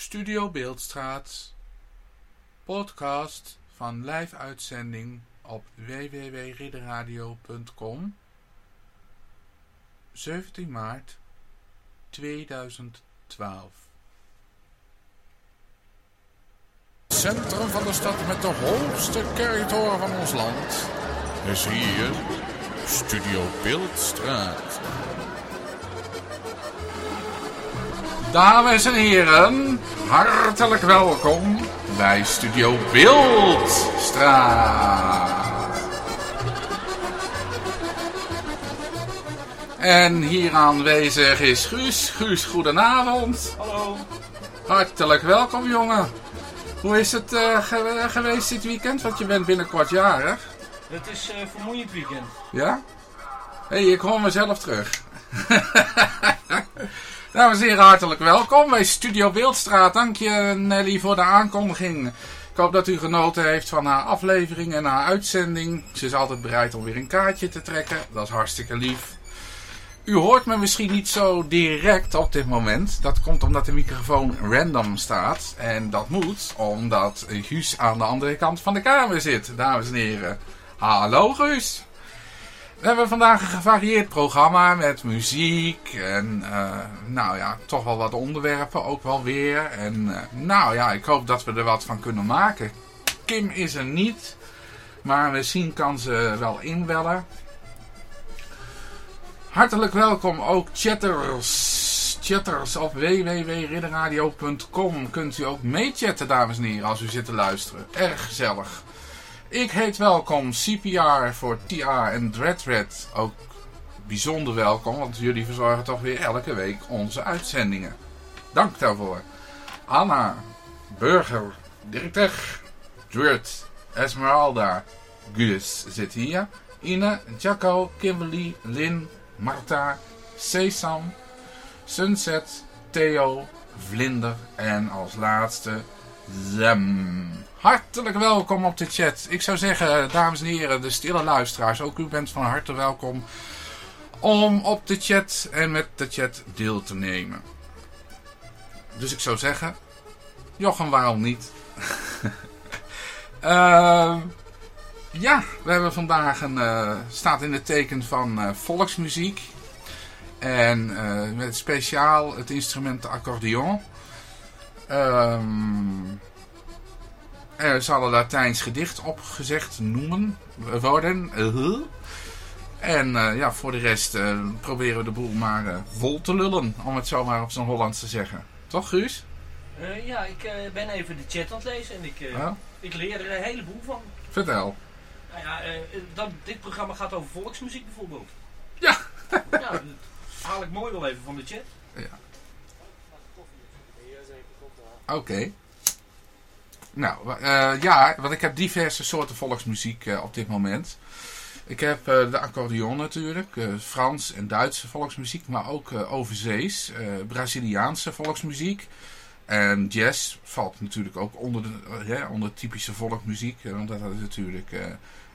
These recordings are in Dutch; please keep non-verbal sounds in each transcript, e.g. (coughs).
Studio Beeldstraat. Podcast van live uitzending op www.ridderradio.com 17 maart 2012 Centrum van de stad met de hoogste kerktoren van ons land is hier Studio Beeldstraat. Dames en heren, hartelijk welkom bij Studio Beeldstraat. En hier aanwezig is Guus. Guus, goedenavond. Hallo. Hartelijk welkom, jongen. Hoe is het uh, ge geweest dit weekend? Want je bent binnenkort jarig. Het is uh, vermoeiend weekend. Ja? Hé, hey, ik hoor mezelf terug. (laughs) Dames en heren, hartelijk welkom bij Studio Beeldstraat. Dank je Nelly voor de aankondiging. Ik hoop dat u genoten heeft van haar aflevering en haar uitzending. Ze is altijd bereid om weer een kaartje te trekken. Dat is hartstikke lief. U hoort me misschien niet zo direct op dit moment. Dat komt omdat de microfoon random staat. En dat moet omdat Guus aan de andere kant van de kamer zit, dames en heren. Hallo Guus! We hebben vandaag een gevarieerd programma met muziek en uh, nou ja, toch wel wat onderwerpen ook wel weer. En uh, nou ja, ik hoop dat we er wat van kunnen maken. Kim is er niet, maar misschien kan ze wel inbellen. Hartelijk welkom ook chatters. Chatters op www.ridderradio.com kunt u ook meechatten dames en heren als u zit te luisteren. Erg gezellig. Ik heet welkom CPR voor TA en Dreadred. Ook bijzonder welkom, want jullie verzorgen toch weer elke week onze uitzendingen. Dank daarvoor. Anna, Burger, Directeur, Dread, Esmeralda, Gus zit hier. Ine, Jacco, Kimberly, Lin, Marta, Sesam, Sunset, Theo, Vlinder en als laatste Zem. Hartelijk welkom op de chat. Ik zou zeggen, dames en heren, de stille luisteraars, ook u bent van harte welkom om op de chat en met de chat deel te nemen. Dus ik zou zeggen, Jochem, waarom niet? uh, (laughs) ja, we hebben vandaag een, uh, staat in het teken van uh, volksmuziek. En uh, met speciaal het instrument accordeon. Um, er zal een Latijns gedicht opgezegd noemen worden. -huh. En uh, ja, voor de rest uh, proberen we de boel maar uh, vol te lullen, om het zo maar op zijn Hollands te zeggen. Toch, Guus? ja, ik ben even de chat aan het lezen en ik, ja? ik leer er een heleboel van. Vertel. Nou ja, dat, dit programma gaat over volksmuziek bijvoorbeeld. Ja. ja, dat haal ik mooi wel even van de chat. Ja. Oké. Okay. Nou, uh, ja, want ik heb diverse soorten volksmuziek uh, op dit moment. Ik heb uh, de accordeon natuurlijk, Frans en Duitse volksmuziek, maar ook overzees, Braziliaanse volksmuziek. En jazz valt natuurlijk ook onder de onder typische volksmuziek, omdat dat natuurlijk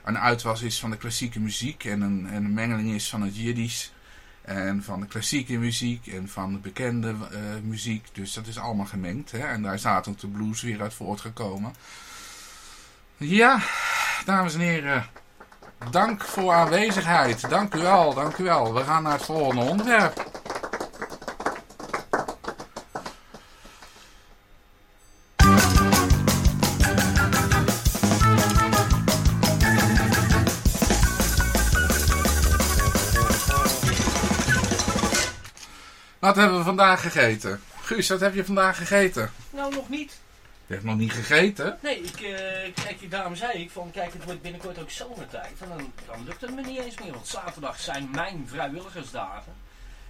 een uitwas is van de klassieke muziek en een, en een mengeling is van het Jiddisch. En van de klassieke muziek en van de bekende uh, muziek. Dus dat is allemaal gemengd. Hè? En daar is ook de blues weer uit voortgekomen. Ja, dames en heren. Dank voor aanwezigheid. Dank u wel, dank u wel. We gaan naar het volgende onderwerp. Wat hebben we vandaag gegeten? Guus, wat heb je vandaag gegeten? Nou, nog niet. Je hebt nog niet gegeten? Nee, ik, uh, kijk, daarom zei ik van, kijk, het wordt binnenkort ook zomertijd. En dan, dan lukt het me niet eens meer, want zaterdag zijn mijn vrijwilligersdagen.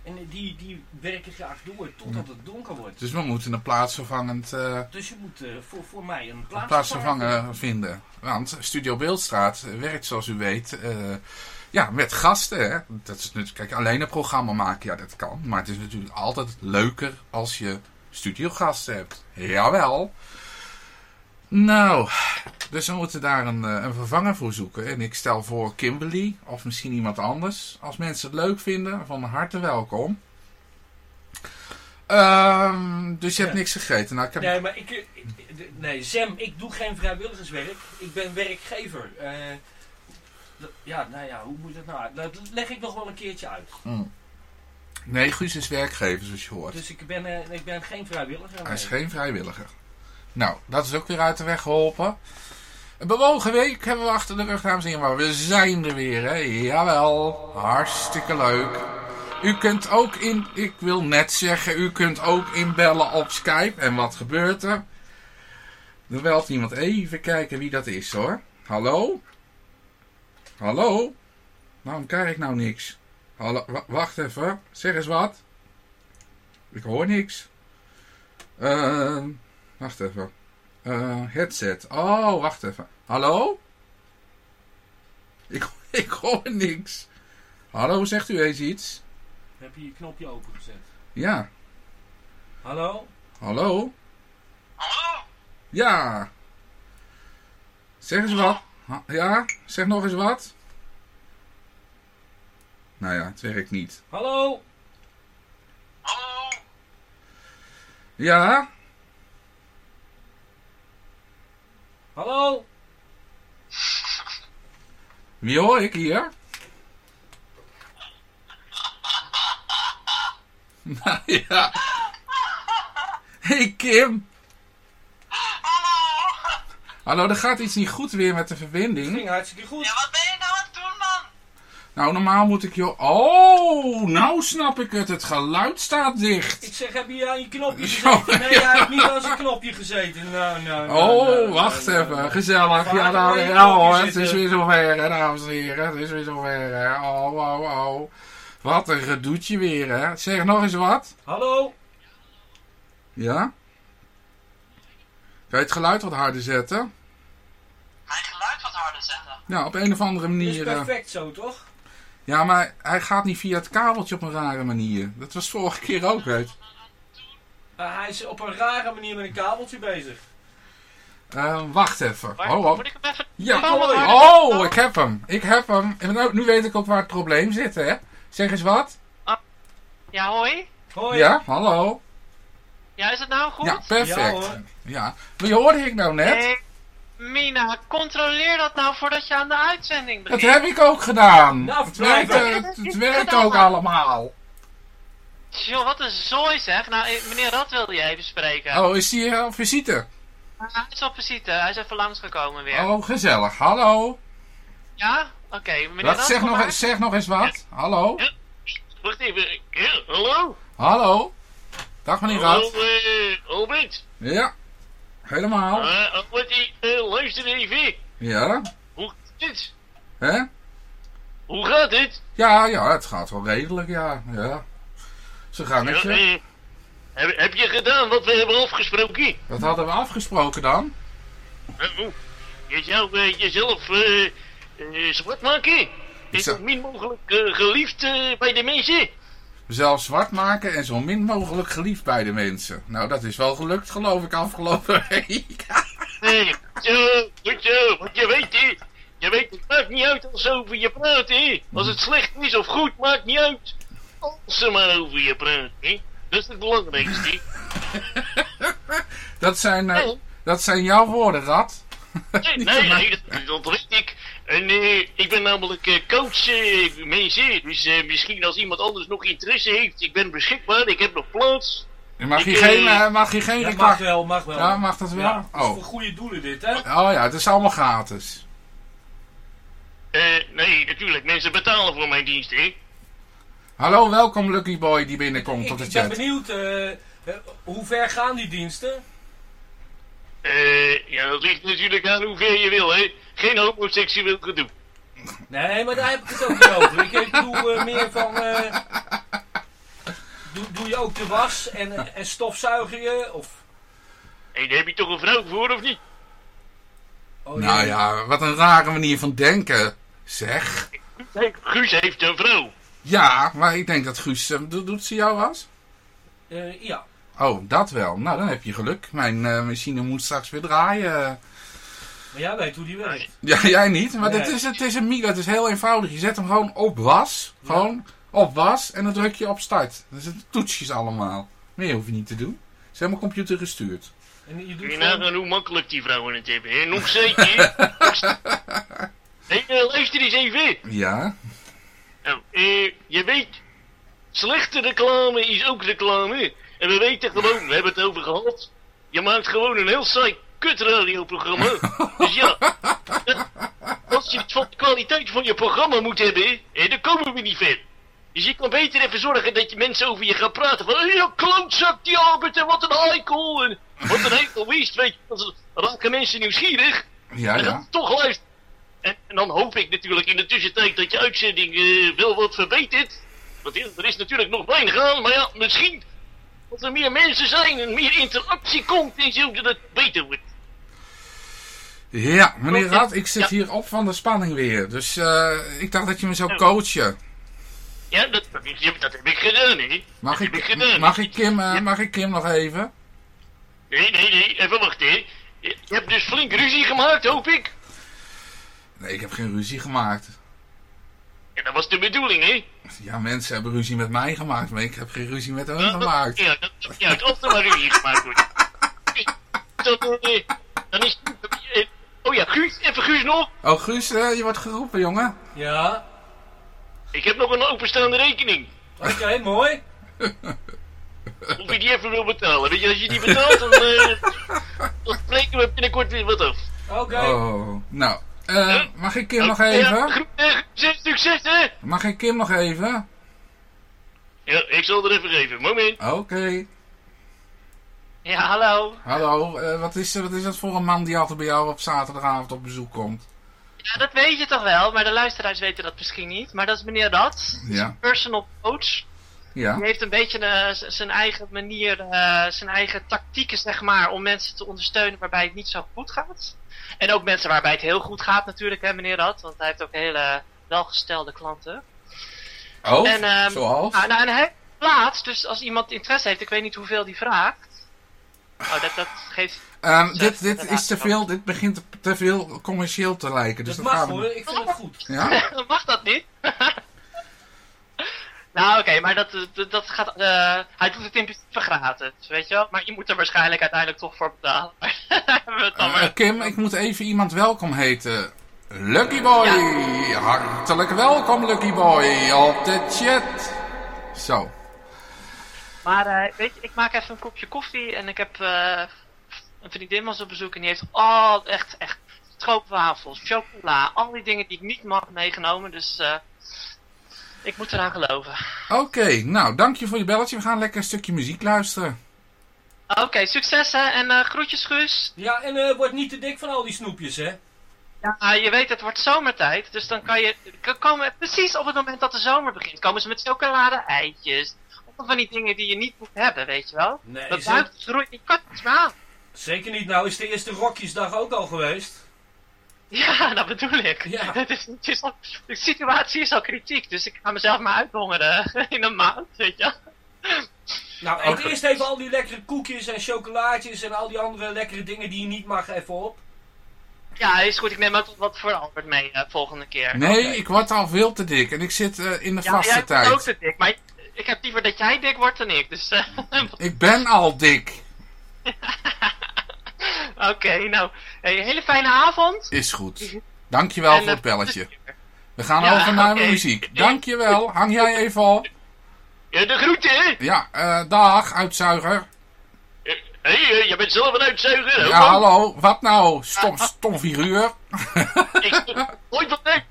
En die, die werken graag door totdat het donker wordt. Dus we moeten een plaatsvervangend... Uh, dus je moet uh, voor, voor mij een plaatsvervanger vinden. Want Studio Beeldstraat werkt zoals u weet ja, met gasten. Hè. Dat is natuurlijk, kijk, alleen een programma maken, ja, dat kan. Maar het is natuurlijk altijd leuker als je studiogasten hebt. Jawel. Nou, dus we moeten daar een, een vervanger voor zoeken. En ik stel voor Kimberly of misschien iemand anders. Als mensen het leuk vinden, van harte welkom. Ehm, dus je hebt Ja. niks gegeten. Nou, ik heb... Nee, maar ik, ik- Nee, Sam, ik doe geen vrijwilligerswerk. Ik ben werkgever. Eh, dat- ja, nou ja, hoe moet dat nou? uit? Dat leg ik nog wel een keertje uit. Mm. Nee, Guus is werkgever, zoals je hoort. Dus ik ben, eh, ik ben geen vrijwilliger. Hij is nee. geen vrijwilliger. Nou, dat is ook weer uit de weg geholpen. Een bewogen week hebben we achter de rug, dames en heren. Maar we zijn er weer, hè. Jawel. Hartstikke leuk. U kunt ook in... Ik wil net zeggen, u kunt ook inbellen op Skype. En wat gebeurt er? Er belt iemand even kijken wie dat is, hoor. Hallo? Hallo? Waarom krijg ik nou niks? Hallo, wa- wacht even. Zeg eens wat. Ik hoor niks. Ehm... Wacht even. Eh, headset. Oh, wacht even. Hallo? Ik, (laughs) ik hoor niks. Hallo, zegt u eens iets? Heb je je knopje opengezet? Ja. Hallo? Hallo? Hallo? Ja. Zeg eens wat. Ja? Zeg nog eens wat. Nou ja, het werkt niet. Hallo? Hallo? Ja? Hallo? Wie hoor ik hier? (laughs) nou ja. Hey Kim. Hallo? Er gaat iets niet goed weer met de Het verbinding. ging hartstikke goed. Ja, wat ben je nou aan het doen, man? Nou, normaal moet ik je... Oh, nou snap ik het. Het geluid staat dicht. Ik zeg, heb je aan je knopje gezeten? Nee, hij heeft niet aan zijn knopje gezeten. Nou, nou, nou, Oh, nou, wacht nou, even. nou. Gezellig. Ja, nou, ja hoor, het is weer zover, hè, dames en heren. Het is weer zover, hè. Oh, oh, oh. Wat een gedoetje weer, hè. Zeg nog eens wat. Hallo? Ja? Kan je het geluid wat harder zetten? Mijn geluid wat harder zetten. Ja, op een of andere Dat is manier. eh, perfect zo, toch? Ja, maar hij gaat niet via het kabeltje op een rare manier. Dat was vorige keer ook, weet je. Maar hij is op een rare manier met een kabeltje bezig. Eh, wacht even. Waar- Oh, oh. Moet ik hem even... Ja. Oh, Oh, ik heb hem. Ik heb hem. En nou, nu weet ik ook waar het probleem zit, hè. Zeg eens wat. Ja, hoi. Hoi. Ja, hallo. Ja, is het nou goed? Ja, Ja, perfect. hoor. Ja. Wie hoorde ik nou net? Hey, Mina, controleer dat nou voordat je aan de uitzending Dat begint. heb ik ook gedaan. Nou, het werkt, het, het werkt ook allemaal. Joh, wat een zooi zeg. Nou, eh, meneer Rad wilde je even spreken. Oh, is die eh, op visite? Hij is op visite, hij is even langsgekomen weer. Oh, gezellig. Hallo. Ja? Oké, meneer Wat, Rad, zeg, nog, zeg nog eens wat. Hallo. Wacht even. Ja, hallo? Hallo. Dag meneer eh, Albert. Ja. Helemaal. Uh, Albert, eh, luister even. Ja. Hoe gaat het? Hè? Hoe gaat het? Ja, ja, het gaat wel redelijk, ja. Ja. Gangetje. eh, heb, heb je gedaan wat we hebben afgesproken? Wat hadden we afgesproken dan? Eh, oh, je zou eh, jezelf eh, eh, zwart maken. En zou- zo min mogelijk eh, geliefd eh, bij de mensen. Zelf zwart maken en zo min mogelijk geliefd bij de mensen. Nou, dat is wel gelukt, geloof ik, afgelopen (laughs) week. Nee, zo, goed zo. Want je weet, hè. Je weet, het maakt niet uit als ze over je praten, hè. Als het slecht is of goed, maakt niet uit. Als ze maar over je praten, hè. Dat is het belangrijkste. (laughs) Dat zijn, eh, Nee. dat zijn jouw woorden, Rad. Nee, (laughs) nee, nee dat, dat weet ik. En eh, ik ben namelijk eh, coach eh, mensen. Dus misschien als iemand anders nog interesse heeft, ik ben beschikbaar, ik heb nog plaats. Mag je Ik, geen, eh, mag je geen Ja, mag wel, mag wel. Ja, mag dat wel? Ja, dat is Oh. voor goede doelen dit, hè? Oh ja, het is allemaal gratis. Eh, nee, natuurlijk, mensen betalen voor mijn diensten. hè. Hallo, welkom Lucky Boy die binnenkomt ik, op de ik ben chat. benieuwd, eh, eh, hoe ver gaan die diensten? Eh, ja, dat ligt natuurlijk aan hoe ver je wil, hè. Geen homoseksueel gedoe. Nee, maar daar heb ik het ook niet over. Ik, bedoel eh, meer van... eh, doe, doe je ook de was en, en stofzuigen je? Of, Hé, daar heb je toch een vrouw voor, of niet? oh, Nou ja, wat een rare manier van denken. Zeg. Guus heeft een vrouw. Ja, maar ik denk dat Guus... do- doet ze jou was? Eh, ja. Oh, dat wel. Nou, dan heb je geluk. Mijn eh, machine moet straks weer draaien. Maar jij weet hoe die werkt. (laughs) Ja, jij niet. Maar Nee. het, is, het is een Miele. Het is heel eenvoudig. Je zet hem gewoon op was. Gewoon op was. En dan druk je op start. Dat zijn toetsjes allemaal. Meer hoef je niet te doen. Het is helemaal computer gestuurd. En je Kun doet je nagaan hoe makkelijk die vrouwen het hebben, hè? Nog steeds. (laughs) Hé, eh, luister eens even. Ja? Nou, eh, je weet, slechte reclame is ook reclame. En we weten gewoon, we hebben het over gehad. Je maakt gewoon een heel saai kutradioprogramma. (laughs) dus ja, als je iets van de kwaliteit van je programma moet hebben, eh, dan komen we niet ver. Dus je kan beter even zorgen dat je mensen over je gaat praten. Van, ja, klootzak die Albert en wat een heikel. En wat een heikel wist, weet je. Dan raken mensen nieuwsgierig. Ja, En dan ja. toch luisteren. En, en dan hoop ik natuurlijk in de tussentijd dat je uitzending eh, wel wat verbetert. Want er is natuurlijk nog weinig aan, maar ja, misschien als er meer mensen zijn en meer interactie komt en zo, dat beter wordt. Ja, meneer Rad, ik zit Ja. hier op van de spanning weer. Dus eh, ik dacht dat je me zou coachen. Ja, dat, dat, heb- ik gedaan, hè. Mag dat ik gedaan. mag ik, Kim, eh, mag ik Kim nog even? Nee, nee, nee, even wachten, hè. Je hebt dus flink ruzie gemaakt, hoop ik. Nee, ik heb geen ruzie gemaakt. Ja, dat was de bedoeling, hè. Ja, mensen hebben ruzie met mij gemaakt, maar ik heb geen ruzie met hun gemaakt. Ja, dat niet uit, als er maar ruzie gemaakt wordt. Dan, eh, dan is eh, Oh ja, Guus, even Guus nog. Oh, Guus, eh, je wordt geroepen, jongen. Ja, Ik heb nog een openstaande rekening. oké, mooi. Of je die even wil betalen. Weet je, als je die betaalt, dan, eh, dan spreken we binnenkort weer wat af. Oké. Oh, nou. Eh, mag ik Kim nog even? groeten, succes, succes, hè? Mag ik Kim nog even? Ja, ik zal er even geven. Moment. Oké. Ja, hallo. Hallo, eh, wat, is, wat is dat voor een man die altijd bij jou op zaterdagavond op bezoek komt? Ja, dat weet je toch wel, maar de luisteraars weten dat misschien niet. Maar dat is meneer Dat. Ja. Personal coach. Ja. Die heeft een beetje eh, zijn eigen manier, eh, zijn eigen tactieken, zeg maar, om mensen te ondersteunen waarbij het niet zo goed gaat. En ook mensen waarbij het heel goed gaat natuurlijk, hè, meneer Dat. Want hij heeft ook hele welgestelde klanten. Oh, En, ehm, zoals? Nou, nou, en hij heeft plaats, dus als iemand interesse heeft, ik weet niet hoeveel die vraagt. Oh, dat, dat geeft... Ehm, dit, dit is te veel, dit begint te veel commercieel te lijken. Dus dat dat mag gaan hoor, we... ik vind het goed. Ja? (laughs) Mag dat niet? (laughs) nou, oké, maar dat, dat, dat gaat... eh, hij doet het in principe gratis, weet je wel? Maar je moet er waarschijnlijk uiteindelijk toch voor betalen. (laughs) Maar. Kim, ik moet even iemand welkom heten. Lucky Boy! Hartelijk welkom, Lucky Boy, op de chat. Zo. Maar eh, weet je, ik maak even een kopje koffie en ik heb eh, een vriendin was op bezoek en die heeft al echt, echt stroopwafels, chocola, al die dingen die ik niet mag meegenomen. Dus ik moet eraan geloven. Oké, nou, dank je voor je belletje. We gaan lekker een stukje muziek luisteren. Oké, succes hè en eh, groetjes Guus. Ja, en eh word niet te dik van al die snoepjes, hè. Ja, je weet, het wordt zomertijd, dus dan kan je komen precies op het moment dat de zomer begint, komen ze met chocolade eitjes. Of van die dingen die je niet moet hebben, weet je wel. Nee, dat buik groeit, je kan het aan. Zeker niet. Nou is de eerste rokjesdag ook al geweest. (laughs) Ja, dat bedoel ik. Ja. (laughs) Het is, het is al- de situatie is al kritiek, dus ik ga mezelf maar uithongeren (laughs) in een maand, weet je. Nou, eet eerst even al die lekkere koekjes en chocolaatjes en al die andere lekkere dingen die je niet mag even op. Ja, is goed. Ik neem ook wat voor Albert mee eh, volgende keer. Nee, ik word al veel te dik en ik zit eh, in de ja, vaste jij bent ook tijd. te dik, maar ik heb liever dat jij dik wordt dan ik, dus... eh, Ik ben al dik. (laughs) Oké, nou, hey, hele fijne avond. Is goed. Dankjewel En, voor eh, het belletje. plezier. We gaan Ja, over naar oké. muziek. Dankjewel. Hang jij even op. Ja, de groeten? Ja, eh, dag, uitzuiger. Hé, hey, eh, je bent zelf een uitzuiger. Ja, hallo. Wat nou? Stom, stom figuur. Ik ooit wat nee.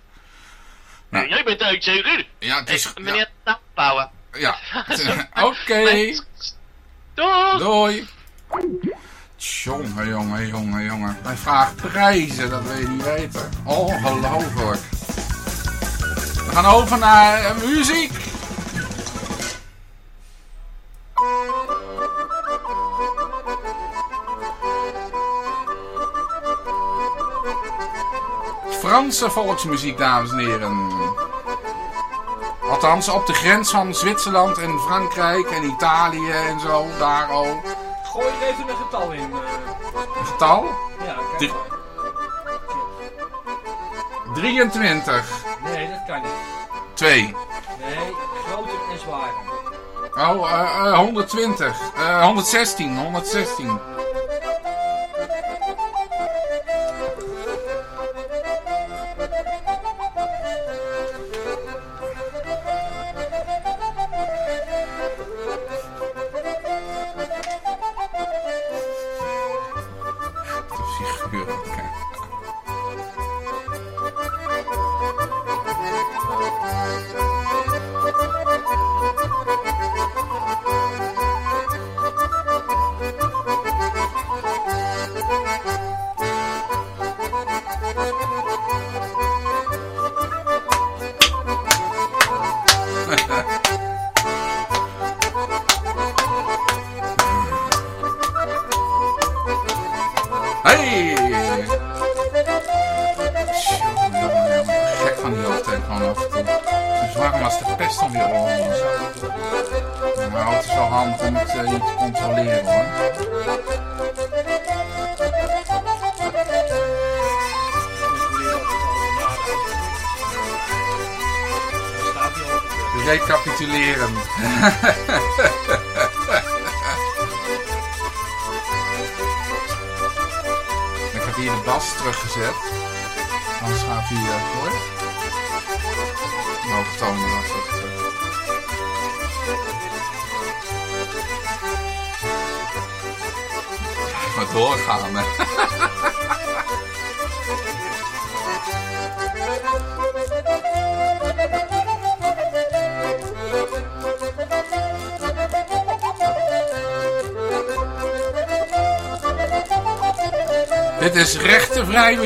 Nou. Jij bent de uitzuiger. Ja, het is... Meneer ja. Ja. ja. (laughs) (laughs) Oké. Doeg! Doei. Jongen, jongen, jongen, jongen. Hij vraagt prijzen, dat wil je niet weten. Ongelooflijk. We gaan over naar eh, muziek. Franse volksmuziek, dames en heren. Althans, op de grens van Zwitserland en Frankrijk en Italië en zo, daar al. Gooi er even een getal in. eh. Een getal? ja, kijk Drie- maar. 23. Nee, dat kan niet. 2. Nee, groter en zwaarder. Oh, eh, 120. Eh, 116, 116.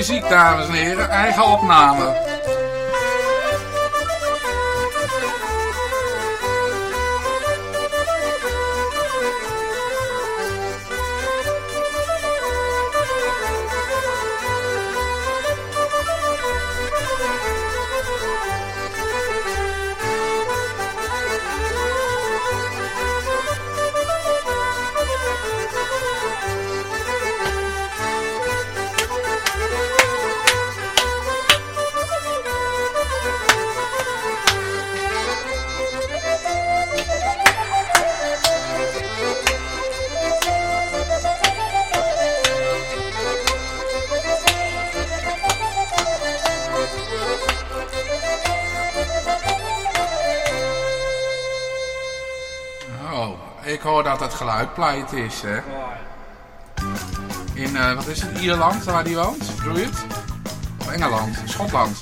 Muziek, dames en heren. Eigen opname. Geluid pleit is, hè. In, eh, wat is het, Ierland, waar die woont? Bedoel je het? Of Engeland, Schotland.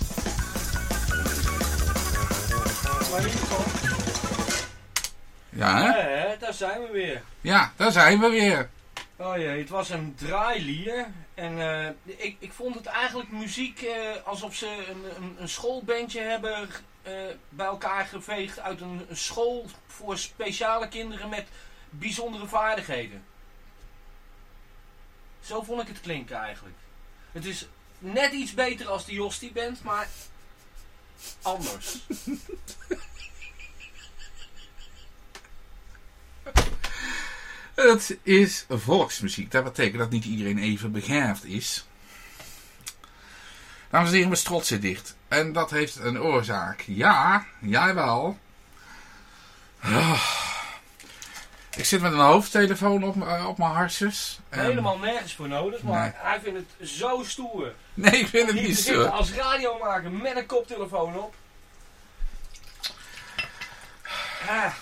Ja, hè? Ja, hè, daar zijn we weer. Ja, daar zijn we weer. Oh jee, het was een draailier. En eh, ik, ik vond het eigenlijk muziek eh, alsof ze een, een, een schoolbandje hebben bij elkaar geveegd uit een, een school voor speciale kinderen met bijzondere vaardigheden. Zo vond ik het klinken eigenlijk. Het is net iets beter als de Jostie band, maar anders. (laughs) Het is volksmuziek. Dat betekent dat niet iedereen even begaafd is. Dames en heren, mijn strot dicht. En dat heeft een oorzaak. Ja, jawel. Ah. Ik zit met een hoofdtelefoon op, eh, op mijn harses. En- Helemaal nergens voor nodig, maar Nee. hij vindt het zo stoer. Nee, ik vind het niet zo. als radiomaker met een koptelefoon op. Ah,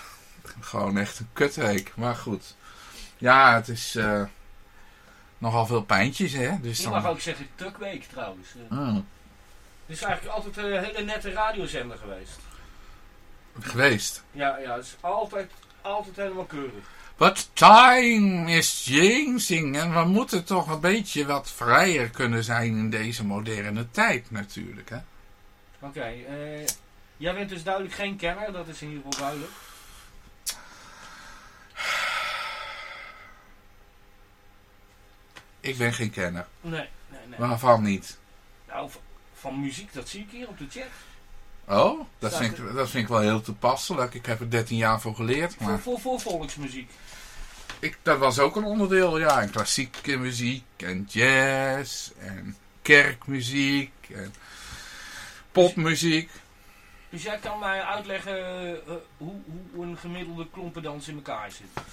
Gewoon echt een kutweek. Maar goed. Ja, het is eh, nogal veel pijntjes, hè. Dus je mag ook zeggen tukweek trouwens. Eh, Hmm, Het is eigenlijk altijd een hele nette radiozender geweest. geweest. Ja, ja, het is altijd, altijd helemaal keurig. But time is changing. En we moeten toch een beetje wat vrijer kunnen zijn in deze moderne tijd natuurlijk. Hè? Oké, eh, jij bent dus duidelijk geen kenner, dat is in ieder geval duidelijk. Ik ben geen kenner. Nee, nee, nee. Waarvan niet? Nou, van, van muziek, dat zie ik hier op de chat. Oh, dat Staat vind, ik, dat vind ik wel heel toepasselijk. Ik heb er 13 jaar voor geleerd. Voor, Maar voor, voor volksmuziek. ik, dat was ook een onderdeel. Ja, en klassieke muziek. En jazz. En kerkmuziek. En popmuziek. Dus jij kan mij uitleggen eh, hoe, hoe een gemiddelde klompendans in elkaar zit.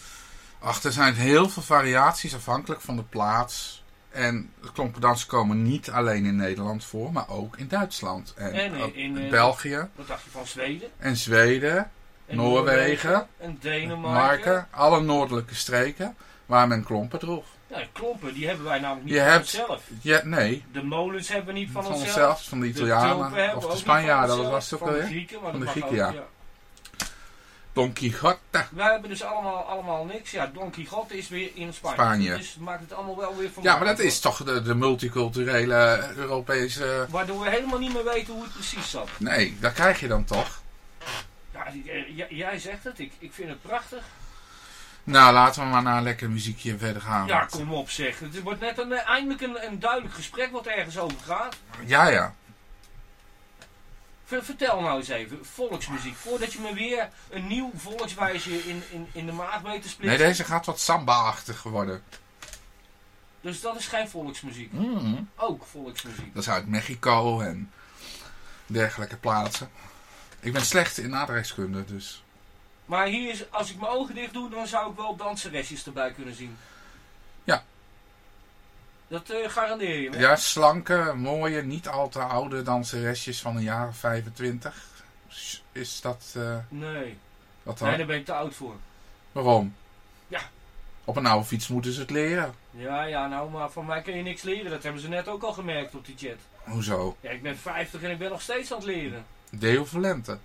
Ach, er zijn heel veel variaties afhankelijk van de plaats. En klompendansen komen niet alleen in Nederland voor, maar ook in Duitsland. En, En in- eh, België Wat dacht je van Zweden? en Zweden, En Noorwegen, En Denemarken. Marken, alle noordelijke streken waar men klompen droeg. Ja, klompen, die hebben wij namelijk niet Je van hebt- onszelf. Nee, De molens hebben we niet van, van onszelf. van de Italianen of de Spanjaarden, dat was het ook Van de alweer. Grieken, Van de Grieken, ja. Don Quixote. Wij hebben dus allemaal, allemaal niks. Ja, Don Quixote is weer in Spanje. Spanje. Dus het maakt het allemaal wel weer van Ja, maar dat is toch de, de multiculturele Europese... Waardoor we helemaal niet meer weten hoe het precies zat. Nee, daar krijg je dan toch. Ja, eh, jij zegt het, ik, ik vind het prachtig. Nou, laten we maar naar een lekker muziekje verder gaan. Ja, kom op zeg. Het wordt net een, eindelijk een, een duidelijk gesprek wat ergens over gaat. Ja, ja. Ver- vertel nou eens even, volksmuziek. Voordat je me weer een nieuw volkswijsje in, in, in de maag weet te Nee, splitsen. deze gaat wat samba-achtig worden. Dus dat is geen volksmuziek. Mm. Ook volksmuziek. Dat is uit Mexico en dergelijke plaatsen. Ik ben slecht in adreskunde, dus... Maar hier is, als ik mijn ogen dicht doe, dan zou ik wel danseresjes erbij kunnen zien. Dat eh, garandeer je me. Ja, slanke, mooie, niet al te oude danseresjes van een jaar of 25. Is dat... eh, Nee. wat dan? nee, daar ben ik te oud voor. Waarom? Ja. Op een oude fiets moeten ze het leren. Ja, ja, nou, maar van mij kun je niks leren. Dat hebben ze net ook al gemerkt op die chat. Hoezo? Ja, ik ben 50 en ik ben nog steeds aan het leren. Deo Valente.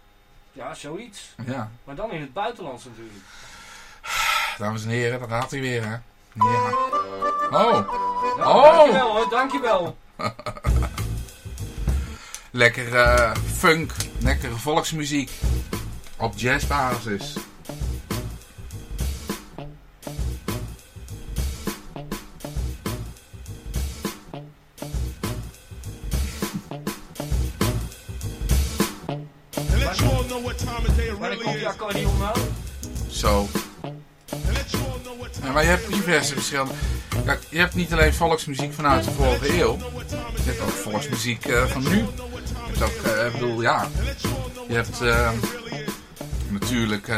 Ja, zoiets. Ja. Maar dan in het buitenlands natuurlijk. Dames en heren, daar gaat hij weer, hè. Ja. Oh, Nou, Oh! Dankjewel hoor, dankjewel. (laughs) lekker eh, funk, lekkere volksmuziek. Op jazzbasis. Really komt die is. accordeon nou. Zo. And maar je hebt diverse verschillende. Kijk, je hebt niet alleen volksmuziek vanuit de vorige eeuw. Je hebt ook volksmuziek eh, van nu. Je hebt ook, eh, ik bedoel, ja. Je hebt eh, natuurlijk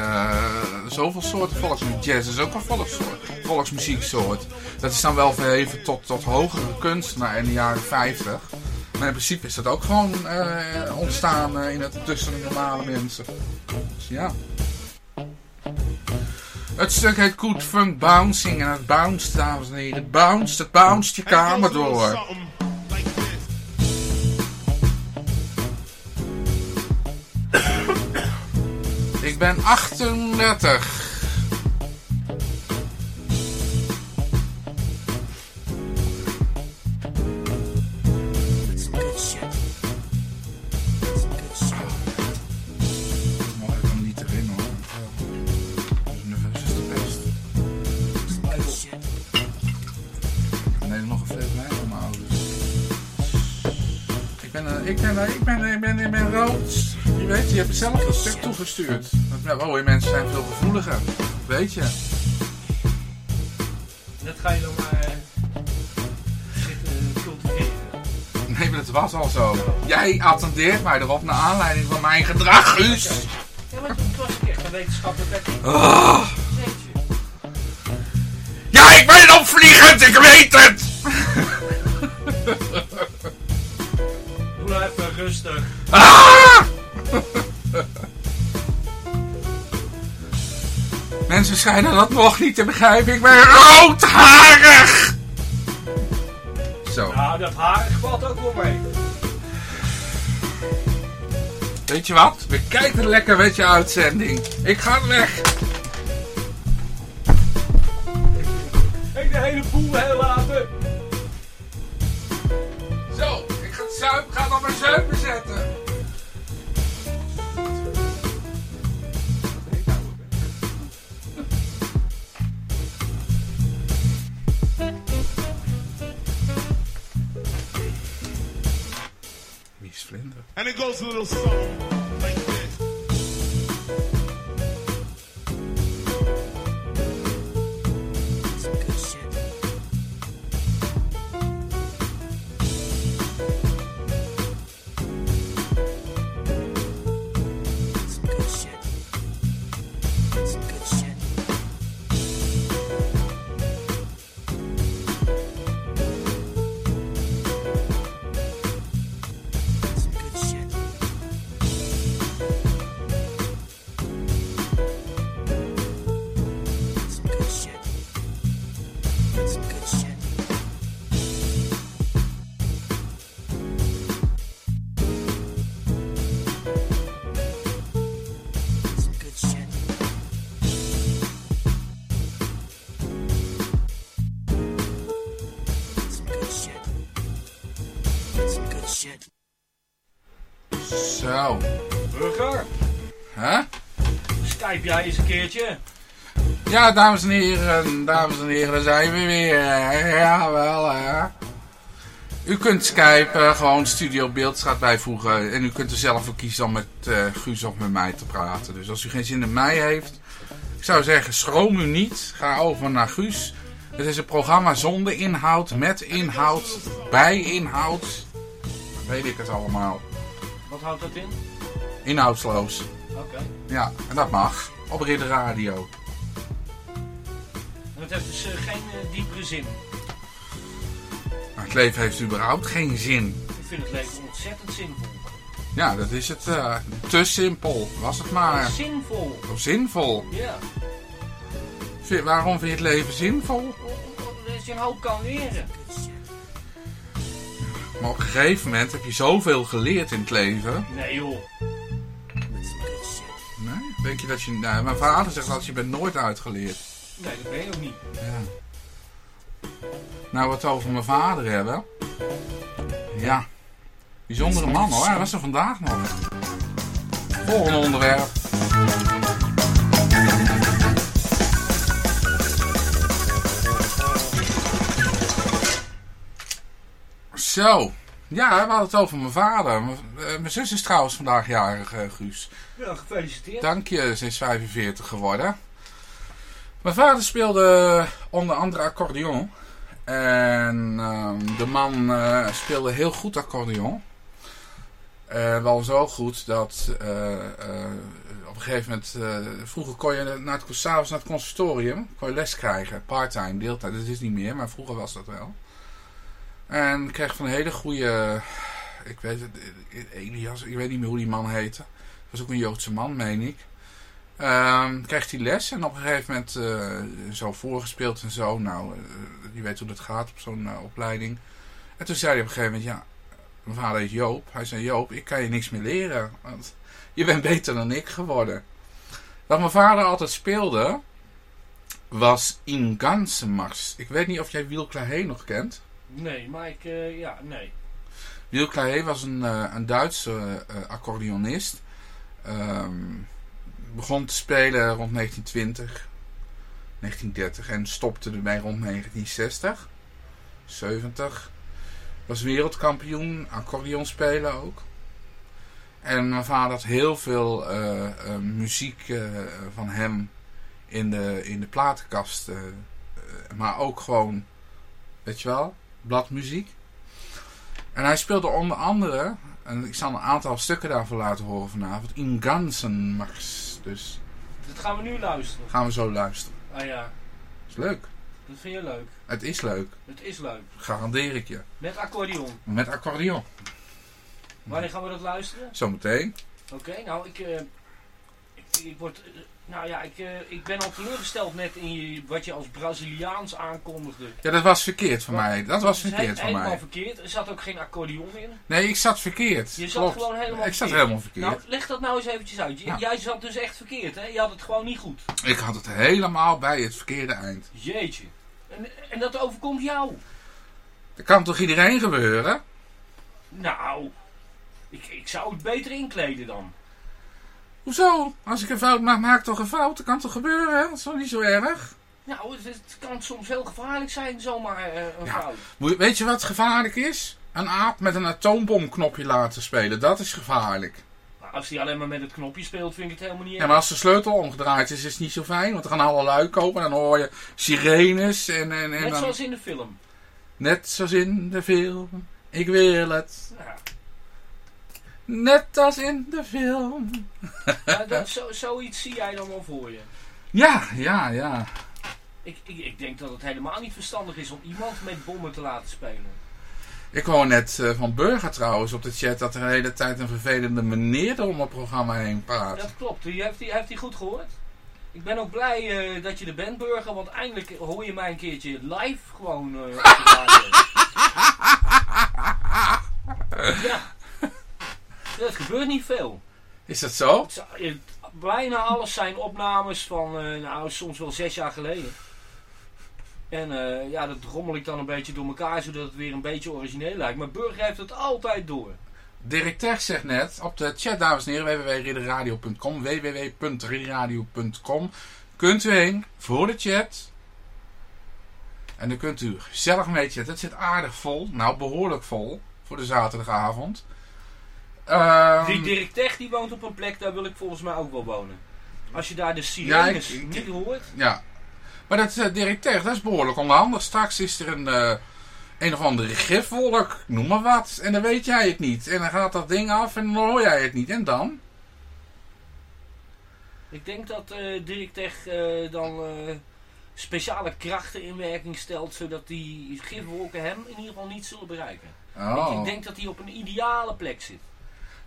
zoveel soorten volksmuziek. Jazz is ook een volkssoort, volksmuzieksoort. Dat is dan wel verheven tot, tot hogere kunstenaar in de jaren 50. Maar in principe is dat ook gewoon ontstaan in het, tussen de normale mensen. Dus ja. Het stuk heet Good Funk Bouncing en het bounced, dames en heren. Het bounced, het bounced je kamer door. Ik ben 38. Ik ben, ik ben, ik rood. Je weet, je hebt zelf dat stuk toegestuurd. Dat, ja, oh, mensen zijn veel gevoeliger. Weet je. Dat ga je dan maar eh, zitten cultiveren. Nee, maar het was al zo. Jij attendeert mij erop naar aanleiding van mijn gedrag, Guus. Ja, maar het was echt een wetenschappelijk wet. Ah. Ja, ik ben opvliegend, ik weet het! Rustig. Ah! (laughs) Mensen schijnen dat nog niet te begrijpen. Ik ben roodharig! Zo, Nou, dat haar valt ook wel mee. weet je wat? We kijken lekker met je uitzending. Ik ga weg. Keertje? Ja, dames en heren, dames en heren, daar zijn we weer. Jawel, hè. U kunt Skype, gewoon Studio Beeldstraat bijvoegen. En u kunt er zelf voor kiezen om met eh, Guus of met mij te praten. Dus als u geen zin in mij heeft, ik zou zeggen, schroom u niet. Ga over naar Guus. Het is een programma zonder inhoud, met inhoud, bij inhoud. Weet ik het allemaal. Wat houdt dat in? Inhoudsloos. Oké. Ja, en dat mag. Op Ridder Radio. Het heeft dus geen eh, diepere zin. Maar het leven heeft überhaupt geen zin. Ik vind het leven ontzettend zinvol. Ja, dat is het. eh, te simpel. Was het maar. Zinvol, Zinvol. ja. Vind- waarom vind je het leven zinvol? Dat je een hoop kan leren. Maar op een gegeven moment heb je zoveel geleerd in het leven. Nee joh. Denk je dat je... Nou, mijn vader zegt dat je bent nooit uitgeleerd. Nee, dat ben je ook niet. Ja. Nou, we het over mijn vader hebben. Ja. Bijzondere man hoor. Hij was er vandaag nog. Volgende onderwerp. Zo. Ja, we hadden het over mijn vader. Mijn, eh, zus is trouwens vandaag jarig, eh, Guus. Ja, gefeliciteerd. Dank je, ze is 45 geworden. Mijn vader speelde onder andere accordeon. En ehm, de man eh, speelde heel goed accordeon. Eh, wel zo goed dat eh, op een gegeven moment... vroeger kon je naar het, s'avonds naar het conservatorium kon les krijgen. Part-time, deeltijd. Dat is niet meer, maar vroeger was dat wel. En kreeg van een hele goede... Ik weet het, Elias, ik weet niet meer hoe die man heette. Dat was ook een Joodse man, meen ik. Ehm kreeg hij les en op een gegeven moment eh, zo voorgespeeld en zo. Nou, eh, je weet hoe dat gaat op zo'n eh, opleiding. En toen zei hij op een gegeven moment, ja, mijn vader heet Joop. Hij zei, Joop, ik kan je niks meer leren, want je bent beter dan ik geworden. Wat mijn vader altijd speelde, was In Ganzenmars. Ik weet niet of jij Wiel Clahé nog kent. Nee, maar ik, ja, nee. Wiel Clahé was een, een Duitse accordeonist. Ehm, begon te spelen rond 1920, 1930 en stopte ermee rond 1960, 70. Was wereldkampioen, accordeon spelen ook. En mijn vader had heel veel eh, eh, muziek eh, van hem in de, in de platenkast. maar ook gewoon, weet je wel, bladmuziek. En hij speelde onder andere, en ik zal een aantal stukken daarvan laten horen vanavond, In Ganzenmars. Dus Dat gaan we nu luisteren. gaan we zo luisteren. Ah ja, Is leuk. dat vind je leuk. Het is leuk, Het is leuk. garandeer ik je. Met accordeon. Met accordeon. Wanneer gaan we dat luisteren? Zometeen. Oké, nou ik, eh, ik, ik word, eh, nou ja, ik, eh, ik ben al teleurgesteld net in je, wat je als Braziliaans aankondigde. Ja, dat was verkeerd van mij. Dat was verkeerd van helemaal mij. verkeerd. Er zat ook geen accordeon in. Nee, ik zat verkeerd. Je zat Klopt. gewoon helemaal Ik zat verkeerd. helemaal verkeerd. Nou, leg dat nou eens eventjes uit. J-. Jij zat dus echt verkeerd, hè? Je had het gewoon niet goed. Ik had het helemaal bij het verkeerde eind. Jeetje. En, en dat overkomt jou. Dat kan toch iedereen gebeuren? Nou, ik, ik zou het beter inkleden dan. Hoezo? Als ik een fout maak, maak ik toch een fout? Dat kan toch gebeuren? hè? Dat is toch niet zo erg? Nou, het, het kan soms heel gevaarlijk zijn, zomaar eh, een Ja. fout. Weet je wat gevaarlijk is? Een aap met een atoombomknopje laten spelen. Dat is gevaarlijk. Maar als hij alleen maar met het knopje speelt, vind ik het helemaal niet Ja, erg. maar als de sleutel omgedraaid is, is het niet zo fijn. Want er gaan alle luiken open en dan hoor je sirenes en... en, en Net dan- zoals in de film. Net zoals in de film. Ik wil het. Ja. Net als in de film. Maar dat, zo, zoiets zie jij dan wel voor je. Ja, ja, ja. Ik, ik, ik denk dat het helemaal niet verstandig is om iemand met bommen te laten spelen. Ik hoor net eh, van Burger trouwens op de chat dat er de hele tijd een vervelende meneer door mijn programma heen praat. Dat klopt. Die heeft hij heeft hij goed gehoord? Ik ben ook blij eh, dat je er bent, Burger, want eindelijk hoor je mij een keertje live gewoon eh, op de radio. (laughs) ja. Dat gebeurt niet veel. Is dat zo? Het Bijna alles zijn opnames van, eh, nou, soms wel zes jaar geleden. En eh, ja, dat rommel ik dan een beetje door elkaar, zodat het weer een beetje origineel lijkt. Maar Burger heeft het altijd door. Dirk zegt net op de chat, dames en heren, www.ridderradio.com, www.ridderradio.com. Kunt u heen voor de chat. En dan kunt u gezellig mee chatten. Het zit aardig vol, nou behoorlijk vol, voor de zaterdagavond. Ehm, Die Dirk Tech die woont op een plek, daar wil ik volgens mij ook wel wonen. Als je daar de Ja, sirenes ik- ik- niet hoort. Ja. Maar dat uh, Dirk Tech, dat is behoorlijk onhandig. Straks is er een, eh, een of andere gifwolk, noem maar wat. En dan weet jij het niet. En dan gaat dat ding af en dan hoor jij het niet. En dan? Ik denk dat eh Dirk Tech dan speciale krachten in werking stelt, zodat die gifwolken hem in ieder geval niet zullen bereiken. Oh. Ik denk dat hij op een ideale plek zit.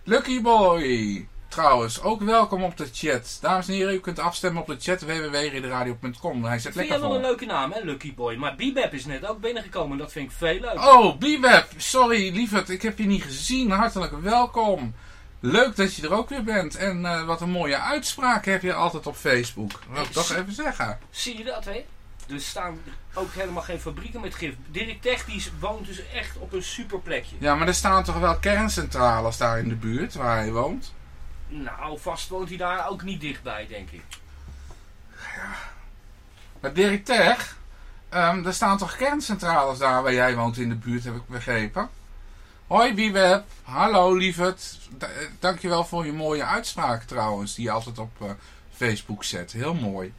Lucky Boy. Trouwens, ook welkom op de chat. Dames en heren, u kunt afstemmen op de chat www.ridderradio.com. Hij zit Vind lekker wel een leuke naam, hè, Lucky Boy? Maar Bebep is net ook binnengekomen en dat vind ik veel leuk. Oh, Bibeb. Sorry, lieverd. Ik heb je niet gezien. Hartelijk welkom. Leuk dat je er ook weer bent. En eh, wat een mooie uitspraak heb je altijd op Facebook. Wil ik toch even zeggen. Zie je dat, hè? Er staan ook helemaal geen fabrieken met gif. Dirk Tech die woont dus echt op een super plekje. Ja, maar er staan toch wel kerncentrales daar in de buurt waar hij woont? Nou, vast woont hij daar ook niet dichtbij, denk ik. Maar Dirk Tech, ehm, er staan toch kerncentrales daar waar jij woont in de buurt, heb ik begrepen. Hoi Biweb, hallo lieverd. Eh, dankjewel voor je mooie uitspraak trouwens, die je altijd op eh, Facebook zet. Heel mooi.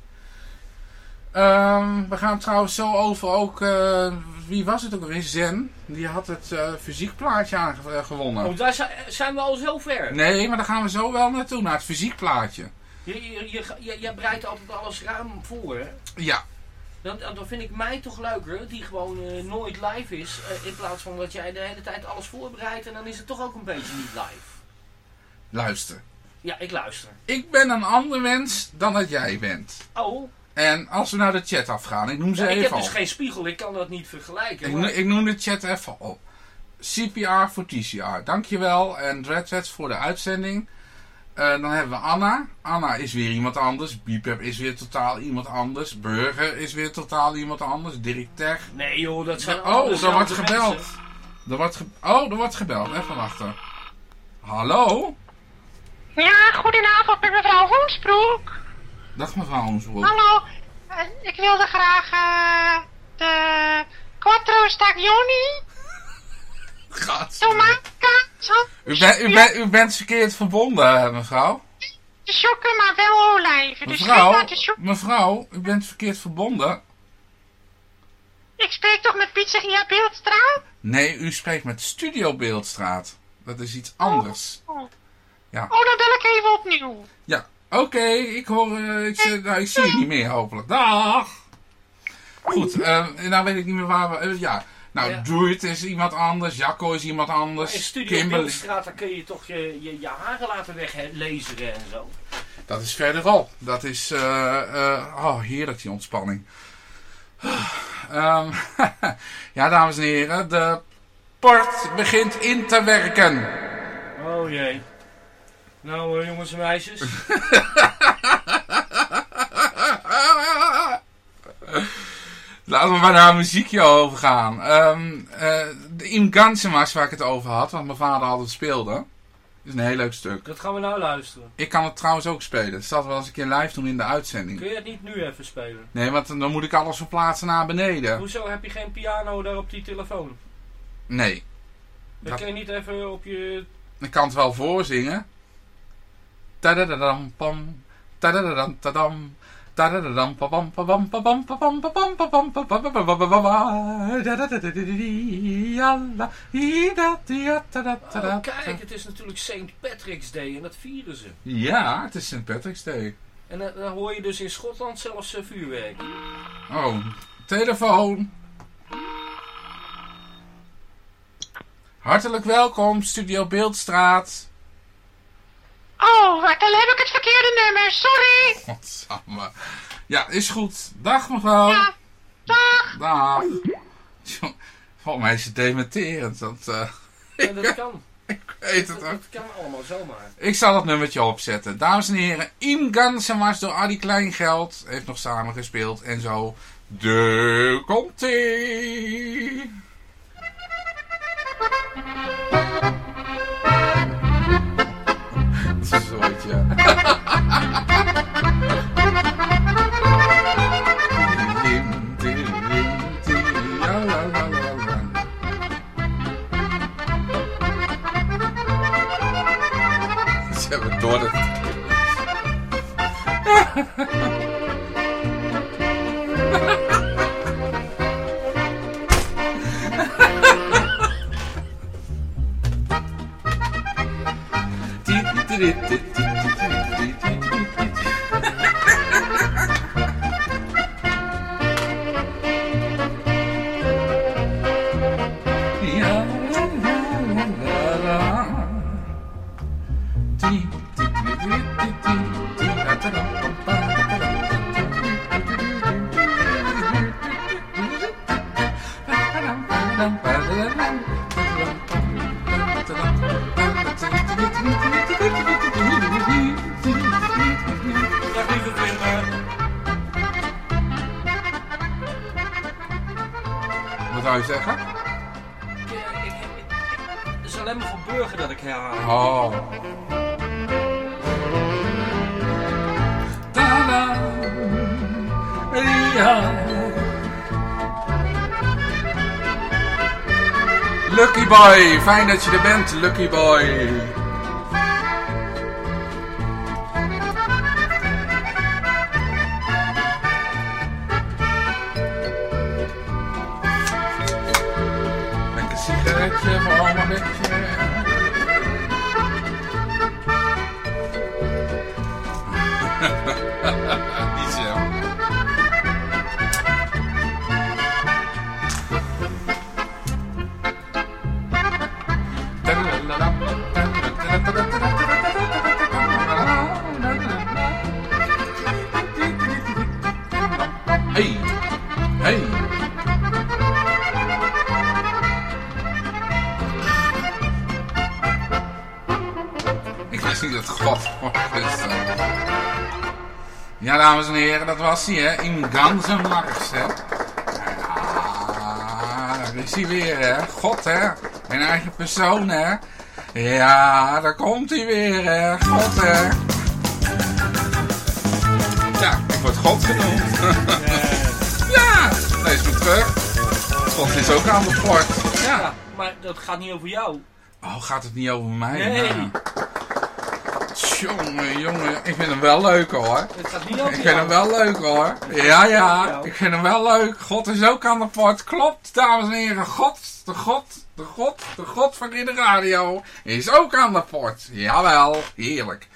Ehm, we gaan trouwens zo over ook, eh, wie was het ook alweer? Zen. Die had het eh fysiekplaatje aangewonnen. Oh, daar zijn, we al zo ver. Nee, maar daar gaan we zo wel naartoe, naar het fysiekplaatje. Je, je, je, je, je breidt altijd alles ruim voor, hè? Ja, Dan, dan vind ik mij toch leuker, die gewoon eh, nooit live is. eh, in plaats van dat jij de hele tijd alles voorbereidt en dan is het toch ook een beetje niet live. luister. Ja, ik luister. Ik ben een ander mens dan dat jij bent. Oh, En als we naar de chat afgaan, ik noem ze ja, ik even heb dus op. geen spiegel, ik kan dat niet vergelijken. Ik, maar- ik noem de chat even op. CPR voor TCR, dankjewel. En Dreadwets voor de uitzending. Eh, dan hebben we Anna. Anna is weer iemand anders. Bipep is weer totaal iemand anders. Burger is weer totaal iemand anders. Dirk Tech. Nee joh, dat zijn Oh, er wordt gebeld. Er wordt ge- oh, er wordt gebeld. Even wachten. Hallo? Ja, goedenavond met mevrouw Hoensbroek. Dag mevrouw Hoensbroek. Hallo, eh, ik wilde graag eh, de Quattro Stagioni tomaatkaas, U, bent- u, bent- u bent verkeerd verbonden, eh, mevrouw. de sokken, maar wel olijven. Dus Mevrouw, mevrouw, u bent verkeerd verbonden. Ik spreek toch met Pizzeria Beeldstraat? Nee, u spreekt met Studio Beeldstraat. Dat is iets anders. Oh. Ja. Oh, dan bel ik even opnieuw. Ja, oké, ik hoor, eh, ik, zie- nou, ik zie je niet meer hopelijk. Dag! Goed, eh, nou weet ik niet meer waar we, eh, ja. Nou, Ja. Druid is iemand anders, Jacco is iemand Maar in anders, Studio Kimberly. Beeldstraat, daar kun je toch je, je, je haren laten weglezen en zo. Dat is verderop. Dat is, eh, eh, oh heerlijk die ontspanning. (sighs) Ehm, (laughs) ja, dames en heren, de port begint in te werken. Oh jee. Nou jongens en meisjes. (laughs) Laten we maar naar een muziekje overgaan. Ehm eh de Im Gansemas waar ik het over had, wat mijn vader altijd speelde. is een heel leuk stuk. Dat gaan we nou luisteren. Ik kan het trouwens ook spelen. Het staat wel eens een keer live doen in de uitzending. Kun je het niet nu even spelen? Nee, want dan moet ik alles verplaatsen naar beneden. Hoezo heb je geen piano daar op die telefoon? Nee. Dan Dat- kun je niet even op je... Ik kan het wel voorzingen. Oh, kijk, het is natuurlijk St. Patrick's Day en dat vieren ze. Ja, het is St. Patrick's Day. En dan, hoor je dus in Schotland zelfs eh, vuurwerk. Oh, telefoon. Hartelijk welkom, Studio Beeldstraat. Oh, dan heb ik het verkeerde nummer, sorry. Godsamme. Ja, is goed. Dag mevrouw. Ja, dag. Dag. Volgens mij is het dementerend. Dat, eh, (laughs) ja, dat kan. (laughs) Ik weet het ook. Dat kan allemaal zomaar. Ik zal dat nummertje opzetten. Dames en heren, Im Gansen was door Adi Kleingeld. Heeft nog samen gespeeld en zo. De komt. 18 já. Adoro. Did it, did it. Zeggen? Ik, ik, ik, ik- het is alleen maar voor burger dat ik herhaal. Oh. Ta-da. Ja. Lucky boy, fijn dat je er bent, Lucky boy. Eh. Ja, dames en heren, dat was hij, hè? In Ganzenmars, hè? Ja, daar is hij weer, hè? God, hè? Een eigen persoon, hè? Ja, daar komt hij weer, hè? God, hè? Ja, ik word God genoemd. (laughs) ja, lees me terug. God is ook aan de poort. Ja. Ja, maar dat gaat niet over jou. Oh, gaat het niet over mij? Nee. Nou. Jongen, jongen, ik vind hem wel leuk hoor. Het gaat niet over Ik jou. vind hem wel leuk hoor. Ja, ja, ik vind hem wel leuk. God is ook aan de poort. Klopt, dames en heren. God, de God, de God, de God van in de radio is ook aan de poort. Jawel, heerlijk.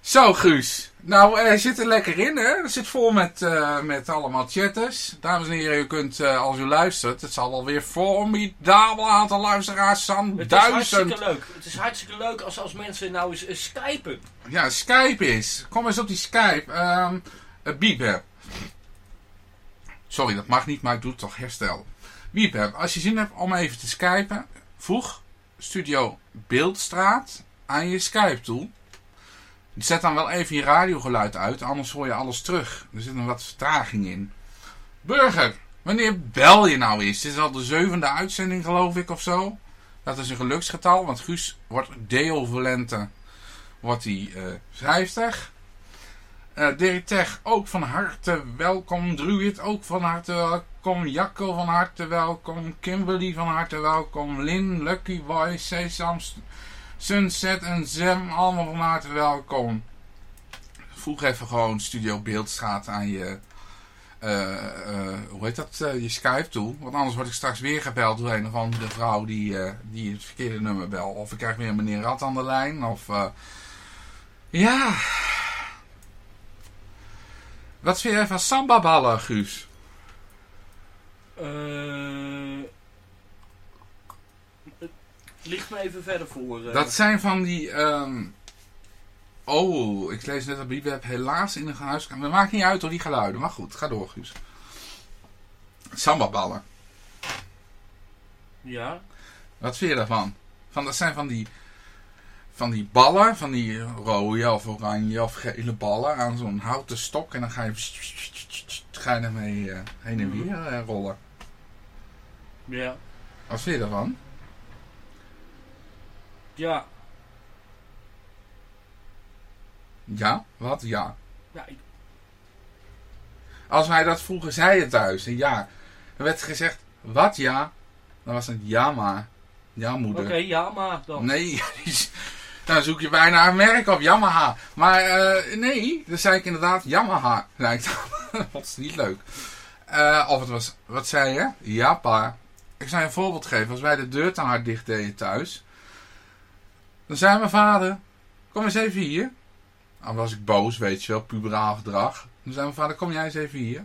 Zo, Guus. Nou, eh zit er lekker in, hè? Het zit vol met, eh, met allemaal chatters. Dames en heren, u kunt, eh, als u luistert, het zal alweer formidabel aantal luisteraars zijn. Het is hartstikke Duizend. leuk. Het is hartstikke leuk als, als mensen nou eens, skypen. Ja, Skype is. Kom eens op die Skype. Bieber. Sorry, dat mag niet, maar ik doe het toch herstel. Bieber, als je zin hebt om even te skypen, voeg Studio Beeldstraat aan je Skype toe. Zet dan wel even je radiogeluid uit, anders hoor je alles terug. Er zit een wat vertraging in. Burger, wanneer bel je nou eens? Dit is al de zevende uitzending, geloof ik, of zo. Dat is een geluksgetal, want Guus wordt Deo Valente wordt hij eh 50. Eh Dirk Tech ook van harte welkom. Druid ook van harte welkom. Jacco van harte welkom. Kimberly van harte welkom. Lin, Lucky Boy, Sesam, Sunset en Zem allemaal van harte welkom. Voeg even gewoon Studio Beeldstraat aan je, eh, eh, hoe heet dat, eh, je Skype toe. Want anders word ik straks weer gebeld door een of andere vrouw die, die het verkeerde nummer belt. Of ik krijg weer meneer Rat aan de lijn. Of, ja. Wat vind jij van sambaballen, Guus? Eh ligt me even verder voor. eh. Dat zijn van die, ehm, Oh, ik lees net op Biweb helaas in de huiskamer. Dat maakt niet uit door die geluiden. Maar goed, ga door, Guus. Sambaballen. Ja. Wat vind je daarvan? Van, dat zijn van die, van die ballen, van die rode of oranje of gele ballen aan zo'n houten stok. En dan ga je, ga je ermee eh, heen en weer eh, rollen. Ja. Wat vind je daarvan? Ja. Ja? Wat? Ja. Ja, ik, Als wij dat vroeger zeiden thuis, en ja, er werd gezegd, wat ja? Dan was het ja maar. Ja Oké, moeder. ja, maar dan. Nee, (laughs) dan zoek je bijna een merk op, Yamaha. Maar eh, nee, dan zei ik inderdaad Yamaha. Lijkt (laughs) dat was niet leuk. Eh, of het was, wat zei je? Ja pa. Ik zou je een voorbeeld geven. Als wij de deur te hard dicht deden thuis. Dan zei mijn vader, kom eens even hier. Dan was ik boos, weet je wel, puberaal gedrag. Dan zei mijn vader, kom jij eens even hier.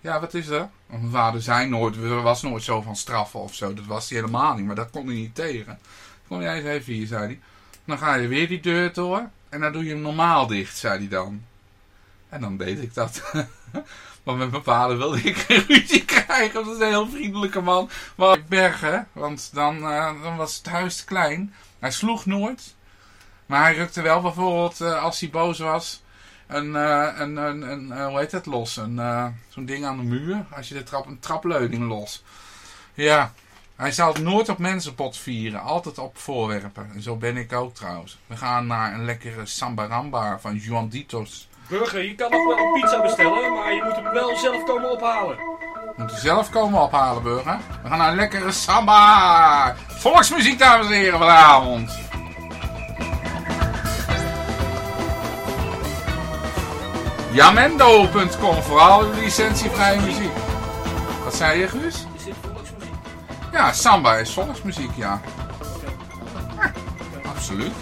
Ja, wat is er? Want mijn vader zei nooit, was nooit zo van straffen of zo. Dat was hij helemaal niet, maar dat kon hij niet tegen. Kom jij eens even hier, zei hij. Dan ga je weer die deur door. En dan doe je hem normaal dicht, zei hij dan. En dan deed ik dat. (laughs) Maar met mijn vader wilde ik geen ruzie krijgen. Dat is een heel vriendelijke man. Maar bergen, want dan, eh, dan was het huis te klein. Hij sloeg nooit. Maar hij rukte wel bijvoorbeeld, eh, als hij boos was, een, eh, een, een, een hoe heet het, los. Een, zo'n ding aan de muur. Als je de trap, een trapleuning los. Ja, hij zal het nooit op mensenpot vieren. Altijd op voorwerpen. En zo ben ik ook trouwens. We gaan naar een lekkere sambaramba van Juan Ditos. Burger, je kan nog wel een pizza bestellen, maar je moet hem wel zelf komen ophalen. Moet u zelf komen ophalen, burger. We gaan naar een lekkere samba. Volksmuziek, dames en heren, vanavond. Jamendo.com voor al uw licentievrije muziek. Wat zei je, Guus? Is dit volksmuziek? Ja, samba is volksmuziek, ja. Ja, absoluut.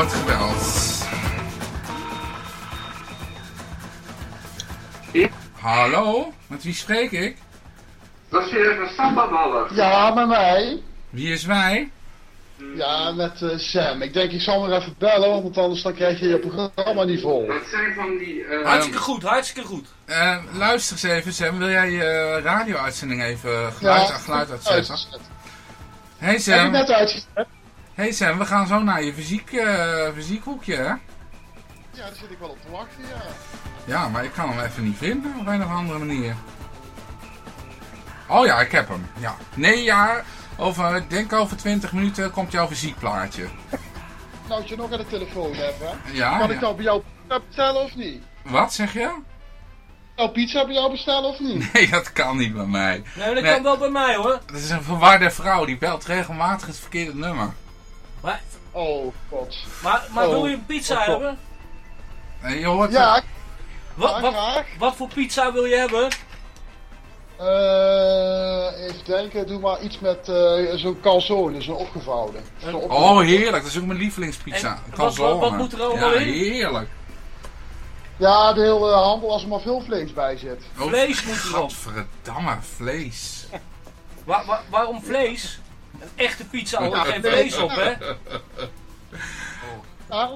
Wordt gebeld. Hallo, met wie spreek ik? Dat is weer een sambaballer. Ja, met mij. Wie is wij? Ja, met eh, Sam. Ik denk ik zal maar even bellen, want anders dan krijg je je programma niet vol. Dat zijn van die... eh, Hartstikke goed, hartstikke goed. Eh, luister eens even, Sam. Wil jij je radio-uitzending even geluid, Ja, geluid uitzetten? uitgezet. Hey Heb ik Sam. net uitgezet? Hey Sam, we gaan zo naar je fysiek, eh, fysiekhoekje, hè? Ja, daar zit ik wel op te wachten, ja. Ja, maar ik kan hem even niet vinden op een of andere manier. Oh ja, ik heb hem. Ja. Nee, ja. Over, ik denk over 20 minuten komt jouw fysiekplaatje. (laughs) Nou, als je nog aan de telefoon hebt, hè. Ja, Kan ik nou bij jou pizza bestellen of niet? Wat zeg je? Nou, pizza bij jou bestellen of niet? (laughs) Nee, dat kan niet bij mij. Nee, dat Nee. kan wel bij mij hoor. Dat is een verwarde vrouw, die belt regelmatig het verkeerde nummer. Maar, Oh, god. maar, maar Oh, wil je een pizza hebben? En je hoort Ja, Wat, ja, wat, graag. wat voor pizza wil je hebben? Eh, even denken, doe maar iets met eh, zo'n calzone, zo'n opgevouwen. Opgevouwen. Oh, heerlijk. Dat is ook mijn lievelingspizza. En calzone. wat- wat moet er allemaal ja, in? heerlijk. Ja, de hele handel als er maar veel vlees bij zit. Oh, Vlees moet erop. Gadverdamme, vlees. Wa- wa- waarom vlees? Een echte pizza Ja, geen vlees op, hè? Maar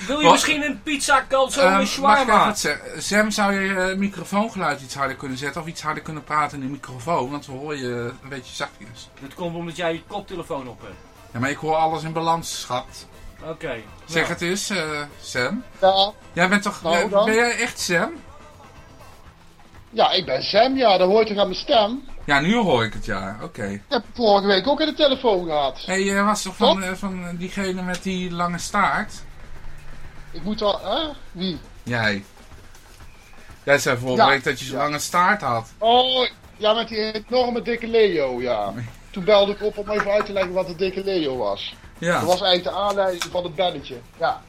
(laughs) wil je Wat? misschien een pizza calzone ik shawarma? Sam, zou je je microfoongeluid iets harder kunnen zetten? Of iets harder kunnen praten in de microfoon? Want we horen je een beetje zachtjes. Dat komt omdat jij je koptelefoon op hebt. Ja, maar ik hoor alles in balans, schat. Oké. Zeg nou. het eens, eh, Sam. ja, Jij bent toch... Nou, dan? ben jij echt Sam? ja, ik ben Sam, ja, dat hoort toch aan mijn stem? Ja, nu hoor ik het, ja. Oké. Ik heb vorige week ook in de telefoon gehad. Hé, hey, jij was toch van, eh, van eh, diegene met die lange staart? Ik moet wel, hè? Wie? Jij. Jij zei vorige Ja. week dat je zo'n Ja. lange staart had. Oh, ja, met die enorme dikke Leo, ja. (laughs) Toen belde ik op om even uit te leggen wat de dikke Leo was. Ja, Dat was eigenlijk de aanleiding van het belletje. Ja.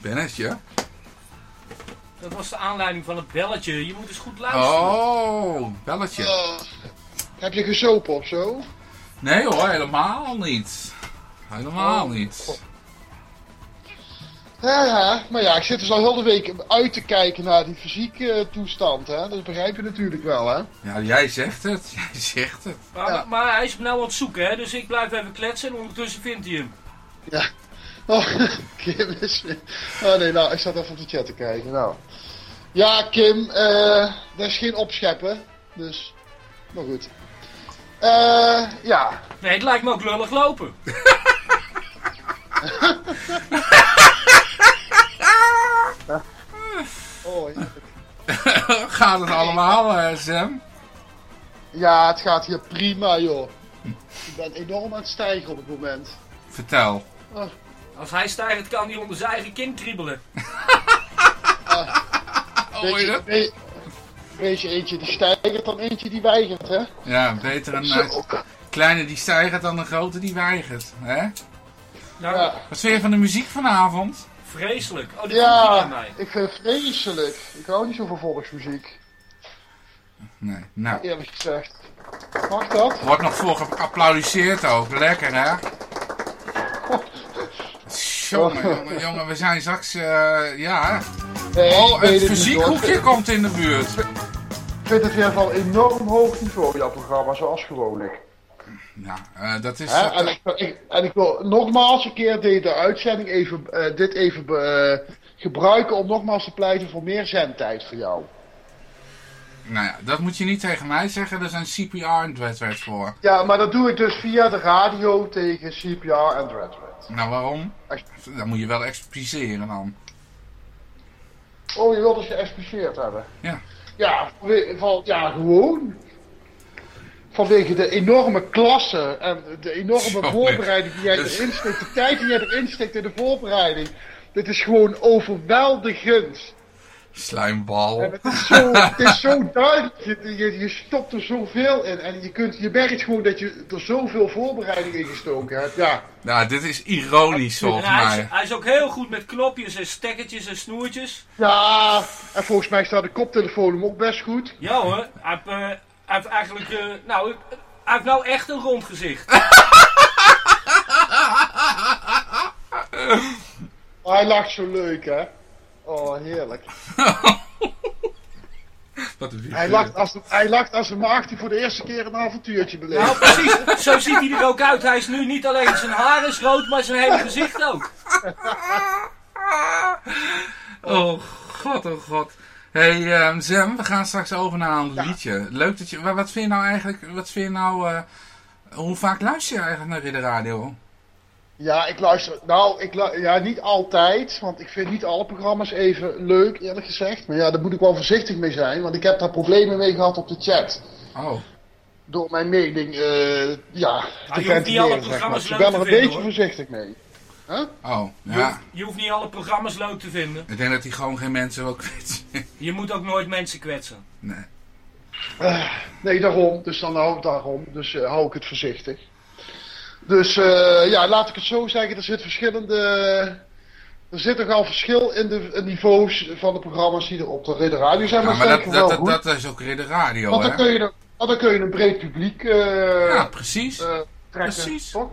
bennetje. Dat was de aanleiding van het belletje. Je moet eens goed luisteren. Oh, belletje. Eh, heb je gesopen of zo? Nee hoor, helemaal niet. Helemaal niet. Ja, ja, maar ja, ik zit dus al heel de week uit te kijken naar die fysieke toestand, hè. Dat begrijp je natuurlijk wel, hè. Ja, jij zegt het. (laughs) Jij zegt het. Maar, Ja. maar hij is nou aan het zoeken, hè? Dus ik blijf even kletsen en ondertussen vindt hij hem. Ja. Oh, (laughs) Kim is weer... Oh nee, nou, ik zat even op de chat te kijken, nou. Ja, Kim, eh dat is geen opscheppen, dus... Maar goed. Eh, ja. Nee, het lijkt me ook lullig lopen. (laughs) Oh, ja. (laughs) Gaat het allemaal, eh, Sam? ja, het gaat hier prima, joh. Ik ben enorm aan het stijgen op het moment. Vertel. Als hij stijgt, kan hij onder zijn eigen kin kriebelen. (laughs) Hoor je dat? Weet, weet je, eentje die stijgt dan eentje die weigert, hè? Ja, beter een Zo. kleine die stijgt dan een grote die weigert. Hè? Nou, Ja. Wat vind je van de muziek vanavond? vreselijk. Oh, dit aan Ja, mij. ik vind het vreselijk. Ik hou niet zo van volksmuziek, Nee. Nou, eerlijk gezegd. Mag dat? wordt nog voor geapplaudiseerd ook. Lekker, hè? Jongen, jongen, jongen, we zijn straks, eh, ja. Nee, Oh, het fysiekhoekje komt in de buurt. Ik vind het weer van enorm hoog niveau, jouw programma, zoals gewoonlijk. Ja, eh, dat is... Hè? eh, En, ik, ik- en ik wil nogmaals een keer deze uitzending even, dit even gebruiken om nogmaals te pleiten voor meer zendtijd voor jou. nou ja, dat moet je niet tegen mij zeggen. Er zijn CPR en Dreadwet voor. Ja, maar dat doe ik dus via de radio tegen CPR en Dreadred. Nou, waarom? Dan moet je wel expliceren dan. Oh, je wilt dus geëxpliceerd hebben? Ja. Ja, van, ja, gewoon. Vanwege de enorme klasse en de enorme voorbereiding die jij dus- erin steekt, de tijd die jij erin steekt in de voorbereiding. Dit is gewoon overweldigend. Slijmbal. En het is zo, het is zo duidelijk. Je, je, je stopt er zoveel in. En je, kunt, je merkt gewoon dat je er zoveel voorbereiding in gestoken hebt. Ja, Nou, dit is ironisch En volgens hij, is, mij. hij is ook heel goed met knopjes en stekkertjes en snoertjes. ja. En volgens mij staat de koptelefoon hem ook best goed. Ja hoor, hij heeft, eh, hij heeft eigenlijk, eh, nou, eh, hij heeft nou echt een rond gezicht. Hij lacht zo leuk, hè? Oh, heerlijk. (laughs) Wat een Hij lacht als, hij lacht als een maagd die voor de eerste keer een avontuurtje beleeft. Nou precies, zo ziet hij er ook uit. Hij is nu niet alleen zijn haar is rood, maar zijn hele gezicht ook. (laughs) Oh god, oh god. hey, ehm Zem, we gaan straks over naar een liedje. Leuk dat je... maar Wat vind je nou eigenlijk... Wat vind je nou... eh, hoe vaak luister je eigenlijk naar Ridder Radio? Ja, ik luister. Nou, ik lu- ja, niet altijd. Want ik vind niet alle programma's even leuk, eerlijk gezegd. Maar ja, daar moet ik wel voorzichtig mee zijn. Want ik heb daar problemen mee gehad op de chat. Oh. Door mijn mening, eh ja, te hoeft niet alle zeg maar. programma's Dus ik leuk ben er te een vinden, beetje hoor. voorzichtig mee. Oh, Je, ja. hoeft- je hoeft niet alle programma's leuk te vinden. Ik denk dat hij gewoon geen mensen wil kwetsen. Je moet ook nooit mensen kwetsen. Nee. Nee, daarom. Dus dan hou, daarom. Dus eh, hou ik het voorzichtig. Dus eh, ja, laat ik het zo zeggen. Er zit verschillende. Er zit nogal verschil in de niveaus van de programma's die er op de Ridder Radio zijn. Ja, Maar, maar dat, dat, dat, is ook Ridder Radio, want, dan hè? kun je, want dan kun je een breed publiek eh, Ja, precies. eh, trekken. Precies. Toch?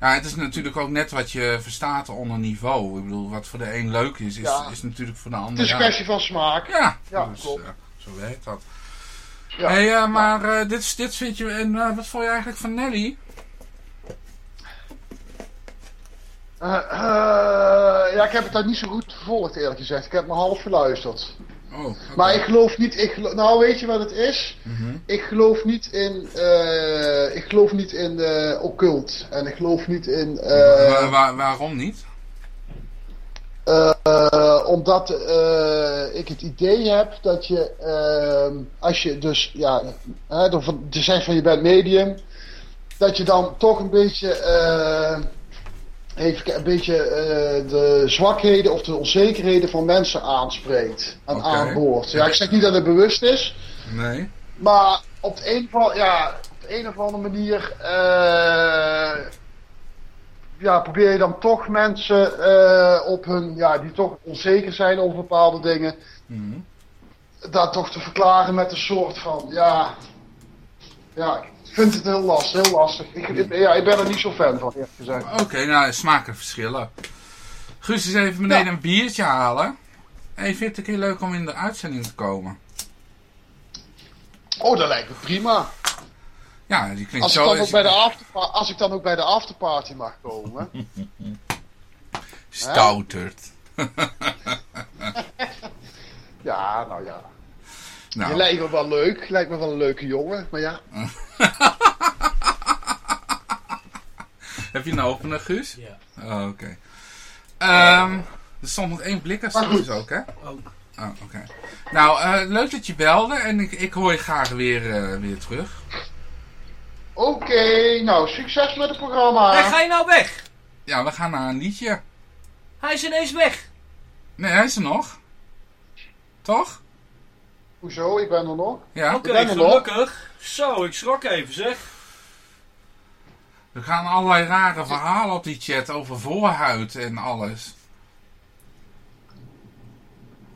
Ja, het is natuurlijk ook net wat je verstaat onder niveau. Ik bedoel, wat voor de een leuk is, is, Ja. is natuurlijk voor de ander... Het is een kwestie van smaak. Ja, Ja, dus, klopt. zo werkt dat. Ja. hey, maar dit, dit vind je... En wat vond je eigenlijk van Nelly? Eh, eh, ja, ik heb het daar niet zo goed gevolgd, eerlijk gezegd. Ik heb maar half geluisterd. Oh. Maar ik geloof niet, ik nou weet je wat het is? Mhm. Ik geloof niet in, eh, ik geloof niet in occult. En ik geloof niet in, Wa- wa- waarom niet? omdat eh, ik het idee heb dat je, ehm, als je dus, ja, hè, van, van je bent medium, dat je dan toch een beetje, eh, even, ki- een beetje eh, de zwakheden of de onzekerheden van mensen aanspreekt en aanboort. Ja, ik zeg niet dat het bewust is, Nee. Maar op de een of andere, ja, op de een of andere manier eh, ja, probeer je dan toch mensen eh, op hun, ja, die toch onzeker zijn over bepaalde dingen, Mhm. dat toch te verklaren met een soort van, ja, Ja, vind het heel lastig, heel lastig. Ik, ik- ja, ik ben er niet zo fan van, eerlijk gezegd. Oké, nou, smaken verschillen. Guus is even beneden Ja. een biertje halen. Hey, vind je het een keer leuk om in de uitzending te komen? Oh, dat lijkt me prima. Ja, die klinkt Als ik, zo... dan ook bij de als ik dan ook bij de afterparty mag komen. (laughs) Stouterd. (laughs) Ja, nou ja. Nou, Je lijkt me wel leuk. Lijkt me wel een leuke jongen. Maar ja. (laughs) heb je een opener, Guus? Ja. Oh, oké. Ehm, er stond nog één blik dus ook, hè? Ook. Oh, oké. Nou, eh, leuk dat je belde en ik, ik hoor je graag weer, eh, weer terug. Oké, nou, succes met het programma. Hey, ga je nou weg? Ja, we gaan naar een liedje. Hij is ineens weg. Nee, hij is er nog. Toch? Hoezo? Ik ben er nog. Ja. Oké, ben er nog. gelukkig. Zo, ik schrok even zeg. Er gaan allerlei rare verhalen op die chat over voorhuid en alles.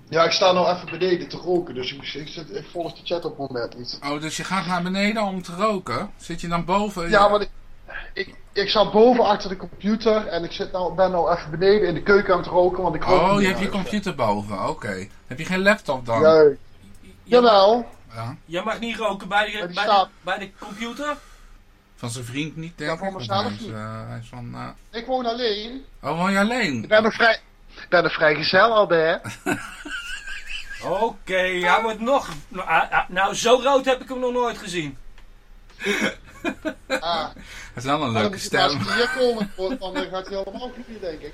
Ja, ik sta nou even beneden te roken, dus ik, ik, zit- ik volg de chat op het moment niet. Oh, dus je gaat naar beneden om te roken? Zit je dan boven? Ja, want ik, ik, ik zat boven achter de computer en ik zit nou, ben nou even beneden in de keuken aan het roken, want ik rook Oh, je hebt je computer boven, oké. Heb je geen laptop dan? Nee. Jawel. Ja. Jij mag niet roken bij de, bij de, staat- bij de computer? Van zijn vriend niet, denk Ja, ik. mezelf hij niet. eh, hij is van... eh, Ik woon alleen. Oh, woon je alleen? Ik ben een vrij, ik ben een vrijgezel, Albert. (laughs) Oké, hij wordt nog... Nou, ah, ah, nou, zo rood heb ik hem nog nooit gezien. (laughs) Ah, Hij is wel een leuke stem. een keer komen, want dan eh, gaat hij helemaal groeien, denk ik.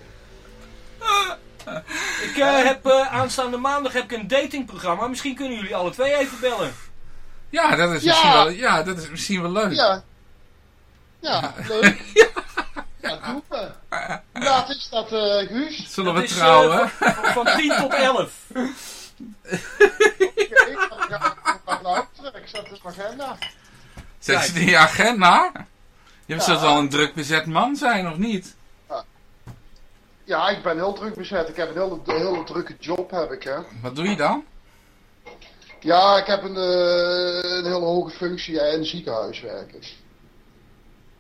(laughs) Ik eh, heb eh, aanstaande maandag heb ik een datingprogramma. Misschien kunnen jullie alle twee even bellen. Ja, dat is Ja. misschien wel, ja, dat is misschien wel leuk. Ja. Ja, leuk. (laughs) Ja, doen we. Hoe laat is dat, eh Guus? Zullen Dat we is, trouwen? van, van 10 tot 11. Oké, dan ga ik zet het op mijn agenda. Zet je het in je agenda? Je Ja. zult wel een druk bezet man zijn, of niet? Ja, ik ben heel druk bezet. Ik heb een hele, hele drukke job, heb ik, hè. Wat doe je dan? Ja, ik heb een, eh, een hele hoge functie ja, in het ziekenhuis werken.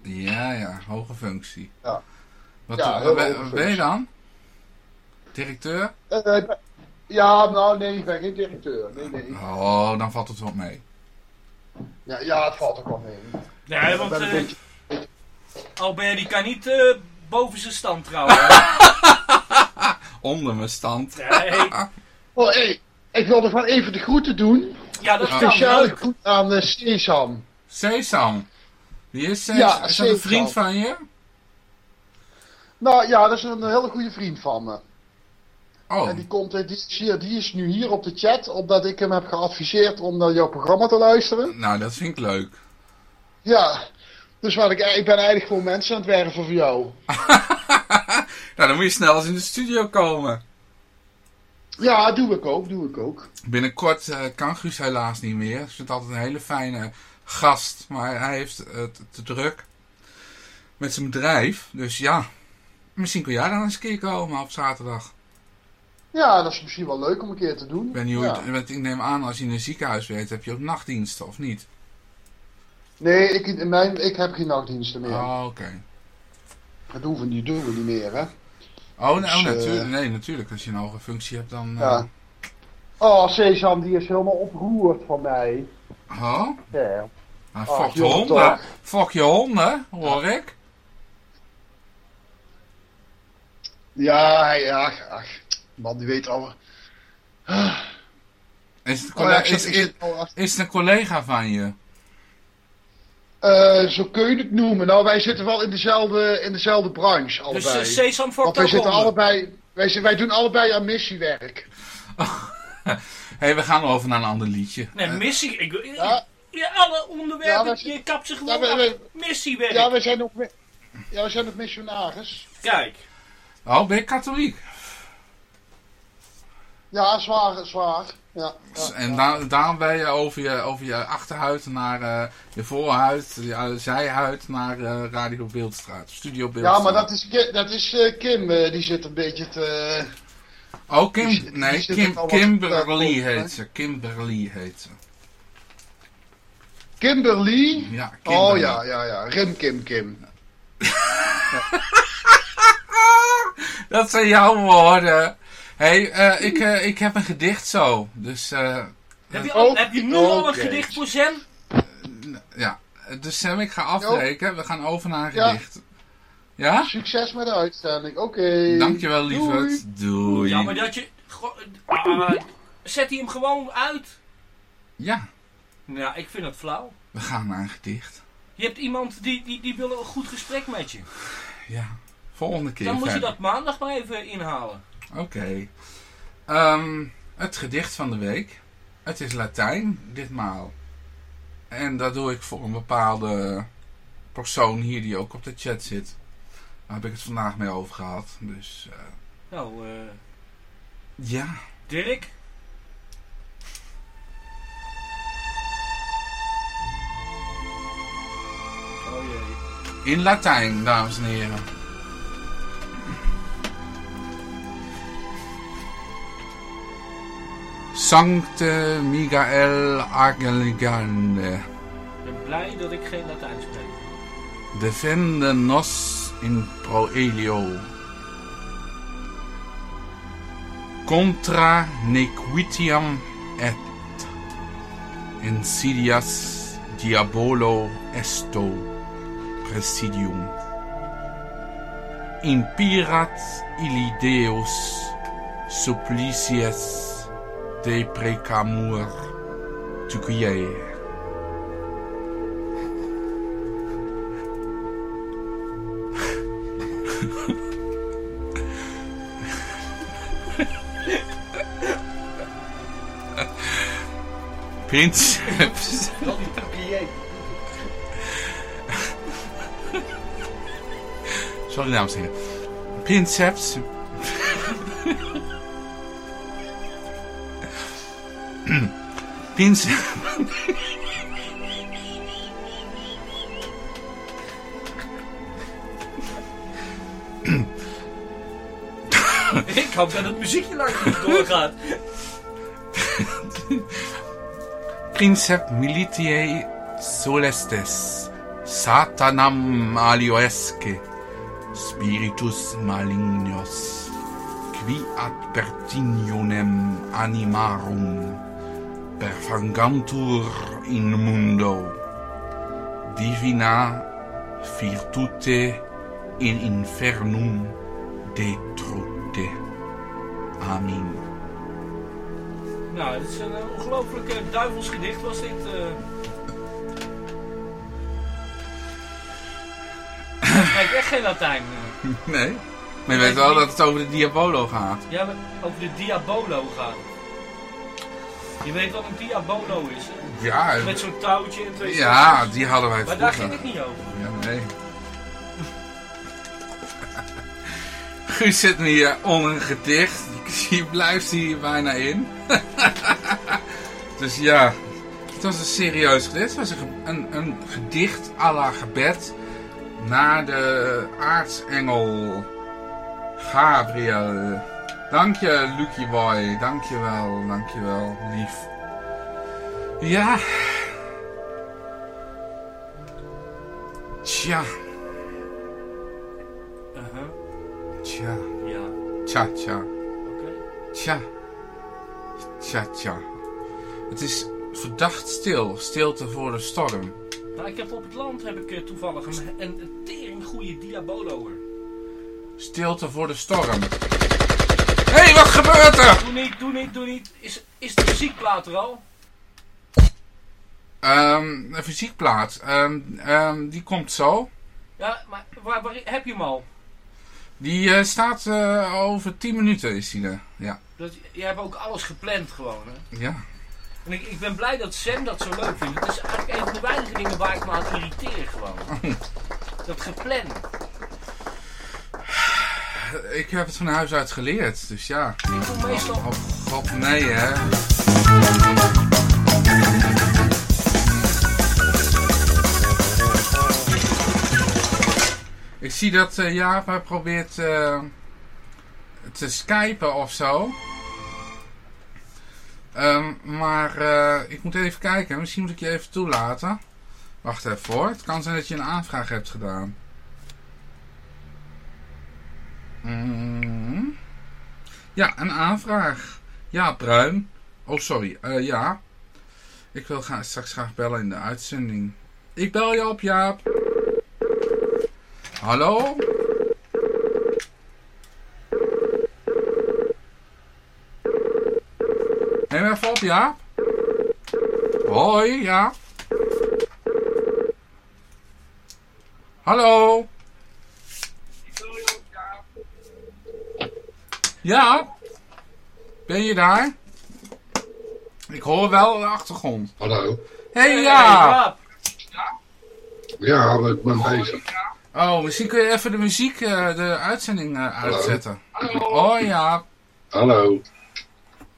Ja, ja, hoge functie. Ja. Wat, Ja, wat heel ben, hoge wat ben je dan? Directeur? Eh, ben- ja, nou nee, ik ben geen directeur. Nee, nee. Oh, dan valt het wel mee. Ja, ja het valt ook wel mee. Nee, want eh, beetje... Albert die kan niet eh, boven zijn stand trouwen. (laughs) Onder mijn stand. Nee. Oh, hey, ik wilde van even de groeten doen. Ja, dat kan Speciale groet aan eh, Sesam. Sesam. Wie is Sesam? Ja, is dat een vriend van je? Nou ja, dat is een hele goede vriend van me. Oh, En die, komt, eh, die, is hier, die is nu hier op de chat, omdat ik hem heb geadviseerd om naar jouw programma te luisteren. nou dat vind ik leuk. Ja, dus wat ik, ik ben eigenlijk gewoon mensen aan het werven voor jou. (laughs) Nou, dan moet je snel eens in de studio komen. Ja, doe ik ook, doe ik ook. Binnenkort eh, kan Guus helaas niet meer. Vind het altijd een hele fijne gast. Maar hij heeft het te druk met zijn bedrijf. Dus ja, misschien kun jij dan eens een keer komen op zaterdag. Ja, dat is misschien wel leuk om een keer te doen. Ja. want ik neem aan, als je in een ziekenhuis werkt, heb je ook nachtdiensten, of niet? Nee, ik, in mijn, ik heb geen nachtdiensten meer. Oh, oké. Dat hoeven die doen we niet meer, hè. Oh, nee, Dus, oh, eh, natuurlijk. Nee, natuurlijk. Als je een hoge functie hebt, dan... eh, Ja. Oh, Sesam, die is helemaal oproerd van mij. Oh? Ja. Nou, Ach, fok je honden. toch. Fok je honden, hoor ik. Ja, hij, ach, man, die weet al. Is het, Oh, ja, is, het een collega van je? Eh, zo kun je het noemen. Nou, wij zitten wel in dezelfde, in dezelfde branche, Dus allebei. Sesam Want fokt wij zitten allebei, wij, wij doen allebei aan missiewerk. Hé, (laughs) hey, we gaan over naar een ander liedje. Nee, Eh, missie. Ik, ik, Ja. ja, alle onderwerpen, Ja, je kapt ze Ja, gewoon we- af. we- Missiewerk. Ja, wij zijn ook, ja, wij zijn ook missionaris. Kijk. Oh, ben je katholiek? Ja, zwaar, zwaar. Ja, ja, En daar, daarom ben je over je, over je achterhuid naar eh, je voorhuid, je eh, zijhuid naar eh, Radio Beeldstraat, Studio Beeldstraat. Ja, maar dat is, dat is Kim, die zit een beetje te... Oh, Kim, die zit- die nee, Kim, er Kimberly te- heet ze. Kimberly heet ze. Kimberly. Ja, Oh Kimberly. ja, ja, ja. Rim Kim Kim. (laughs) Dat zijn jouw woorden. Hey, eh, ik, eh, ik heb een gedicht zo. Dus, eh, Heb je, al, heb je nu al een gedicht voor Sam? ja. Dus Sam, ik ga afbreken. We gaan over naar een Ja. gedicht. Ja? Succes met de uitzending. Oké. Dankjewel, Doei. lieverd. Doei. Ja, maar dat je... zet hij hem gewoon uit. Ja, Ja, ik vind het flauw. we gaan naar een gedicht. Je hebt iemand die, die, die wil een goed gesprek met je. Ja, volgende keer Dan moet je dat maandag maar even inhalen. Oké. Ehm, het gedicht van de week. Het is Latijn, ditmaal. En dat doe ik voor een bepaalde persoon hier die ook op de chat zit. Daar heb ik het vandaag mee over gehad. Dus, eh, Nou, eh ja. Dirk? Oh jee. In Latijn, dames en heren. Sancte Michael Argeligande. Ik ben blij dat ik geen Latijn spreek. Defende nos in proelio. Contra nequitiam et insidias diabolo esto presidium. Impirat illi Deus supplicies de precamur tuquier Princeps. Sorry, dames en heren. Princeps. Princeps. ik hoop dat het muziekje lang niet doorgaat. Princep militiae solestes, satanam alioesque, spiritus malignos, qui ad pertinionem animarum perfangantur in mundo, divina virtute in infernum detrute. Amen. Nou, het is een eh, ongelooflijke duivelsgedicht was dit. eh. Ik spreek echt geen Latijn. eh. Nee. Maar je weet wel dat het over de Diabolo gaat. Ja, over de Diabolo gaat. Je weet wat een Diabolo is, hè? Ja, Met zo'n touwtje en twee ja die hadden wij Maar daar vroeger. ging het niet over. Ja, nee. Guus zit me hier onder een gedicht. Je blijft hier bijna in. dus ja, het was een serieus gedicht. Het was een, een gedicht à la gebed naar de aartsengel Gabriel. Dank je, Lucky Boy. Dank je wel, dank je wel, lief. Ja. Tja, Uh-huh. tja, Ja, tja, tja. oké. Tja. Tja, tja. Het is verdacht stil. Stilte voor de storm. Nou, ik heb op het land heb ik eh, toevallig een, een, een tering goede Diaboloer. Stilte voor de storm. Hé, hey, wat gebeurt er? Doe niet, doe niet, doe niet. Is, is de muziekplaat er al? Ehm, een fysiekplaat. Ehm, ehm, die komt zo. Ja, maar waar, waar heb je hem al? Die eh, staat eh, over 10 minuten is die er. Ja. Dat, je hebt ook alles gepland gewoon, hè? Ja. En ik, ik ben blij dat Sam dat zo leuk vindt. Het is eigenlijk een van de weinige dingen waar ik me aan irriteer gewoon. (laughs) Dat gepland. Ik heb het van huis uit geleerd. Dus ja. Ik god, nee hè. Ik zie dat eh Java probeert eh, te skypen of zo. Ehm, maar eh, ik moet even kijken. Misschien moet ik je even toelaten. Wacht even hoor. Het kan zijn dat je een aanvraag hebt gedaan. Mm. Ja, een aanvraag. Ja, Bruin. Oh, sorry. Eh, ja. Ik wil ga, straks graag bellen in de uitzending. Ik bel je op, Jaap. Hallo? Neem even op, Jaap. Hoi, Jaap. Hallo? Ja? Ben je daar? Ik hoor wel de achtergrond. Hallo. Hey, Hey, ja. Ja, ik ben bezig. Oh, misschien kun je even de muziek, eh, de uitzending eh, uitzetten. Oh ja. Hallo.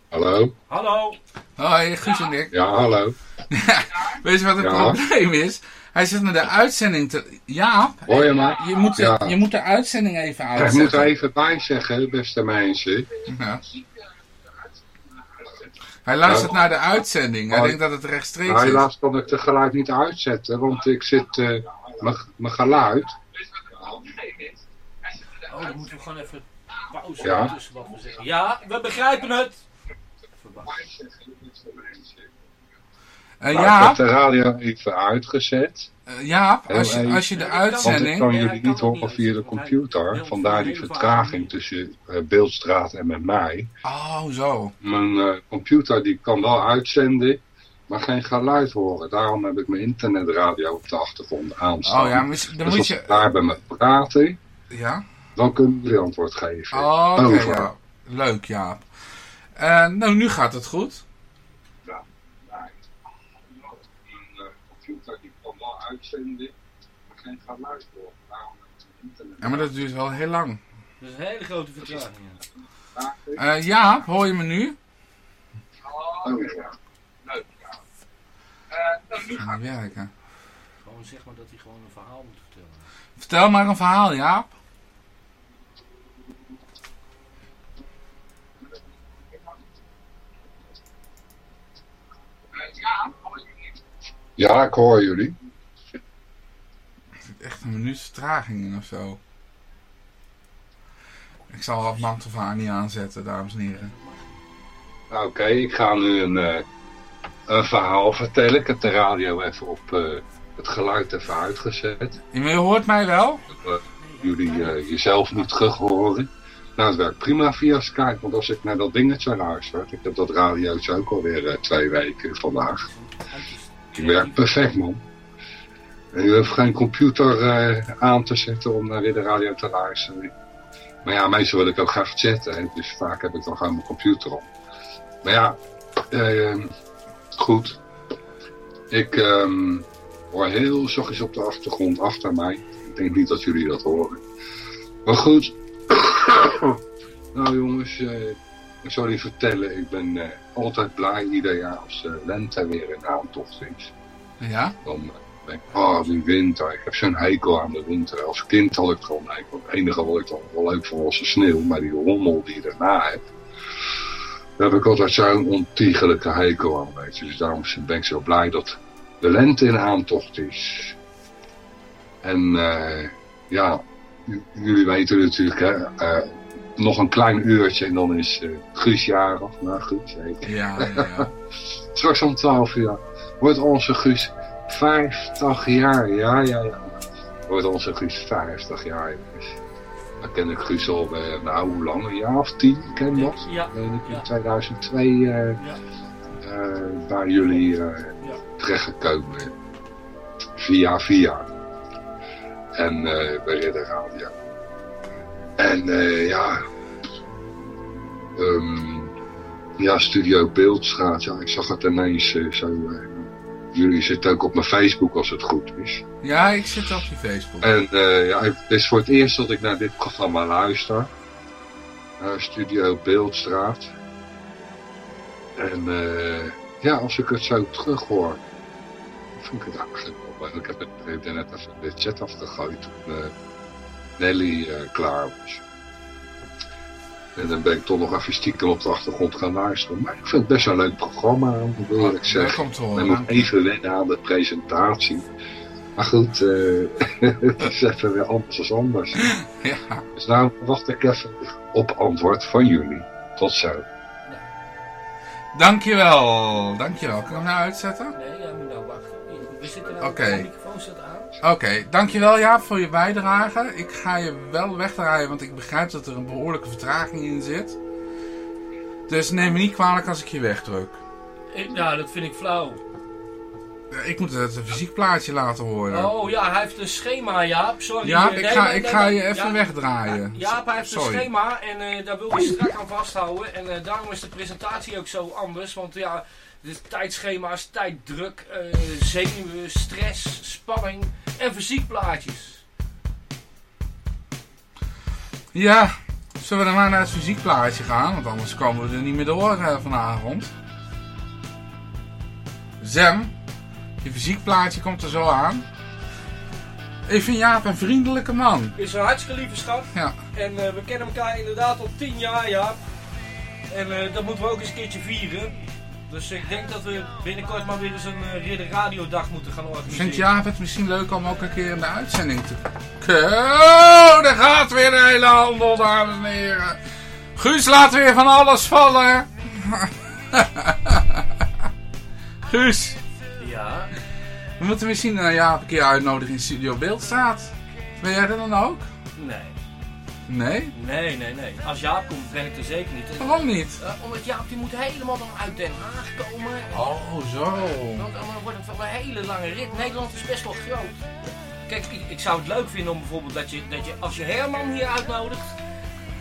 Hallo. Hallo. Hoi, Guus en ik. Ja, hallo. (laughs) Weet je wat het Ja. probleem is? Hij zit naar de uitzending te... Ja, Hoor je moet, de, Ja. je moet de uitzending even Ik moet uitzetten. er even bij zeggen, beste mensen. Ja. Hij luistert Ja. naar de uitzending. Hij Oh. denkt dat het rechtstreeks is. Helaas kan ik het geluid niet uitzetten, want ik zit... eh, mijn- geluid... Oh, dan moeten we gewoon even pauze Ja. doen tussen wat we zeggen. Ja, we begrijpen het. Eh, Nou, Jaap, ik heb de radio even uitgezet. eh, Jaap als, je, als je de Want ik uitzending... kan jullie niet horen via de computer. Vandaar die vertraging tussen eh, Beeldstraat en met mij. Oh, zo. Mijn eh, computer die kan wel uitzenden, maar geen geluid horen. Daarom heb ik mijn internetradio op de achtergrond aanstaan. Oh ja, dan dus moet als je... daar bij me praten, Ja? dan kunnen jullie antwoord geven. Oh, ja. Leuk, Jaap. Eh, nou, nu gaat het goed. Ja, nee. Mijn eh, computer die uitzenden, maar geen geluid horen. Ik internet. Ja, maar dat duurt wel heel lang. Dat is een hele grote vertraging. ja. Eh Jaap, hoor je me nu? Oh, ja. Gaat niet werken. Gewoon zeg maar dat hij gewoon een verhaal moet vertellen. Vertel maar een verhaal, Jaap. Ja, ik hoor jullie. Echt een minuut vertraging in of zo. Ik zal wat Mantovaar niet aanzetten, dames en heren. Oké, ik ga nu een, eh, een verhaal vertellen. Ik heb de radio even op eh, het geluid even uitgezet. Je hoort mij wel? Dat eh, jullie jezelf niet terug horen. Nou, het werkt prima via Skype, want als ik naar dat dingetje luister, ik heb dat radiootje ook alweer twee weken vandaag. Die werkt perfect, man. En u heeft geen computer eh, aan te zetten om naar weer de radio te luisteren. Maar ja, meestal wil ik ook graag chatten, hè, dus vaak heb ik dan gewoon mijn computer op. Maar ja, ehm, goed. Ik ehm, hoor heel zachtjes op de achtergrond achter mij. Ik denk niet dat jullie dat horen. Maar goed. (coughs) nou jongens, eh, ik zal jullie vertellen. Ik ben eh, altijd blij ieder jaar als lente weer in aantocht is. Ja? Dan eh, denk oh die winter. Ik heb zo'n hekel aan de winter. Als kind had ik al hekel. Het enige wat ik dan wel leuk vond was de sneeuw. Maar die rommel die je daarna hebt. Daar heb ik altijd zo'n ontiegelijke hekel aan. Weet je. Dus daarom ben ik zo blij dat de lente in aantocht is. En eh, ja, jullie weten natuurlijk, hè, eh, nog een klein uurtje en dan is eh Guus jarig. Nou, Guus, je. Ja, ja, ja. (laughs) Straks om 12 uur wordt onze Guus 50 jaar. Ja, ja, ja. Wordt onze Guus 50 jaar. Dus dan ken ik Guus al, eh, nou hoe lang? Een jaar of tien, ken dat? Ja, in ja. 2002 eh, Ja. eh, bij jullie eh, terechtgekomen. Via via. En eh, bij Ridder Radio. En ja. ehm, ja, Studio Beeldstraat. Ja, ik zag het ineens zo. Jullie zitten ook op mijn Facebook als het goed is. Ja, ik zit op je Facebook. En eh, ja, het is voor het eerst dat ik naar dit programma luister. Naar Studio Beeldstraat. En eh, ja, als ik het zo terug hoor, vind ik het eigenlijk wel leuk. Ik heb het net even de chat afgegooid toen eh, Nelly klaar was. En dan ben ik toch nog even stiekem op de achtergrond gaan luisteren. Maar ik vind het best wel een leuk programma, moet ik zeggen. Ik moet even wennen aan de presentatie. Maar goed, eh, (laughs) het is even weer anders als anders. Ja. Dus daarom wacht ik even op antwoord van jullie. Tot zo. Dankjewel, dankjewel. Kan ik hem nou uitzetten? Nee, moet nou wachten. We zitten nou Oké. de Oké, dankjewel Jaap voor je bijdrage. Ik ga je wel wegdraaien, want ik begrijp dat er een behoorlijke vertraging in zit. Dus neem me niet kwalijk als ik je wegdruk. Ik, nou, dat vind ik flauw. Ja, Ik moet het een fysiek plaatje laten horen. Oh ja, hij heeft een schema, Jaap. Sorry. Jaap, eh, ik ga, ik ga je even Ja, wegdraaien. Jaap, hij heeft Sorry. een schema en eh, daar wil hij strak aan vasthouden. En eh, daarom is de presentatie ook zo anders. Want ja, de tijdschema's, tijddruk, eh, zenuwen, stress, spanning en fysiek plaatjes. Ja, zullen we dan maar naar het fysiek plaatje gaan? Want anders komen we er niet meer door eh, vanavond. Zem, je fysiek plaatje komt er zo aan. Ik vind Jaap een vriendelijke man. Is een hartstikke lieve schat. Ja. En eh, we kennen elkaar inderdaad al tien jaar, Jaap. En dat moeten we ook eens een keertje vieren. Dus ik denk dat we binnenkort maar weer eens een uh, Ridder Radiodag moeten gaan organiseren. Vindt Jaap het misschien leuk om ook een keer in de uitzending te... Oh, daar gaat weer de hele handel, dames en heren. Guus laat weer van alles vallen. (laughs) Guus, Ja. we moeten misschien uh, Jaap een keer uitnodigen in Studio Beeldstraat. Ben jij er dan ook? Nee. Nee? Nee, nee, nee. Als Jaap komt, ben ik er zeker niet. Waarom niet? Uh, omdat Jaap die moet helemaal dan uit Den Haag komen. Oh, zo. Want dan wordt het wel een hele lange rit. Nederland is best wel groot. Kijk, ik, ik zou het leuk vinden om bijvoorbeeld dat je, dat je als je Herman hier uitnodigt,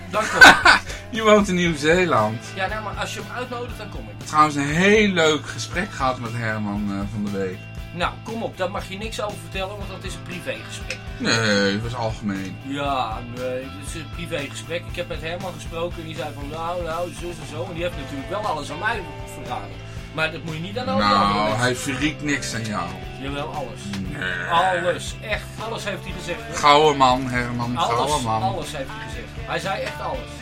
dan kom ik. (laughs) je woont in Nieuw-Zeeland. Ja, nou, maar als je hem uitnodigt, dan kom ik. Trouwens, een heel leuk gesprek gehad met Herman uh, van de week. Nou, kom op, daar mag je niks over vertellen, want dat is een privégesprek. Nee, het was algemeen. Ja, nee, het is een privégesprek. Ik heb met Herman gesproken en die zei van nou, nou, zus en zo. En die heeft natuurlijk wel alles aan mij verraden. Maar dat moet je niet aan alle Nou, hij verriekt niks aan jou. Jawel, alles. Nee. Alles, echt, alles heeft hij gezegd. Hè? Gouden man, Herman, alles, gouden man. alles heeft hij gezegd. Hij zei echt alles.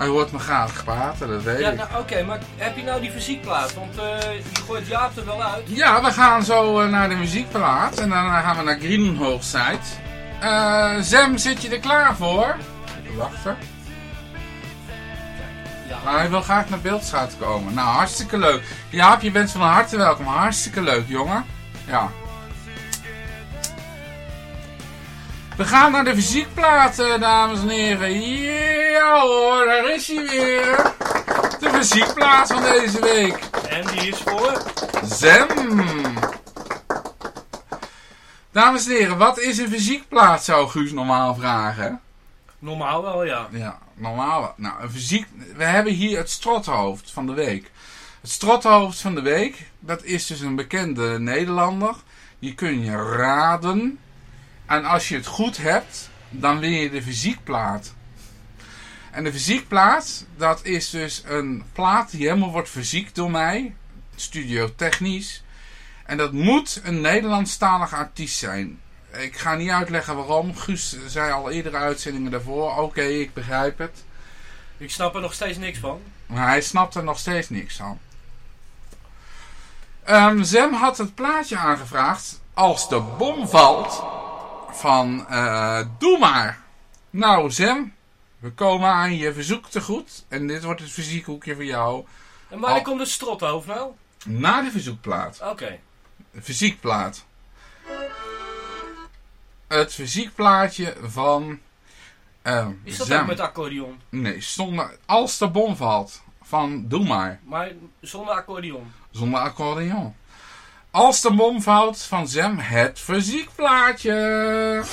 Hij hoort me graag praten, dat weet Ja, ik. nou oké, maar heb je nou die fysiekplaat? Want eh, je gooit Jaap er wel uit. Ja, we gaan zo uh, naar de muziekplaat en daarna gaan we naar Greenhoogside. Uh, Zem, zit je er klaar voor? Even wachten. Ja. Maar hij wil graag naar Beeldstraat komen. Nou, hartstikke leuk. Jaap, je bent van harte welkom. Hartstikke leuk, jongen. Ja. We gaan naar de fysiekplaat, uh, dames en heren. Ja hoor, daar is hij weer. De fysiekplaat van deze week. En die is voor? Zem. Dames en heren, wat is een fysiekplaat, zou Guus normaal vragen. Normaal wel, ja. Ja, normaal wel. Nou, een fysiek... We hebben hier het strothoofd van de week. Het strothoofd van de week, dat is dus een bekende Nederlander. Die kun je raden. En als je het goed hebt, dan win je de fysiekplaat. En de fysiekplaat, dat is dus een plaat die helemaal wordt fysiek door mij. Studio technisch. En dat moet een Nederlandstalige artiest zijn. Ik ga niet uitleggen waarom. Guus zei al eerdere uitzendingen daarvoor. Oké, okay, ik begrijp het. Ik snap er nog steeds niks van. Maar hij snapt er nog steeds niks van. Um, Zem had het plaatje aangevraagd. Als de bom valt. Van uh, Doe maar. Nou Zem. We komen aan je verzoek te goed. En dit wordt het fysiekhoekje voor jou. En wanneer komt het strothoofd nou? Na de verzoekplaat. Oké. Okay. De fysiekplaat. Het fysiekplaatje van... Uh, Is dat Zem. ook met accordeon? Nee, zonder, als de bom valt. Van Doe maar. Maar zonder accordeon? Zonder accordeon. Als de bom valt van Zem, het fysiekplaatje.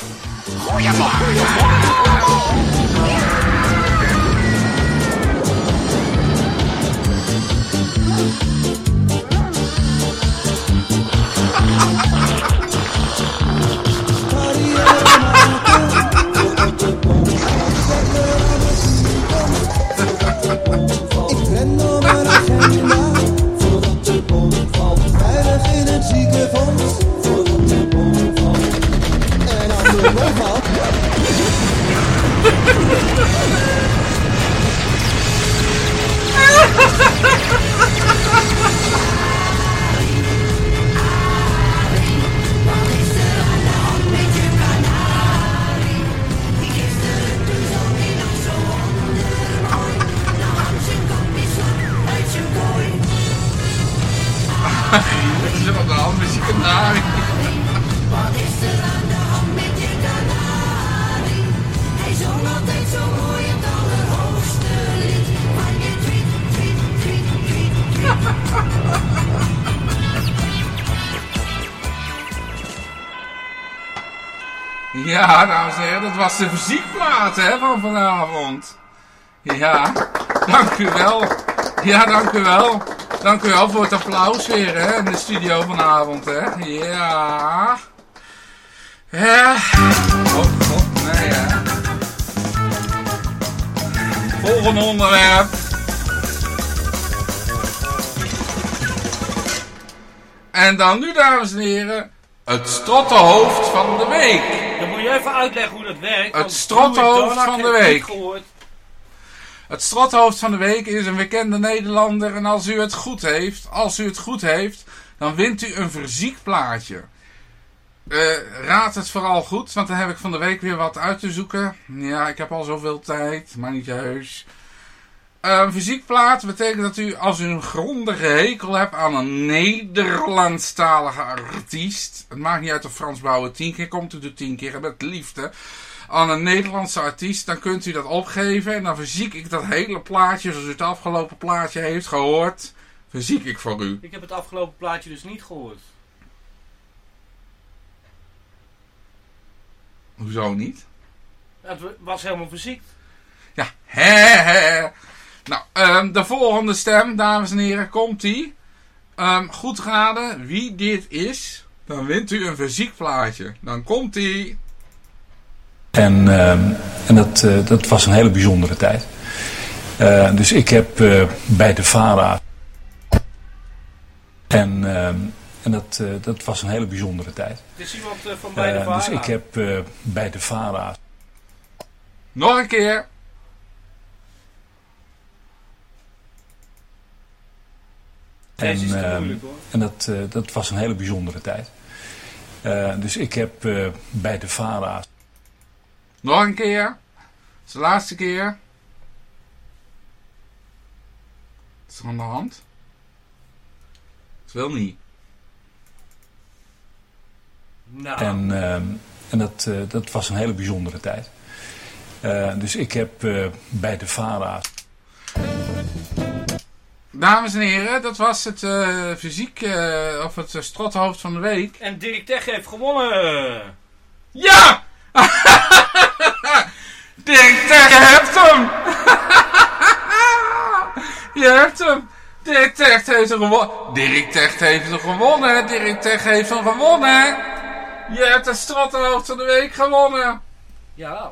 Ik Ha ha ha ha! Ja, dames en heren, dat was de fysiekplaat hè, van vanavond. Ja, dank u wel. Ja, dank u wel. Dank u wel voor het applaus weer hè, in de studio vanavond. Hè. Ja. Ja. Oh god, nee hè. Volgende onderwerp. En dan nu, dames en heren, het strottenhoofd van de week. Dan moet je even uitleggen hoe dat werkt. Het strottenhoofd van de week. Het strothoofd van de week is een bekende Nederlander en als u het goed heeft, als u het goed heeft, dan wint u een fysiek plaatje. Eh, raad het vooral goed, want dan heb ik van de week weer wat uit te zoeken. Ja, ik heb al zoveel tijd, maar niet juist. Een fysiek plaat betekent dat u, als u een grondige hekel hebt aan een Nederlandstalige artiest. Het maakt niet uit of Frans Bouwen tien keer komt, u doet tien keer met liefde. Aan een Nederlandse artiest, dan kunt u dat opgeven. En dan verziek ik dat hele plaatje, zoals u het afgelopen plaatje heeft gehoord. Verziek ik voor u. Ik heb het afgelopen plaatje dus niet gehoord. Hoezo niet? Het was helemaal verziekt. Ja, hè, hè. Nou, ehm, de volgende stem, dames en heren, komt ie. Ehm, goed raden wie dit is. Dan wint u een fysiek plaatje. Dan komt ie. En, ehm, en dat, eh, dat was een hele bijzondere tijd. Eh, dus ik heb eh, bij de VARA. En, ehm, en dat, eh, dat was een hele bijzondere tijd. Is iemand van bij de Eh, VARA. dus ik heb eh, bij de VARA. Nog een keer. En, is moeilijk, hoor. en dat, eh, dat was een hele bijzondere tijd. Eh, dus ik heb eh, bij de VARA. Nog een keer. Het is de laatste keer. Wat is er aan de hand? Het wil niet. Nou, En, ehm, en dat, eh, dat was een hele bijzondere tijd. Eh, dus ik heb eh, bij de VARA. Dames en heren, dat was het eh, fysiek, eh, of het uh, strothoofd van de week. En Dirk Tech heeft gewonnen. Ja! (laughs) Dirk Tech, je hebt hem! (laughs) je hebt hem! Dirk Tech heeft hem gewonnen. Dirk Tech heeft hem gewonnen. Dirk Tech heeft hem gewonnen. Je hebt het strothoofd van de week gewonnen. Ja,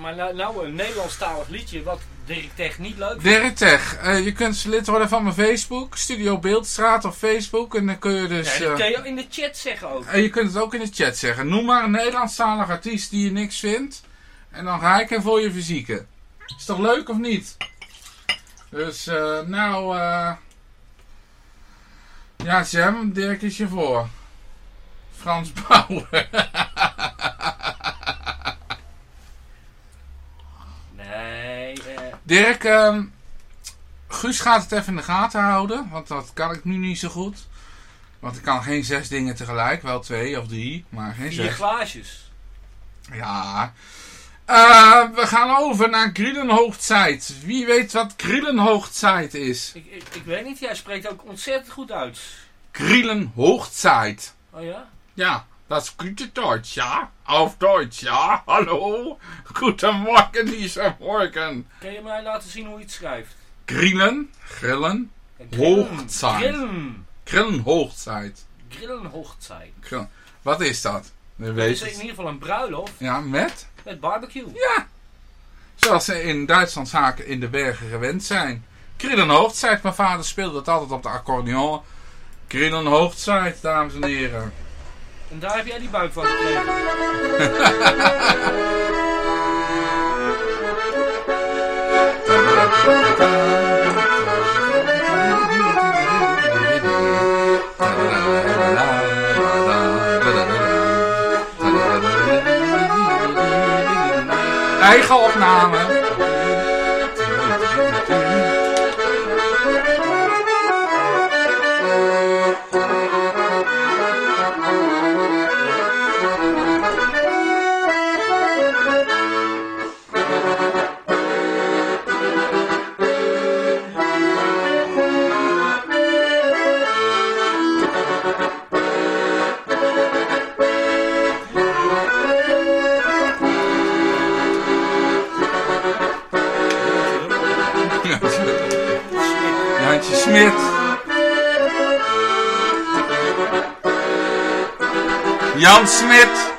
maar nou, nou een Nederlandstalig liedje wat Dirk Tech niet leuk. Dirk Tech, eh, je kunt lid worden van mijn Facebook, Studio Beeldstraat op Facebook. En dan kun je dus... Ja, dat eh, kun je in de chat zeggen ook. En je kunt het ook in de chat zeggen. Noem maar een Nederlandstalige artiest die je niks vindt. En dan ga ik hem voor je fysieken. Is toch leuk of niet? Dus, eh, nou, eh. ja, Jam, Dirk is je voor. Frans Bauer. (laughs) Nee, eh, Dirk, ehm, Guus gaat het even in de gaten houden. Want dat kan ik nu niet zo goed. Want ik kan geen zes dingen tegelijk. Wel twee of drie, maar geen vier zes. glaasjes. Ja. Eh, we gaan over naar Grillenhoogzeit. Wie weet wat Grillenhoogzeit is? Ik, ik, ik weet niet, jij spreekt ook ontzettend goed uit. Grillenhoogzeit. Oh ja? Ja, dat is gute Deutsch, ja? Auf Deutsch, ja? Hallo? Goedemorgen, dieser Morgen. Kun je mij laten zien hoe je het schrijft? Grillen, grillen, Grillen, hoogzeit. Grillen. Grillenhoogzeit. Grillenhoogzeit. Grillen. Wat is dat? Dat is in ieder geval een bruiloft Ja, met? met barbecue. Ja. Zoals ze in Duitsland zaken in de bergen gewend zijn. Grillenhoogzeit, mijn vader speelde dat altijd op de accordeon. Grillenhoogzeit, dames en heren. En daar heb jij die buik van (laughs) gekregen. Eigen opname. Jan Smit.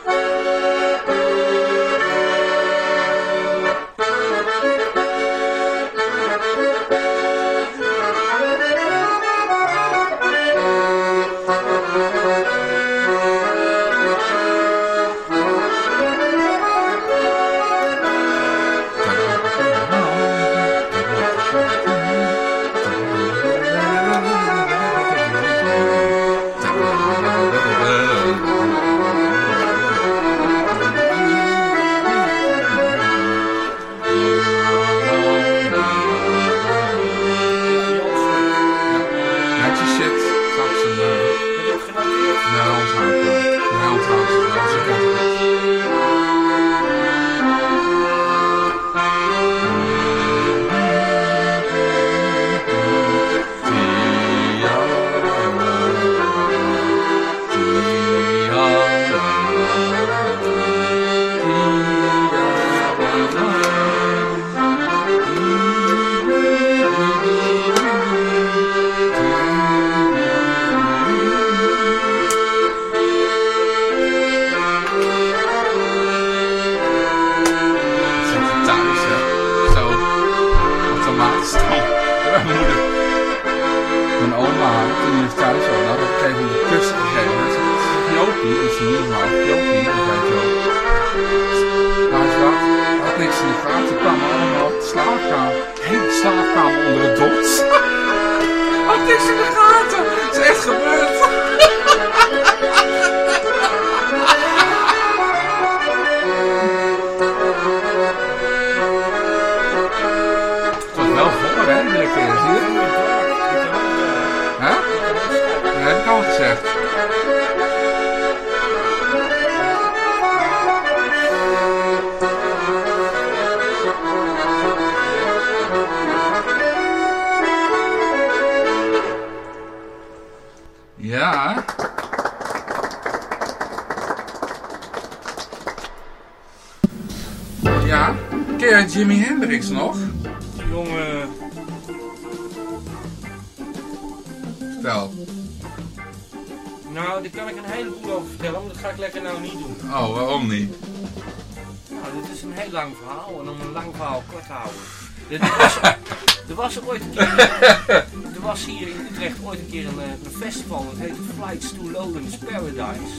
Festival, dat heette Flights to Lowlands Paradise.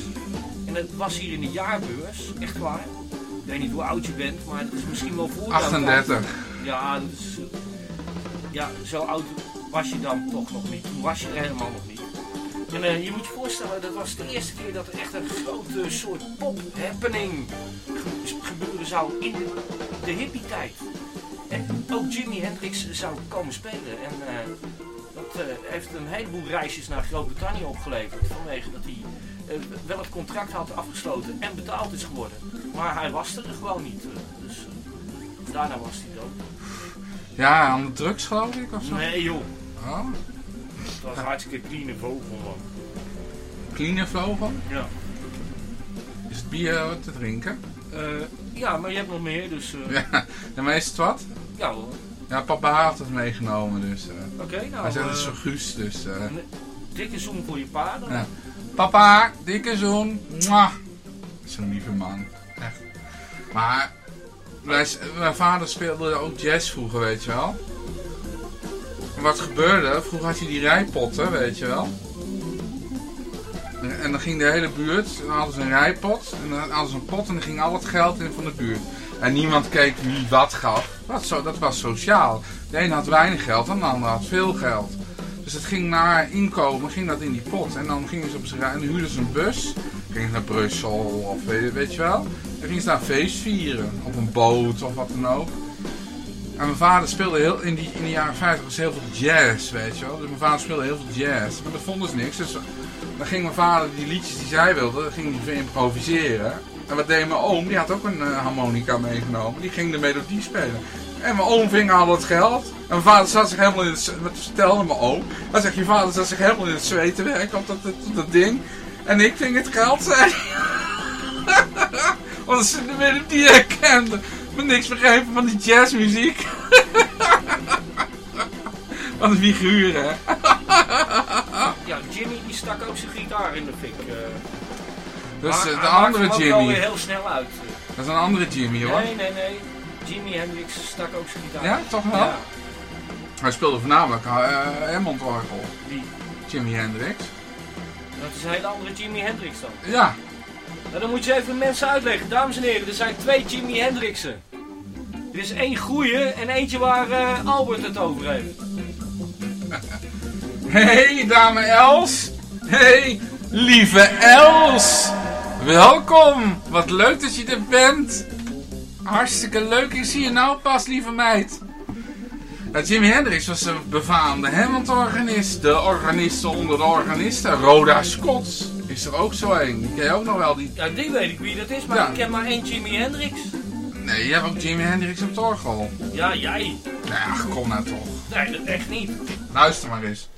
En dat was hier in de jaarbeurs, echt waar. Ik weet niet hoe oud je bent, maar het is misschien wel voor jouw 38. tijd. Ja, dat eh, ja, zo oud was je dan toch nog niet. Toen was je er helemaal nog niet. En eh, je moet je voorstellen, dat was de eerste keer dat er echt een grote soort pop-happening ge- gebeuren zou in de, de hippie-tijd. En ook Jimi Hendrix zou komen spelen. En dat eh, heeft een heleboel reisjes naar Groot-Brittannië opgeleverd. Vanwege dat hij eh, wel het contract had afgesloten en betaald is geworden. Maar hij was er gewoon niet. eh, dus eh, daarna was hij dood. Ja, aan de drugs geloof ik of zo? Nee joh, Oh, het was hartstikke clean vogel man. clean vogel. Ja. Is het bier eh, te drinken? Eh, ja, maar je hebt nog meer, dus... eh, Ja, (laughs) ja, maar is het wat? ja hoor. Ja, papa had het meegenomen, dus... eh, Oké, nou... hij zegt het eh, is zo guus, dus... eh, een dikke zoen voor je pa dan. ja. Papa, dikke zoen. Mwah. Zo'n lieve man. Echt. Maar... Wij, mijn vader speelde ook jazz vroeger, weet je wel. En wat gebeurde? Vroeger had je die rijpotten, weet je wel. En, en dan ging de hele buurt, dan hadden ze een rijpot. En dan hadden ze een pot en dan ging al het geld in van de buurt. En niemand keek wie wat gaf. Dat, zo, dat was sociaal. De een had weinig geld en de ander had veel geld. Dus het ging naar inkomen, ging dat in die pot. En dan gingen ze op en huurden ze een bus. Gingen ze naar Brussel of weet, je wel. Dan gingen ze daar feest vieren. Op een boot of wat dan ook. En mijn vader speelde heel, in, die, in de jaren 50 was heel veel jazz, weet je wel. Dus mijn vader speelde heel veel jazz. Maar dat vonden ze niks. Dus dan ging mijn vader die liedjes die zij wilde, ging hij improviseren. En wat deed mijn oom? Die had ook een eh, harmonica meegenomen. Die ging de melodie spelen. En mijn oom ving al het geld. En mijn vader zat zich helemaal in het... Wat vertelde mijn oom? Dan zegt je vader zat zich helemaal in het zweet te werken op dat, dat, ding. En ik ving het geld, hij. (laughs) Omdat ze de melodie herkende. Maar niks begrepen van die jazzmuziek. (laughs) Wat een figuur, hè? (laughs) Ja, Jimmy die stak ook zijn gitaar in de fik. eh. Dus eh, de andere Jimmy. weer heel snel uit. Dat is een andere Jimmy hoor. Nee, nee, nee. Jimi Hendrix stak ook zijn gitaar. Ja, toch wel? Ja. Hij speelde voornamelijk uh, Hammond orgel. Wie? Jimi Hendrix. Dat is een hele andere Jimi Hendrix dan. Ja. Nou, dan moet je even mensen uitleggen. Dames en heren, er zijn twee Jimi Hendrixen. Er is één goeie en eentje waar eh, Albert het over heeft. (laughs) Hey, dame Els. Hey, lieve Els. Welkom. Wat leuk dat je er bent. Hartstikke leuk. Ik zie je nou pas, lieve meid. Ja, Jimi Hendrix was een befaamde Hammond-organist. De organist onder de organisten. Rhoda Scott is er ook zo een. Die ken je ook nog wel. Die... Ja, die weet ik wie dat is, maar Ja. ik ken maar één Jimi Hendrix. Nee, je hebt ook Jimi Hendrix op het orgel. Ja, jij. Nou ja, kom nou toch. Nee, dat echt niet. Luister maar eens.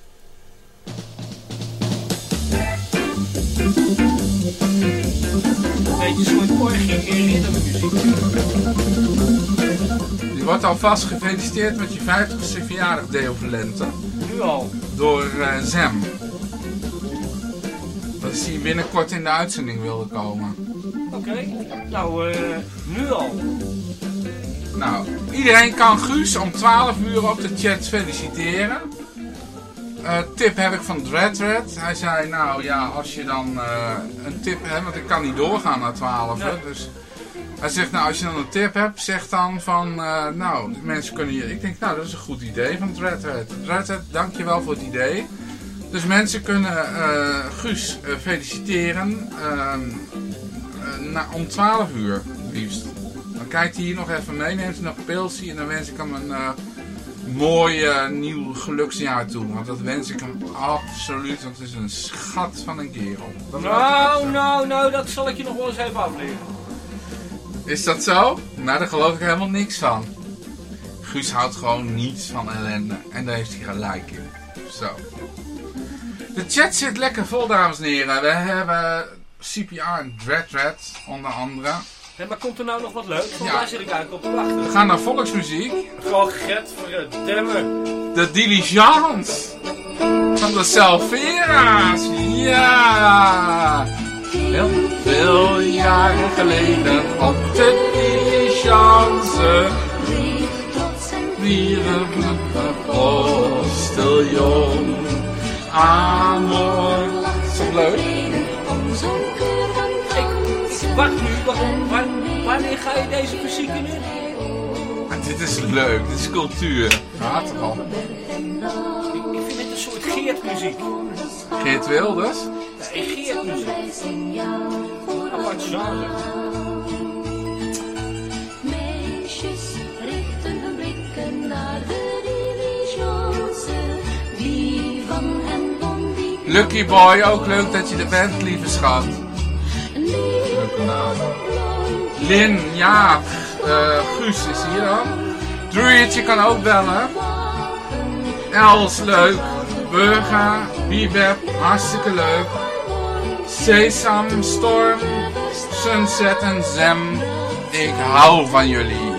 Een beetje een soort orgie in ritmemuziek. Je wordt alvast gefeliciteerd met je 50ste verjaardag, Deo Valente. Nu al. Door eh, Zem. Dat hij binnenkort in de uitzending wilde komen. Oké. Nou, eh, nu al. Nou, iedereen kan Guus om 12 uur op de chat feliciteren. Eh, tip heb ik van Dreadred. Hij zei, nou ja, als je dan eh, een tip hebt, want ik kan niet doorgaan naar 12. hè, Nee. dus hij zegt, nou als je dan een tip hebt, zeg dan van, eh, nou, mensen kunnen je... Ik denk, nou, dat is een goed idee van Dreadred. Dreadred, dankjewel voor het idee. Dus mensen kunnen Guus feliciteren ehm, eh, na, om 12 uur, liefst. Dan kijkt hij hier nog even mee, neemt hij nog een pilsie en dan wens ik hem een mooi nieuw geluksjaar toe. Want dat wens ik hem absoluut, want het is een schat van een kerel. Dat Nou, nou, nou, dat zal ik je nog wel eens even afleren. Is dat zo? Nou, daar geloof ik helemaal niks van. Guus houdt gewoon niets van ellende. En daar heeft hij gelijk in. Zo. De chat zit lekker vol, dames en heren. We hebben CPR en Dread Dread, onder andere. Maar komt er nou nog wat leuks? Want Ja. daar zit ik eigenlijk op te wachten. We gaan naar volksmuziek. Gewoon get verdemmen. De Diligence. Van de Salvera's. Ja. Heel veel jaren geleden op de Diligence. Vieren we postiljon. Amor. Is dat leuk? Ik wacht nu, waarom, wa- wanneer ga je deze fysieke nu? Maar dit is leuk. Dit is cultuur. Gaat er al. Ik, ik vind het een soort Geert-muziek. Geert Wilders. Nee, Geert-muziek. Apart genre. Meisjes richten hun blikken naar de diligence. Die van en van die Lucky Boy, ook leuk dat je er bent, lieve schat. Leuke naam. Lin, Jaap, eh, Guus is hier dan. Druidje kan ook bellen. Els, leuk. Burga, Bibeb, hartstikke leuk. Sesam, Storm, Sunset en Zem. Ik hou van jullie.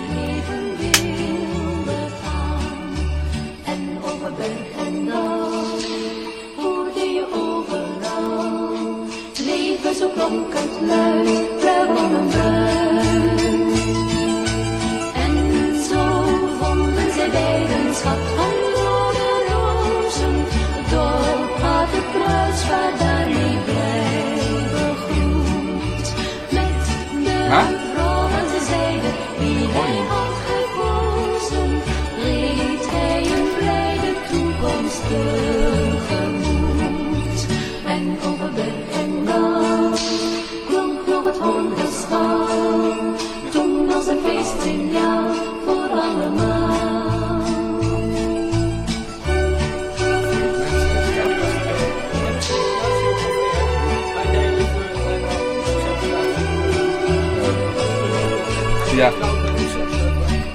Ja.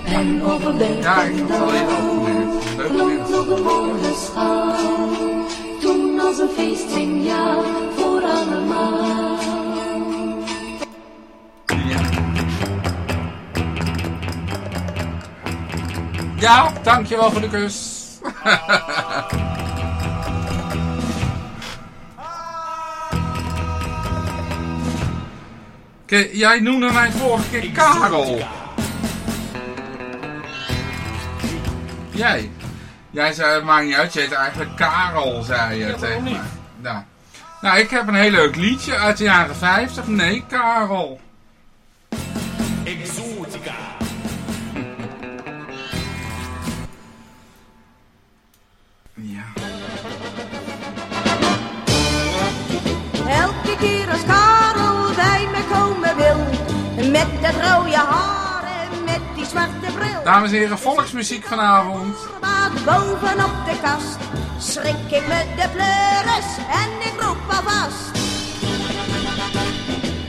En over berg Ja, ik en heb het al even dal opgemerkt. Leuk klonk mensen. nog een hondenschal, toen als een feestsignaal voor allemaal. Ja, dankjewel voor de kus. Jij noemde mij vorige keer Karel. Jij. Jij zei, het maakt niet uit, je heet eigenlijk Karel, zei je Ja, tegen mij. Nou. nou, ik heb een heel leuk liedje uit de jaren 50. Nee, Karel. Exotica. Ja. Elke keer als Karel met dat rode haar en met die zwarte bril. Dames en heren, volksmuziek vanavond. Wat bovenop de kast, schrik ik met de pleuris en ik roep alvast.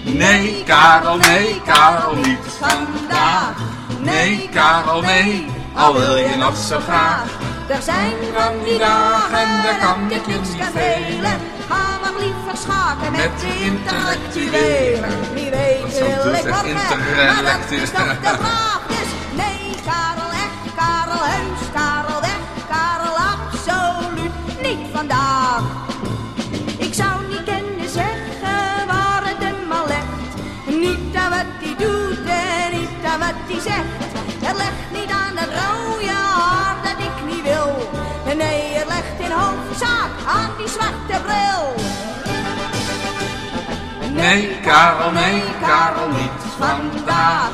Nee, Karel, nee, Karel, niet vandaag. Nee, Karel, nee, al wil je nog zo graag. Er zijn van die dagen, daar kan ik niks aan velen. Ga maar liever schaken met de intellectuelen. Maar dat is de intellectuelen. vraag. Dus nee, Karel, echt, Karel, heus, Karel, weg, Karel, absoluut niet vandaag. Ik zou niet kunnen zeggen waar het hem al legt. Niet aan wat hij doet en niet aan wat hij zegt. Het legt niet aan dat rode haar dat ik niet wil. Nee, het legt in hoofdzaak aan die zwarte bril. Nee, Karel, nee, Karel, niet vandaag.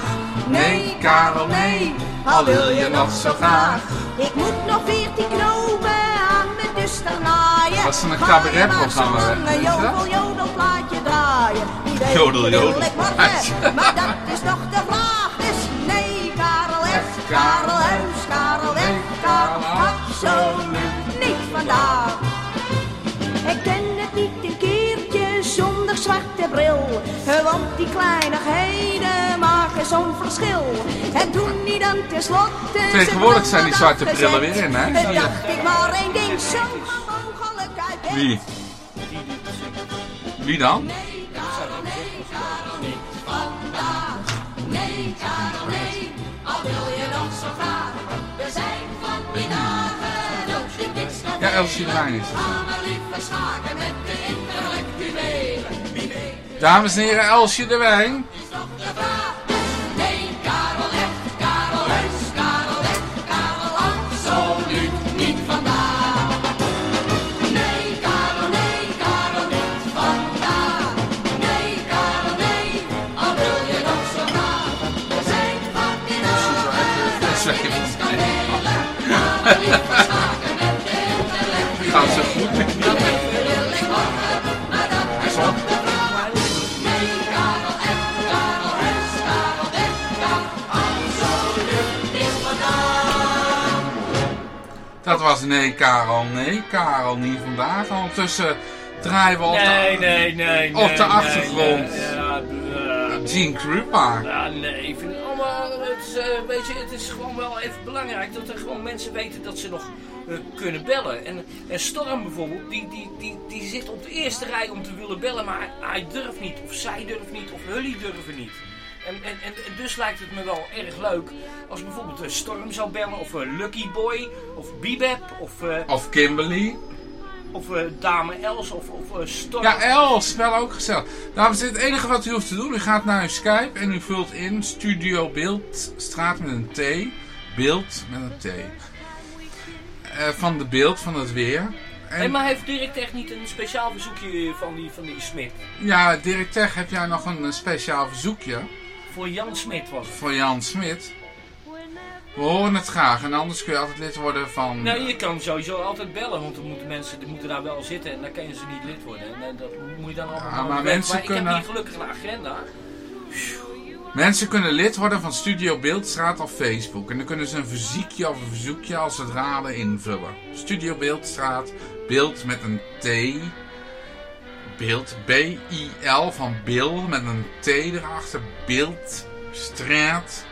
Nee, Karel, nee, al wil je nog zo graag. Ik moet nog veertien knopen aan mijn duster naaien. Was er een cabaretprogramma, dat? jodel, jodelplaatje draaien. Jodel, wil jodel. ik worden, maar dat is toch de vraag. Want die kleinigheden maken zo'n verschil. En toen die dan tenslotte... Tegenwoordig zijn die zwarte brillen weer in, hè? En dacht ik maar één ding, zo mogelijkheid. Wie? Wie dan? Nee, Karel, nee, al wil je nog zo graag. We zijn van die dagen ook niks van Ja, Elsje de Wijn is het. Schaken met de intellectuelen. Dames en heren, Elsje de Wijn. Dat was nee, Karel, nee, Karel, niet vandaag. Ondertussen draaien we op Nee, de, nee, nee. op de achtergrond. eh, Gene Krupa. Ja, nee, ik vind het allemaal, het is, eh, weet je, het is gewoon wel even belangrijk dat er gewoon mensen weten dat ze nog eh, kunnen bellen. En, en Storm bijvoorbeeld, die, die, die, die zit op de eerste rij om te willen bellen, maar hij, hij durft niet, of zij durft niet, of jullie durven niet. En, en, en, en dus lijkt het me wel erg leuk als bijvoorbeeld eh, Storm zou bellen, of eh, Lucky Boy, of Bebep, of, eh, Of Kimberly. of eh, Dame Els, of, of eh, Storm. Ja, Els, wel ook gezellig. Dames en heren, het enige wat u hoeft te doen, u gaat naar uw Skype en u vult in Studio Beeldstraat met een T. Beeld met een T. Eh, van de beeld, van het weer. En, Hey, maar heeft Dirk echt niet een speciaal verzoekje van die, van die Smit? Ja, Dirk Tech, heb jij nog een speciaal verzoekje Voor Jan Smit was het. voor Jan Smit? We horen het graag en anders kun je altijd lid worden van... Nou, je kan sowieso altijd bellen, want dan moeten mensen die moeten daar wel zitten en dan kunnen ze niet lid worden. En eh, dat moet je dan allemaal Ja, maar mensen Ik kunnen- heb hier gelukkig een agenda. Mensen kunnen lid worden van Studio Beeldstraat op Facebook. En dan kunnen ze een fysiekje of een verzoekje als het raden invullen. Studio Beeldstraat, beeld met een T. Beeld, B-I-L van Bill met een T erachter. Beeldstraat.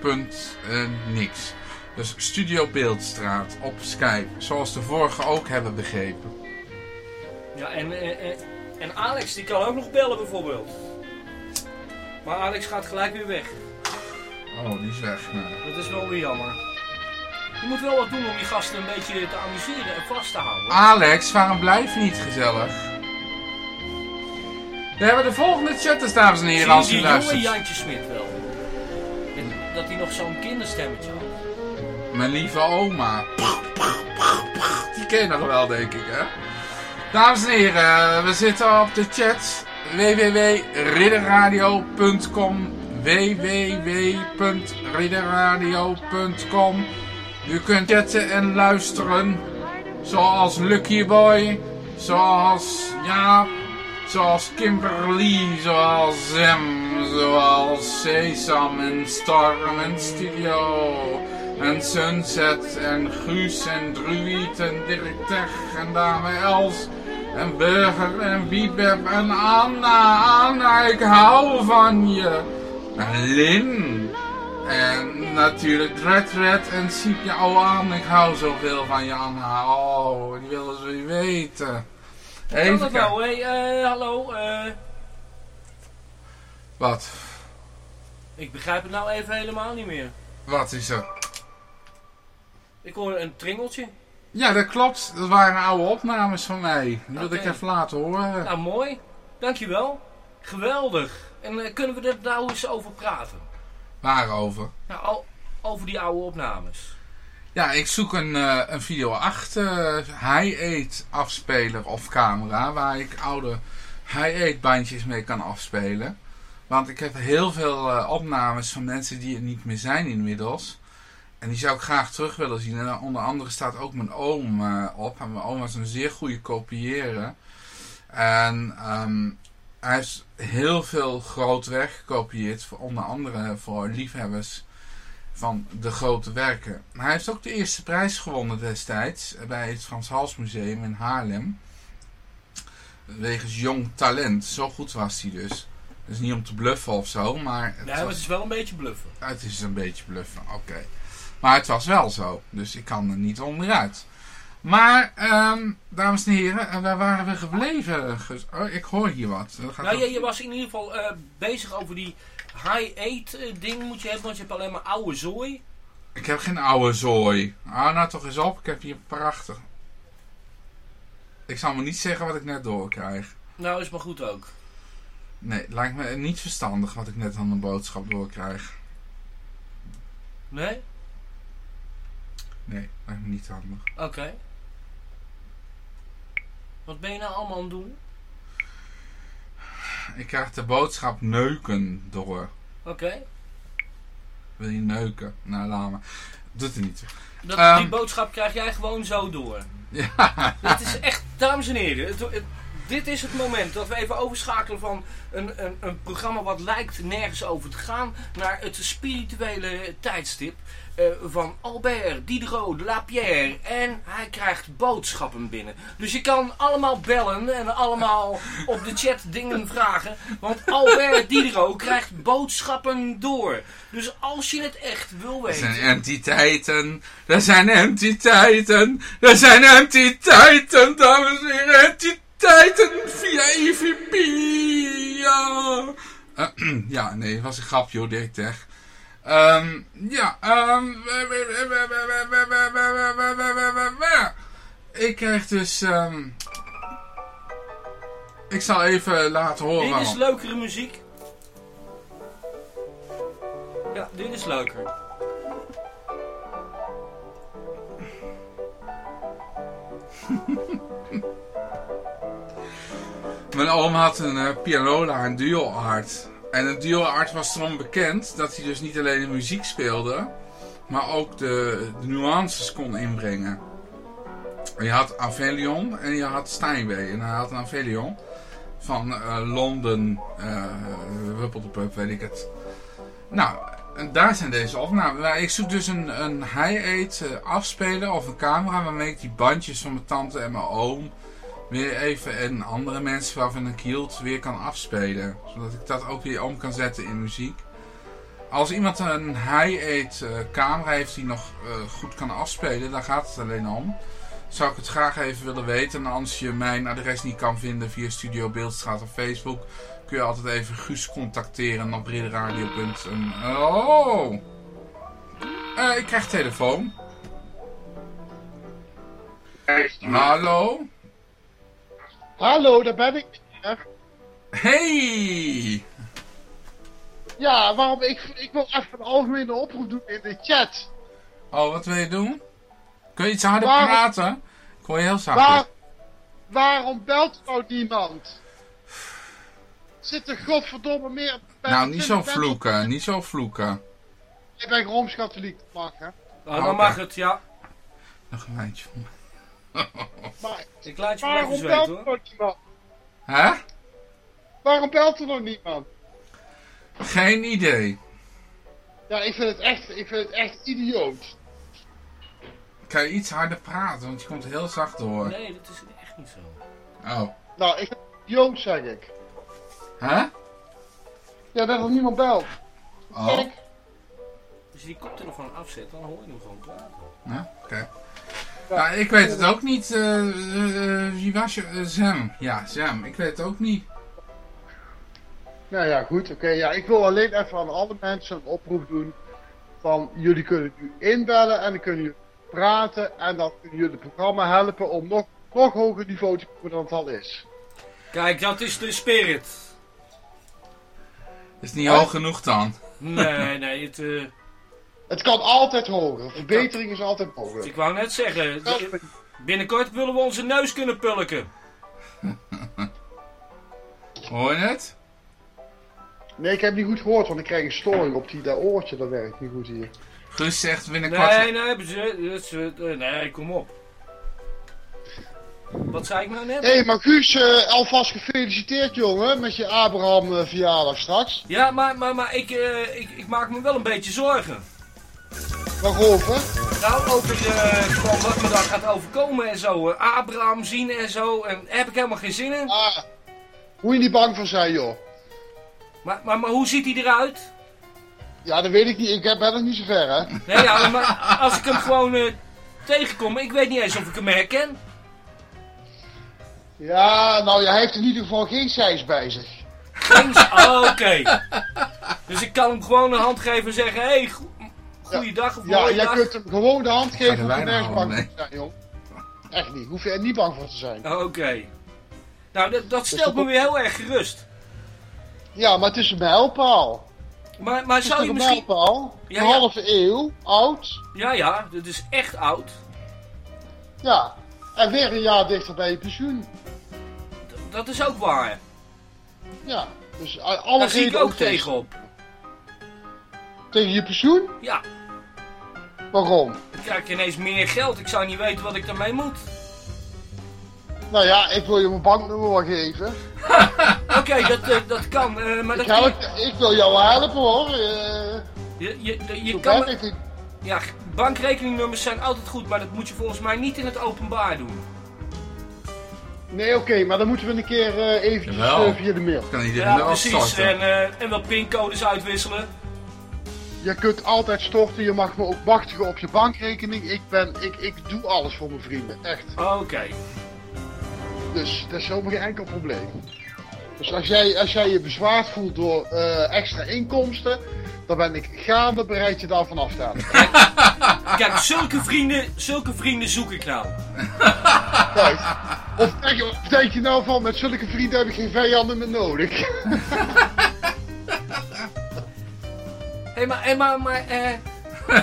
Punt eh, niks. Dus Studio Beeldstraat op Skype. Zoals de vorige ook hebben begrepen. Ja, en, eh, eh, en Alex die kan ook nog bellen bijvoorbeeld. Maar Alex gaat gelijk weer weg. Oh, die is weg. Nou. Dat is wel weer jammer. Je moet wel wat doen om je gasten een beetje te amuseren en vast te houden. Alex, waarom blijf je niet gezellig? We hebben de volgende chatters, dames en heren, als u die jonge luistert. Jantje Smit wel? En dat hij nog zo'n kinderstemmetje had. Mijn lieve oma. Die ken je nog wel, denk ik, hè? Dames en heren, we zitten op de chat. www.ridderradio.com www.ridderradio.com U kunt chatten en luisteren. Zoals Lucky Boy. Zoals Jaap. Zoals Kimberly. Zoals Zem. Zoals Sesam en Storm en Studio. En Sunset en Guus en Druid en Dirk Tech en Dame Els. En Burger en Wiebeb en Anna. Anna, ik hou van je. En Lin. En natuurlijk Red Red en Siepje Oh ik hou zoveel van je Anna. Oh, die willen ze niet weten. Kan Even dat nou, hé? Eh, hallo, eh... Wat? Ik begrijp het nou even helemaal niet meer. Wat is er? Ik hoor een tringeltje. Ja, dat klopt. Dat waren oude opnames van mij. Die wilde ik even laten horen. Nou, mooi. Dankjewel. Geweldig. En eh, kunnen we er nou eens over praten? Waarover? Nou, over die oude opnames. Ja, ik zoek een, eh, een video 8 eh high-8 afspeler of camera. Waar ik oude high-8 bandjes mee kan afspelen. Want ik heb heel veel eh, opnames van mensen die er niet meer zijn inmiddels. En die zou ik graag terug willen zien. En onder andere staat ook mijn oom eh, op. En mijn oom was een zeer goede kopiëren. En ehm, hij heeft heel veel groot werk gekopieerd. Voor, onder andere voor liefhebbers van de grote werken. Hij heeft ook de eerste prijs gewonnen destijds bij het Frans Hals Museum in Haarlem. Wegens jong talent. Zo goed was hij dus. Dus niet om te bluffen of zo, maar... Het, Nee, was- het is wel een beetje bluffen. het is een beetje bluffen, oké. Maar het was wel zo, dus ik kan er niet onderuit. Maar, ehm, dames en heren, waar waren we gebleven? Oh, ik hoor hier wat. Nou, je, je was in ieder geval eh, bezig over die high-8 eh, ding moet je hebben, want je hebt alleen maar oude zooi. Ik heb geen oude zooi. Hou nou toch eens op, ik heb hier prachtig. Ik zal me niet zeggen wat ik net doorkrijg. Nou, is maar goed ook. Nee, lijkt me niet verstandig wat ik net aan de boodschap doorkrijg. Nee? Nee, lijkt me niet handig. Oké. Wat ben je nou allemaal aan het doen? Ik krijg de boodschap neuken door. Oké. Wil je neuken? Nou, laat maar. Doet er niet toe. Dat, Ehm, die boodschap krijg jij gewoon zo door. (laughs) Ja. Dit is echt, dames en heren, het- het- dit is het moment dat we even overschakelen van een, een, een programma wat lijkt nergens over te gaan naar het spirituele tijdstip eh, van Albert, Diderot, de Lapierre. En hij krijgt boodschappen binnen. Dus je kan allemaal bellen en allemaal op de chat dingen vragen. Want Albert Diderot krijgt boodschappen door. Dus als je het echt wil Er weten... zijn entiteiten. Er zijn entiteiten. Er zijn entiteiten, dames en heren. Entiteiten via EVP. Ja. (clears throat) Ja, nee, was een grapje hoor, Dirk Tech. Ehm, ja, ehm, ik krijg dus, ehm, ik zal even laten horen Dit is leukere muziek. Ja, dit is leuker. Mijn oom had een eh, pianola, een duo art. En een duo art was erom bekend dat hij dus niet alleen de muziek speelde, maar ook de, de nuances kon inbrengen. En je had Avelion en je had Steinway. En hij had een Avelion van eh, Londen, uh, weet ik het. Nou, en daar zijn deze opnames. Nou, ik zoek dus een, een high-aid eh, afspeler of een camera waarmee ik die bandjes van mijn tante en mijn oom weer even en andere mensen waarvan ik hield weer kan afspelen. Zodat ik dat ook weer om kan zetten in muziek. Als iemand een high-aid eh, camera heeft die nog eh, goed kan afspelen, daar gaat het alleen om. Zou ik het graag even willen weten. En als je mijn adres niet kan vinden via Studio Beeldstraat of Facebook, kun je altijd even Guus contacteren op. Oh! Eh, ik krijg telefoon. Hallo? Hallo, daar ben ik. weer. Hey! Ja, waarom? Ik, ik wil even een algemene oproep doen in de chat. Oh, wat wil je doen? Kun je iets harder Waarom- praten? Ik hoor je heel zacht. Waar, waarom belt nou niemand? Zit er godverdomme meer... Nou, niet zo vloeken, niet zo vloeken. Ik ben Rooms-Katholiek, mag hè. Nou, dan mag het, ja. Nog een lijntje van Maar Ik laat je waarom belt er hoor. nou niemand? Hè? Waarom belt er nog niemand? Geen idee. Ja, ik vind het echt, ik vind het echt idioot. Kan je iets harder praten, want je komt heel zacht door. Nee, dat is echt niet zo. Oh. Nou, ik vind het idioot, zeg ik. Hè? Ja, dat er niemand belt. Oh. Kijk, Als je die koptelefoon afzet, dan hoor je hem gewoon praten. Ja, oké. Nou, ik weet het ook niet. eh, eh, wie was je? Eh, Sam. Ja, Sam. Ik weet het ook niet. Nou ja, goed, oké. ja, ik wil alleen even aan alle mensen een oproep doen. Van jullie kunnen nu inbellen en dan kunnen jullie praten. En dan kunnen jullie het programma helpen om nog, nog hoger niveau te komen dan het al is. Kijk, dat is de spirit. Is niet hoog genoeg dan? Nee, nee, het, eh, Het kan altijd hoger. Verbetering is altijd mogelijk. ik wou net zeggen, binnenkort willen we onze neus kunnen pulken. (laughs) Hoor je het? Nee, ik heb niet goed gehoord, want ik krijg een storing op die dat oortje. Dat werkt niet goed hier. Guus zegt binnenkort... Nee, nee, bezet- dat is, eh, nee, kom op. Wat zei ik nou net? Hé, hey, maar Guus, eh, alvast gefeliciteerd jongen met je Abraham eh, verjaardag straks. Ja, maar, maar, maar ik, eh, ik, ik maak me wel een beetje zorgen. Waarover? Nou, over eh, gewoon wat me dan gaat overkomen en zo. eh, Abraham zien en zo. En daar heb ik helemaal geen zin in. Ah, moet je niet bang voor zijn joh. Maar, maar, maar hoe ziet hij eruit? Ja, dat weet ik niet. Ik ben nog niet zo ver hè. Nee, ja, maar als ik hem gewoon eh, tegenkom, ik weet niet eens of ik hem herken. Ja, nou ja, hij heeft in ieder geval geen zijs bij zich. Geen- (laughs) Oké. Dus ik kan hem gewoon een hand geven en zeggen: hé, hey, goeiedag of Ja, mooie jij dag. kunt hem gewoon de hand geven. er Hoef je weinig nergens bang voor te zijn, joh. Echt niet. Hoef je er niet bang voor te zijn. Oké. Nou, dat, dat stelt me weer heel erg gerust. Ja, maar het is een mijlpaal. Maar, maar zou je een misschien... mijlpaal? Ja, een ja. halve eeuw, oud. Ja, ja, dat is echt oud. Ja. En weer een jaar dichter bij je pensioen. D- Dat is ook waar. Ja. Dus a- alle Daar zie ik ook om tegen- tegenop. Tegen je pensioen? Ja, Waarom? dan krijg ik ineens meer geld. Ik zou niet weten wat ik daarmee moet. Nou ja, ik wil je mijn banknummer wel geven. (laughs) Oké, dat, eh, dat kan. eh, maar dat Ik, help, ik wil jou helpen hoor. Eh, Je, je, je kan... ik. Ja, bankrekeningnummers zijn altijd goed, maar dat moet je volgens mij niet in het openbaar doen. Nee, oké, maar dan moeten we een keer eh eventjes eh, via de mail. Kan iedereen Ja, precies. En, eh, en wat pincodes uitwisselen. Je kunt altijd storten, je mag me ook machtigen op je bankrekening. Ik, ben, ik, ik doe alles voor mijn vrienden, echt. Oké. Dus dat is helemaal geen enkel probleem. Dus als jij, als jij je bezwaard voelt door eh, extra inkomsten, dan ben ik gaande bereid je daarvan af te halen. (laughs) Kijk, zulke vrienden, zulke vrienden zoek ik nou. (laughs) Kijk, of, denk je, of denk je nou van, met zulke vrienden heb ik geen vijanden meer nodig? (laughs) Hé, maar, hé, maar, maar, eh... (laughs)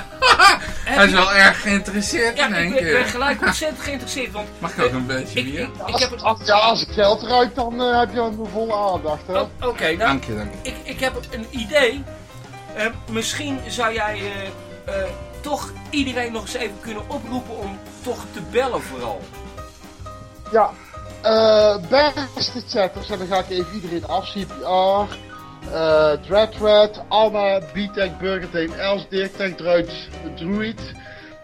Hij is wel erg geïnteresseerd Ja, in ik één ben, ben keer. gelijk ontzettend geïnteresseerd, want... Mag ik ook een beetje ik, meer? ik, ik heb het... ja, als ik geld ruik, dan eh, heb je mijn volle aandacht. Hè? Oh, Oké, nou, Dank je, dank je. ik, ik heb een idee. Eh, misschien zou jij eh, eh, toch iedereen nog eens even kunnen oproepen om toch te bellen vooral. Ja, eh, beste chatters, en dan ga ik even iedereen af. CPR, eh Dreadred, Alma, B-Tech, Burgerteen, Els, Dirk, Tech, Druid, Druid,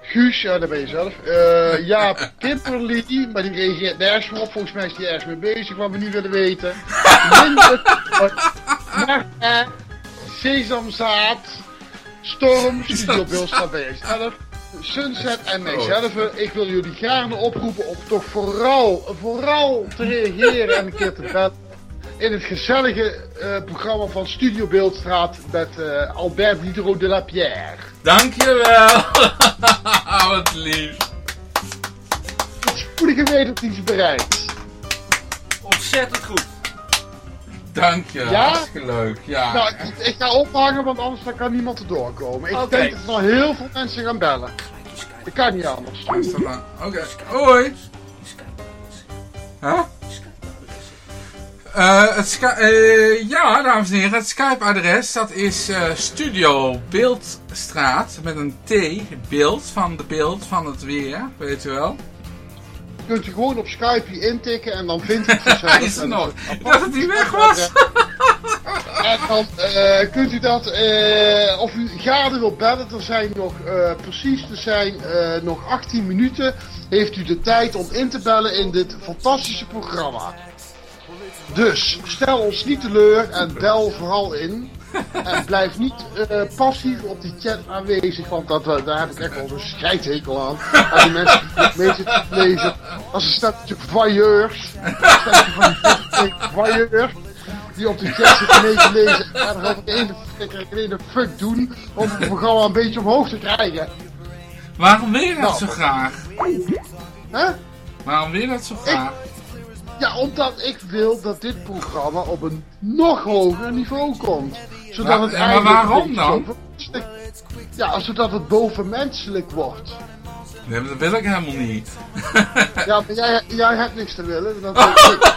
Guus, ja, daar ben je zelf. Eh (laughs) Jaap, Kimberly, maar die reageert nergens op. Volgens mij is die ergens mee bezig, wat we niet willen weten. Linde, Marta, Sesamzaad, Storm, Studio Bilstra ben je zelf. Sunset en mijzelf. Ik wil jullie graag oproepen om toch vooral, vooral te reageren en een keer te bellen. In het gezellige eh, programma van Studio Beeldstraat met eh, Albert Diderot de la Pierre. Dankjewel. (laughs) Wat lief. Spoedige wederdienst bereikt. Ontzettend goed. Dank je, Ja? hartstikke leuk. Ja. Nou, ik, ik ga ophangen, want anders dan kan niemand erdoor komen. Ik denk dat er nog heel veel mensen gaan bellen. Dat kan niet anders. Oké, hoi. Huh? Eh, het eh, ja, dames en heren, het Skype-adres dat is eh, Studio Beeldstraat met een T, beeld van de beeld van het weer, weet u wel. Kunt u gewoon op Skype intikken en dan vindt u het (laughs) vanzelf. Hij is er nog. het dat hij weg was. (laughs) En dan kunt u dat, eh, of u graden wilt bellen, er zijn nog, eh, precies, er zijn nog 18 minuten. Heeft u de tijd om in te bellen in dit fantastische programma. Dus, stel ons niet teleur en bel vooral in. (laughs) En blijf niet eh, passief op die chat aanwezig, want dat, eh, daar heb ik echt wel een scheidhekel aan. Aan die mensen die mee zitten te lezen. Als er staat natuurlijk voyeurs. Stelletje van die op de chat zitten mee te lezen. En dan gaat ik één de fuck doen om het programma een beetje omhoog te krijgen. Waarom wil je dat Nou. zo graag? Hè? Waarom wil je dat zo graag? Ja, omdat ik wil dat dit programma op een nog hoger niveau komt. Zodat Maar- het maar waarom dan? Ja, zodat het bovenmenselijk wordt. Nee, dat wil ik helemaal niet. Ja, maar jij, jij hebt niks te willen. Dat (laughs) ik.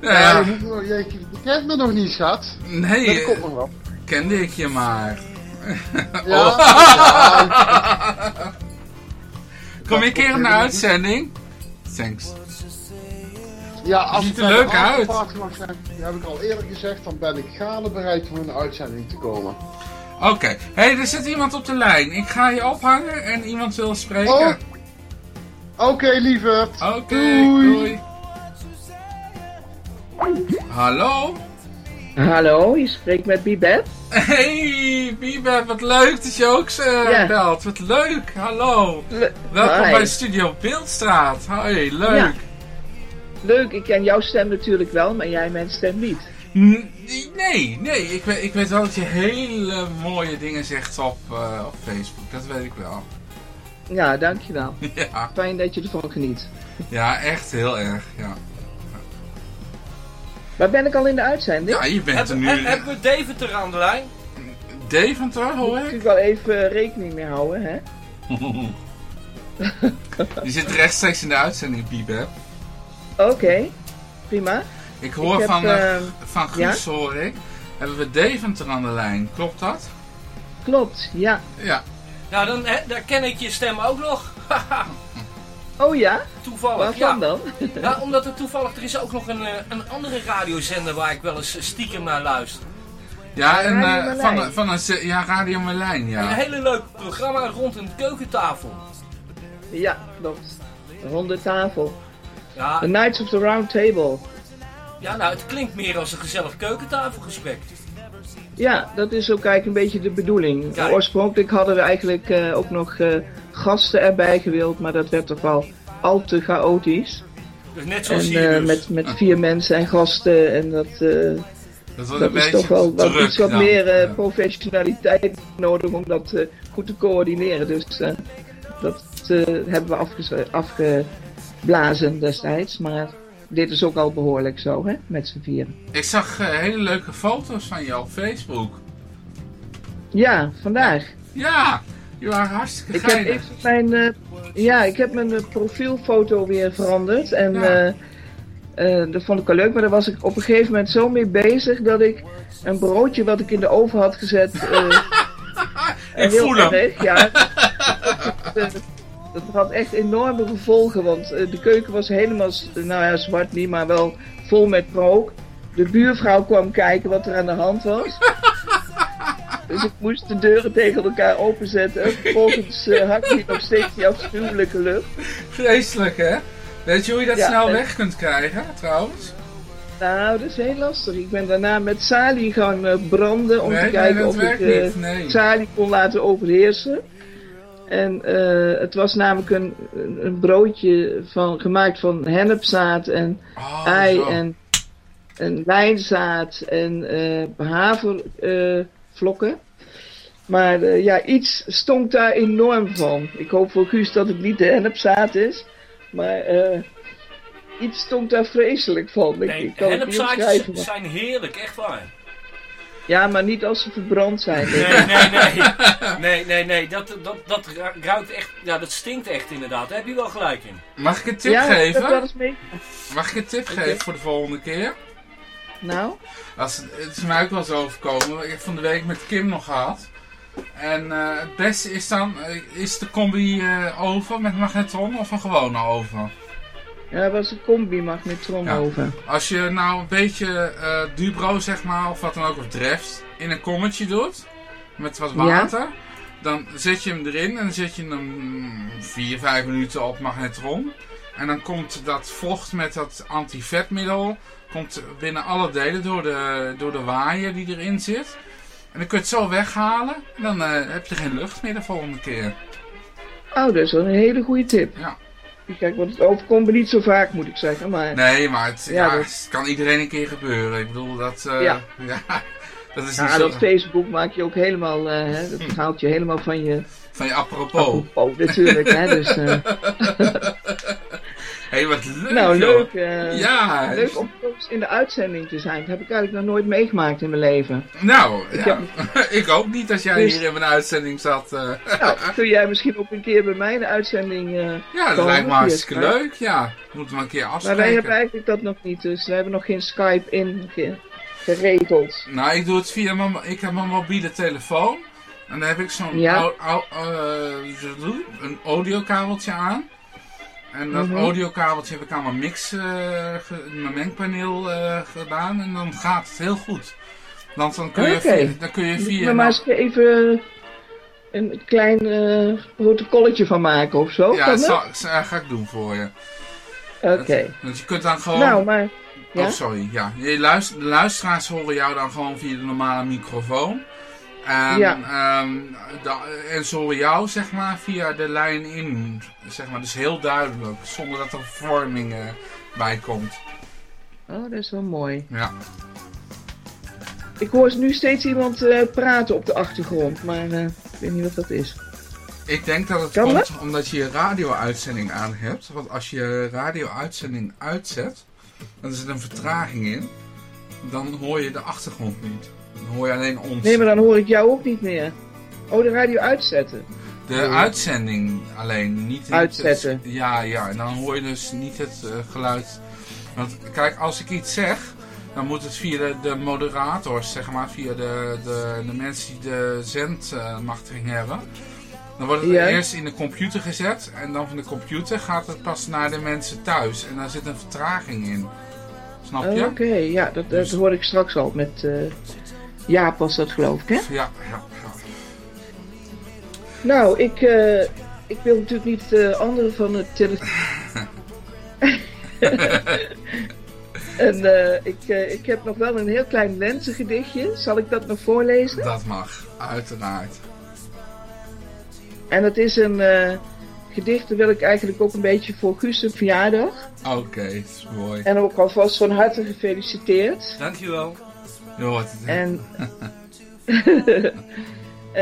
Ja, Ja, ja. je, moet, je, je kent me nog niet, schat. Nee, Dat komt nog wel. kende ik je maar. Ja, Oh. ja, (laughs) Kom je een keer in de uitzending? Thanks. Ja, als Ziet het er leuk uit. mag zijn, dat heb ik al eerder gezegd, dan ben ik gaande bereid om in de uitzending te komen. Oké, hé, hey, er zit iemand op de lijn. Ik ga je ophangen en iemand wil spreken. Oh. Oké, lieverd. Oké, Doei. doei. Hallo? Hallo, je spreekt met Bibet. Hey, Biebe, wat leuk dat je ook Ja. belt. Wat leuk, hallo. Welkom Hi. bij Studio Beeldstraat. Hoi, leuk. Ja. Leuk, ik ken jouw stem natuurlijk wel, maar jij mijn stem niet. N- Nee, nee, ik weet, ik weet wel dat je hele mooie dingen zegt op, eh, op Facebook. Dat weet ik wel. Ja, dankjewel. (laughs) Ja, Fijn dat je ervan geniet. ja echt heel erg. Ja, Maar ben ik al in de uitzending? ja je bent er nu. he- hebben we Deventer aan de lijn? Deventer, hoor Moet ik. ik wel even rekening mee houden, hè? (laughs) Je zit rechtstreeks in de uitzending, Biebe. Oké, prima. Ik hoor Ik heb, van, eh, ehm, van Guus, hoor ik. Hebben we Deventer aan de lijn, klopt dat? Klopt, ja. Ja. Nou, dan, hè, daar ken ik je stem ook nog. (laughs) Oh ja? toevallig. Waarvan ja. dan? Ja, omdat er toevallig, er is ook nog een, eh, een andere radiozender waar ik wel eens stiekem naar luister. Ja, en Radio eh, Merlijn. van, een- van een, ja, Radio Merlijn, Een ja. hele leuk programma rond een keukentafel. Ja, klopt. Rond de tafel. Ja, The Knights of the Round Table. ja, nou, het klinkt meer als een gezellig keukentafelgesprek. Ja, dat is ook eigenlijk een beetje de bedoeling. Kijk. Oorspronkelijk hadden we eigenlijk eh, ook nog eh, gasten erbij gewild, maar dat werd toch wel al te chaotisch. Dus net zoals En hier eh, dus. met, met vier mensen en gasten en dat, eh, Dat wordt dat is toch wel wat, iets wat meer eh, professionaliteit nodig om dat goed te coördineren. Dus eh, dat eh, hebben we afgeblazen destijds, maar dit is ook al behoorlijk zo, hè, met z'n vieren. Ik zag hele leuke foto's van je op Facebook. Ja, vandaag. Ja, je waren hartstikke Ik heb even mijn, eh, ja, ik heb mijn eh, profielfoto weer veranderd. En Ja. eh, dat vond ik wel leuk, maar daar was ik op een gegeven moment zo mee bezig dat ik een broodje wat ik in de oven had gezet. (laughs) Ik heel voel hem. erg, ja. dat, had echt enorme gevolgen, want de keuken was helemaal, nou ja, zwart niet, maar wel vol met rook. De buurvrouw kwam kijken wat er aan de hand was. Dus ik moest de deuren tegen elkaar openzetten. Vervolgens uh, had hij nog steeds die afschuwelijke lucht. Vreselijk, hè? Weet je hoe je dat Ja, snel en- weg kunt krijgen, trouwens? Nou, dat is heel lastig. Ik ben daarna met Sali gaan eh, branden om Nee, te kijken of ik eh, niet, nee. Sali kon laten overheersen. En eh, het was namelijk een, een broodje van, gemaakt van hennepzaad en Oh, ei zo. en, en lijnzaad en eh maar eh, ja, iets stonk daar enorm van. Ik hoop voor Guus dat het niet de hennepzaad is. Maar eh, iets stond daar vreselijk van. Ik, Nee, ik kan het niet omschrijven. hennepzaadjes maar- zijn heerlijk, echt waar. Ja, maar niet als ze verbrand zijn. Nee, nee, nee. Nee, nee, nee. Dat, dat, dat ru- ruikt echt... Ja, dat stinkt echt inderdaad. Daar heb je wel gelijk in. Mag ik een tip Ja, geven? wel eens mee. Mag ik een tip geven voor de volgende keer? Nou? Als, het is mij ook wel eens overkomen. Ik heb van de week met Kim nog gehad. En eh, het beste is dan, eh, is de combi eh, oven met magnetron of een gewone oven? Ja, dat was een combi-magnetron Ja. oven. Als je nou een beetje Dubro zeg maar, of wat dan ook, of Dreft, in een kommetje doet, met wat Ja. water, dan zet je hem erin en dan zet je hem 4, 5 minuten op magnetron. En dan komt dat vocht met dat antivetmiddel komt binnen alle delen door de, door de waaier die erin zit. En dan kun je het zo weghalen en dan eh, heb je geen lucht meer de volgende keer. Oh, dat is wel een hele goede tip. Ja. Kijk, want het overkomt me niet zo vaak, moet ik zeggen. Maar Nee, maar het, Ja, ja, dat- het kan iedereen een keer gebeuren. Ik bedoel, dat, eh, Ja. (laughs) ja, dat is ja, niet zo... dat Facebook maak je ook helemaal, hè, dat haalt je helemaal van je... Van je apropos. Oh, natuurlijk, hè, dus... (laughs) Hé, wat leuk nou, joh. leuk. eh, Ja. Leuk om soms in de uitzending te zijn. Dat heb ik eigenlijk nog nooit meegemaakt in mijn leven. Nou, Ik ja. (laughs) ik ook niet als jij Dus- hier in mijn uitzending zat. eh. Nou, (laughs) kun jij misschien ook een keer bij mij in de uitzending eh ja, dat lijkt me hartstikke leuk. Ja, moeten we een keer Maar afspreken. wij hebben eigenlijk dat nog niet, dus we hebben nog geen Skype in ge- geregeld. Nou, ik doe het via mijn... Ik heb mijn mobiele telefoon. En daar heb ik zo'n Ja. een audiokabeltje aan. En dat Mhm. audiokabeltje heb ik aan mijn mix, eh, ge- mijn mengpaneel eh, gedaan. En dan gaat het heel goed. Want dan kun je via... Dan kun je via je er maar eens even een klein eh, protocolletje van maken of zo? ja, dat zal- ga ik doen voor je. Oké. Want je kunt dan gewoon... Nou, maar... Ja? Oh, sorry. Ja. Je luister, de luisteraars horen jou dan gewoon via de normale microfoon. En, Ja. ehm, en horen jou, zeg maar, via de lijn in. Zeg maar, dus heel duidelijk. Zonder dat er vorming eh, bij komt. Oh, dat is wel mooi. Ja. Ik hoor nu steeds iemand eh, praten op de achtergrond, maar eh, ik weet niet wat dat is. Ik denk dat het Kan komt dat? omdat je je radio-uitzending aan hebt. Want als je je radio-uitzending uitzet, dan zit een vertraging in. Dan hoor je de achtergrond niet. Dan hoor je alleen ons. Nee, maar dan hoor ik jou ook niet meer. Oh, de radio uitzetten. De uitzending alleen, niet Uitzetten. het- ja, ja, en dan hoor je dus niet het eh, geluid. Want kijk, als ik iets zeg, dan moet het via de, de moderators, zeg maar, via de, de, de mensen die de zendmachtiging hebben. Dan wordt het Ja. eerst in de computer gezet en dan van de computer gaat het pas naar de mensen thuis. En daar zit een vertraging in. Snap Oh, je? Oké, ja, dat, dat hoor ik straks al met eh Jaap was dat geloof ik, hè? Ja, ja, ja. Nou, ik, eh, ik wil natuurlijk niet de anderen van het telefoon. (laughs) en eh, ik, eh, ik heb nog wel een heel klein lentegedichtje. Zal ik dat nog voorlezen? Dat mag, uiteraard. En het is een eh, gedicht, dat wil ik eigenlijk ook een beetje voor Guus' zijn verjaardag. Oké, dat is mooi. En ook alvast van harte gefeliciteerd. Dankjewel. Het. En, (laughs)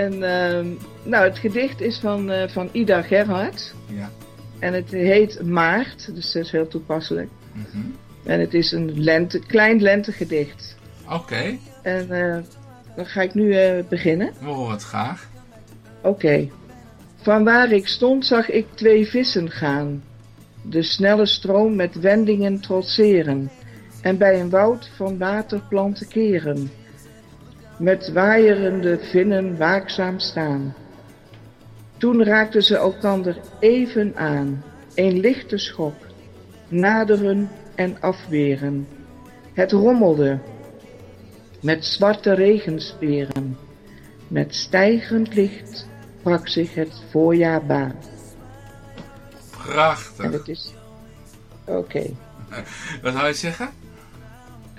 en ehm, nou, het gedicht is van, eh, van Ida Gerhard. Ja. En het heet Maart, dus dat is heel toepasselijk. Mhm. En het is een lente, klein lentegedicht. Oké, En eh, dan ga ik nu eh, beginnen. we horen het graag. Oké. Van waar ik stond zag ik twee vissen gaan. De snelle stroom met wendingen trotseren. En bij een woud van waterplanten keren. Met waaierende vinnen waakzaam staan. Toen raakten ze elkander even aan. Een lichte schok. Naderen en afweren. Het rommelde. Met zwarte regensperen. Met stijgend licht brak zich het voorjaar baan. Prachtig. En het is... Oké. (laughs) Wat zou je zeggen?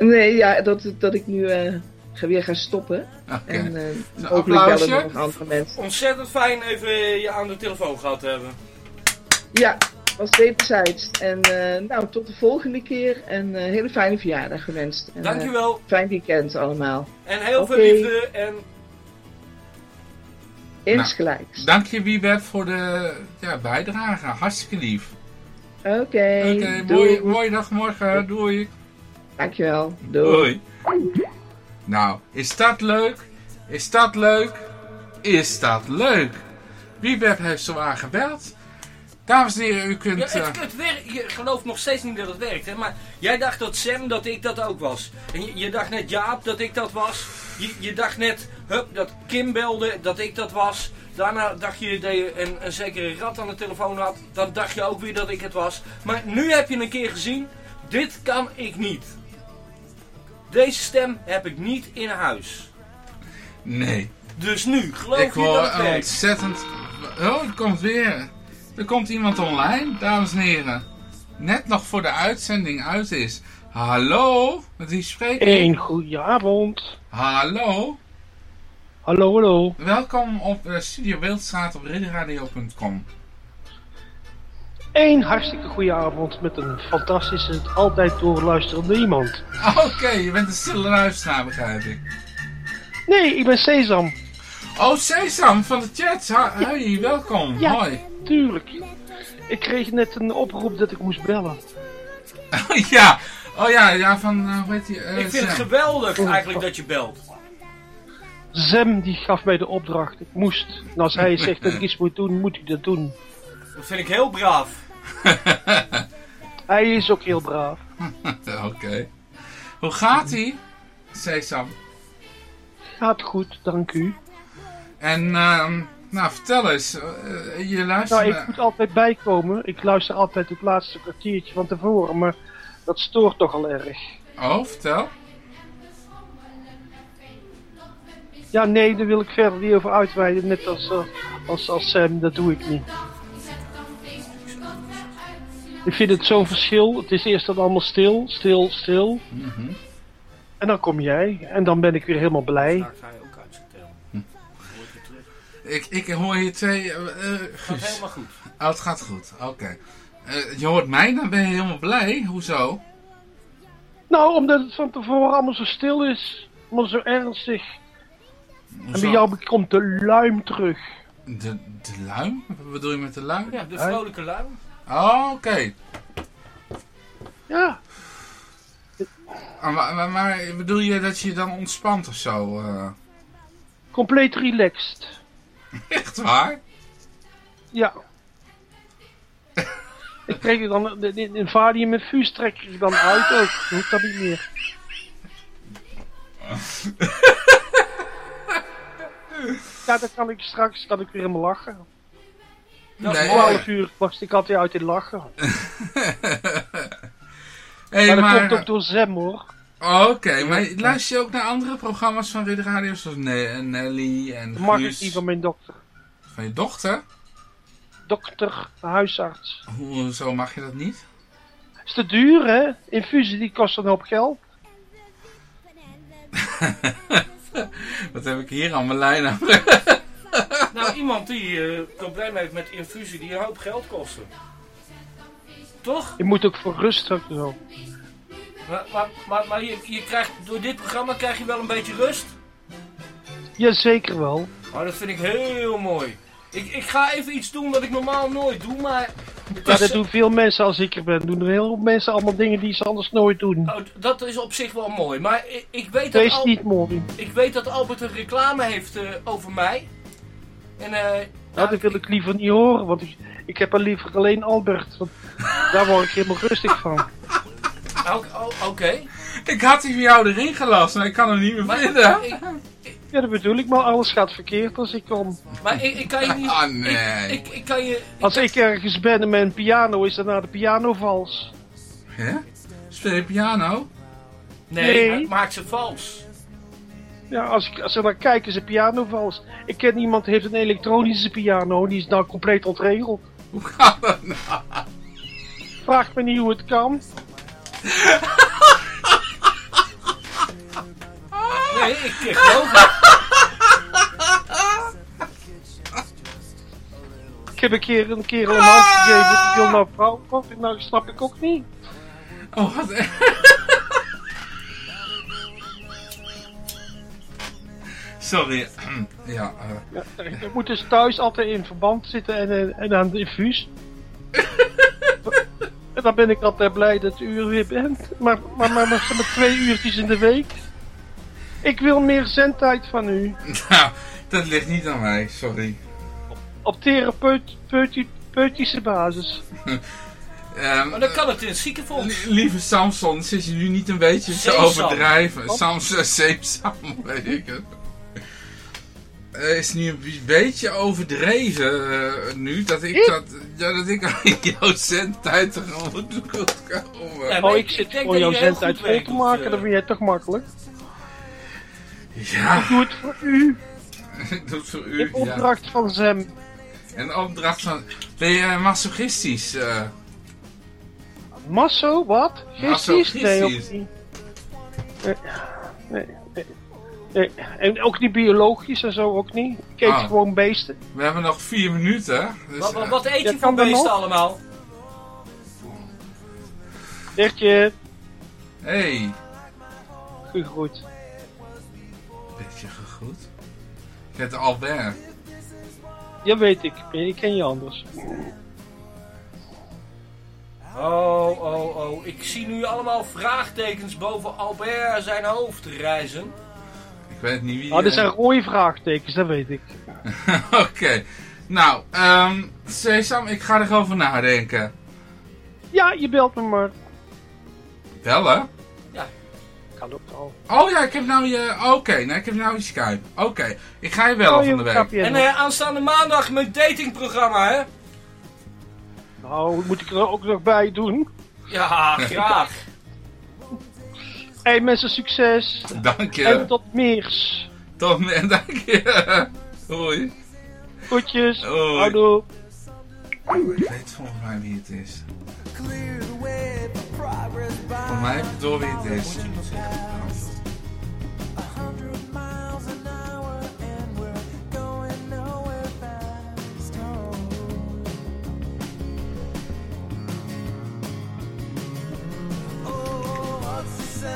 Nee, ja, dat, dat ik nu eh, ga- weer ga stoppen. Oké. En eh Een hopelijk bellen nog andere mensen. Ontzettend fijn even je aan de telefoon gehad te hebben. Ja, was wederzijds. En eh, nou, tot de volgende keer. En eh hele fijne verjaardag gewenst. En, eh, Dankjewel. fijn weekend allemaal. En heel veel liefde en Insgelijks. Dank je Wiebert voor de ja, bijdrage. Hartstikke lief. Oké, Oké, doei. mooi, mooie dag morgen. Doei. Dankjewel. Doei. Nou, is dat leuk? Is dat leuk? Is dat leuk? Wiebeb heeft zo aangebeld. Dames en heren, u kunt... Ja, eh, het, het werkt, je gelooft nog steeds niet dat het werkt, hè? maar jij dacht dat Sam dat ik dat ook was. En je, je dacht net Jaap dat ik dat was. Je, je dacht net hup, dat Kim belde dat ik dat was. Daarna dacht je dat je een, een zekere rat aan de telefoon had. Dan dacht je ook weer dat ik het was. Maar nu heb je een keer gezien, dit kan ik niet. Deze stem heb ik niet in huis. nee. Dus nu, geloof Ik je hoor dat het werkt? ontzettend... Oh, er komt weer... Er komt iemand online, dames en heren. Net nog voor de uitzending uit is. Hallo? Met wie spreek ik? Een goede avond. Hallo? Hallo, hallo. Welkom op eh, Studio Beeldstraat op ridderradio.com. Een hartstikke goede avond met een fantastische, altijd doorluisterende iemand. Oké, je bent een stille luisteraar, begrijp ik. Nee, ik ben Sesam. Oh, Sesam van de chat. Ha- Hoi, welkom. Ja, Hoi. tuurlijk. Ik kreeg net een oproep dat ik moest bellen. (laughs) ja. Oh ja, ja, van... eh, hoe heet die? eh, Ik vind het geweldig eigenlijk dat je belt. Zem die gaf mij de opdracht. Ik moest. En als hij (laughs) zegt dat ik iets moet doen, moet ik dat doen. Dat vind ik heel braaf. Hij is ook heel braaf. (laughs) Oké. Hoe gaat ie? Sesam. Gaat goed, dank u. En, ehm, nou, vertel eens. eh, je luistert... Nou, ik moet altijd bijkomen. Ik luister altijd het laatste kwartiertje van tevoren, maar dat stoort toch al erg. Oh, vertel. Ja, nee, daar wil ik verder niet over uitweiden. Net als, eh, als, als Sam, dat doe ik niet. Ik vind het zo'n verschil. Het is eerst dan allemaal stil, stil, stil. Mhm. En dan kom jij. En dan ben ik weer helemaal blij. Daar ga je ook uit. Hoor ik je terug. Ik, hoor je twee... eh, eh, Gaat helemaal goed. Oh, het gaat goed. Oké. Eh, je hoort mij, dan ben je helemaal blij. Hoezo? Nou, omdat het van tevoren allemaal zo stil is. Allemaal zo ernstig. En bij jou komt de luim terug. De, de luim? Wat bedoel je met de luim? Ja, de vrolijke luim. Oh, oké. Ja. Ah, Maar, maar, bedoel je dat je dan ontspant of zo? eh? Compleet relaxed. (laughs) Echt waar? Ja. ik trek dan, de, Valium en Fuus trek ik dan uit ook. Dan hoeft dat niet meer. (laughs) Ja, dan kan ik straks kan ik weer helemaal lachen. Nee. Om 12 uur was ik altijd uit in lachen. (laughs) Hey, maar dat maar- komt ook door Zem hoor. Oh, Oké, maar luister je ook naar andere programma's van Ridder Radio? Zoals Ne- Nelly en Dat mag Guus? ik niet van mijn dokter. Van je dochter? Dokter, huisarts. Hoezo mag je dat niet? Is te duur hè? Infusie die kost een hoop geld. (laughs) Wat heb ik hier aan mijn lijn aan? (laughs) (laughs) Nou, iemand die eh probleem heeft met infusie die een hoop geld kosten. Toch? Je moet ook voor rust ook zo. Maar, maar, maar, maar je, je krijgt, door dit programma krijg je wel een beetje rust. Jazeker wel. Oh, dat vind ik heel mooi. Ik, ik ga even iets doen wat ik normaal nooit doe, maar... Ja, dat doen veel mensen als ik er ben. Doen er heel veel mensen allemaal dingen die ze anders nooit doen. Oh, dat is op zich wel mooi. Maar ik, ik weet Dat dat is Al- niet mooi. Ik weet dat Albert een reclame heeft eh, over mij. En eh, Nou, dat wil ik liever niet horen, want ik, ik heb er liever alleen Albert. Want daar word ik helemaal rustig van. (laughs) oké. Ik had die van jou erin gelast, maar ik kan hem niet meer vinden. Ik, Ja, dat bedoel ik, maar alles gaat verkeerd als ik kom. maar ik, ik kan je niet... (laughs) Ah, nee. Ik, ik, ik kan je... Als ik ergens ben en mijn piano is, dan naar de piano vals. Hè? Speel je piano? Nee, Nee. hij maakt ze vals. Ja, als, ik, als ze naar kijken, is een piano vals. Ik ken iemand die heeft een elektronische piano, die is nou compleet ontregeld. Hoe kan dat nou? Vraag me niet hoe het kan. Nee, ik, ik geloof het. Ik heb een keer een keer een hand gegeven, die wil nou vrouw. kopen. Nou, dat snap ik ook niet. Oh, wat Sorry. (clears throat) Ja, eh, Ja, je moet dus thuis altijd in verband zitten en, en, en aan de infuus. (laughs) dan ben ik altijd blij dat u er weer bent. Maar, maar, maar, maar, maar twee uurtjes in de week. Ik wil meer zendtijd van u. (laughs) Nou, dat ligt niet aan mij, sorry. Op therapeutische basis. (laughs) Ehm, Maar dan kan het in het ziekenfonds. li- lieve Samson, zit je nu niet een beetje te overdrijven? Samson, Seesam, weet ik het. Eh, is nu een beetje overdreven eh, nu dat ik, dat, ja, dat ik aan (laughs) jouw zendtijd tegemoet moet komen. Ja, oh, ik zit gewoon jouw zendtijd vol te maken, eh. dat vind jij toch makkelijk? Ja. Ik doe het voor u. Ik (laughs) doe het voor In u, ja. opdracht van Zem. En opdracht van... Ben je masochistisch? eh? Masso, wat? Gistisch? Nee, nee, nee, nee. En ook niet biologisch en zo ook niet. Ik eet Ah. gewoon beesten. We hebben nog vier minuten. Dus, Wat, wat, eh, wat eet je voor dat beesten nog? allemaal? Dirkje, hey, gegroet. beetje gegroet. Ik heet Albert. Ja, weet ik. Ik ken je anders. Oh, oh, oh. Ik zie nu allemaal vraagtekens boven Albert zijn hoofd reizen. Ik weet niet wie... Ah, dit zijn rode vraagtekens, dat weet ik. (laughs) Oké. Nou, ehm Sesam, ik ga erover nadenken. Ja, je belt me maar. Bellen? Kan ook al. Oh ja, ik heb nou je... Oké, nee, ik heb nou je Skype. Oké, ik ga je bellen Oh, van de week. En eh, aanstaande maandag mijn datingprogramma, hè? Nou, moet ik er ook nog bij doen? Ja, graag. (laughs) Hey mensen, succes. Dank je. En tot meers. Tot meer, (laughs) dank je. Hoi. Groetjes. Hoi. Houdoe. Ik weet volgens mij wie het is. Volgens mij heb ik door wie het is. Oh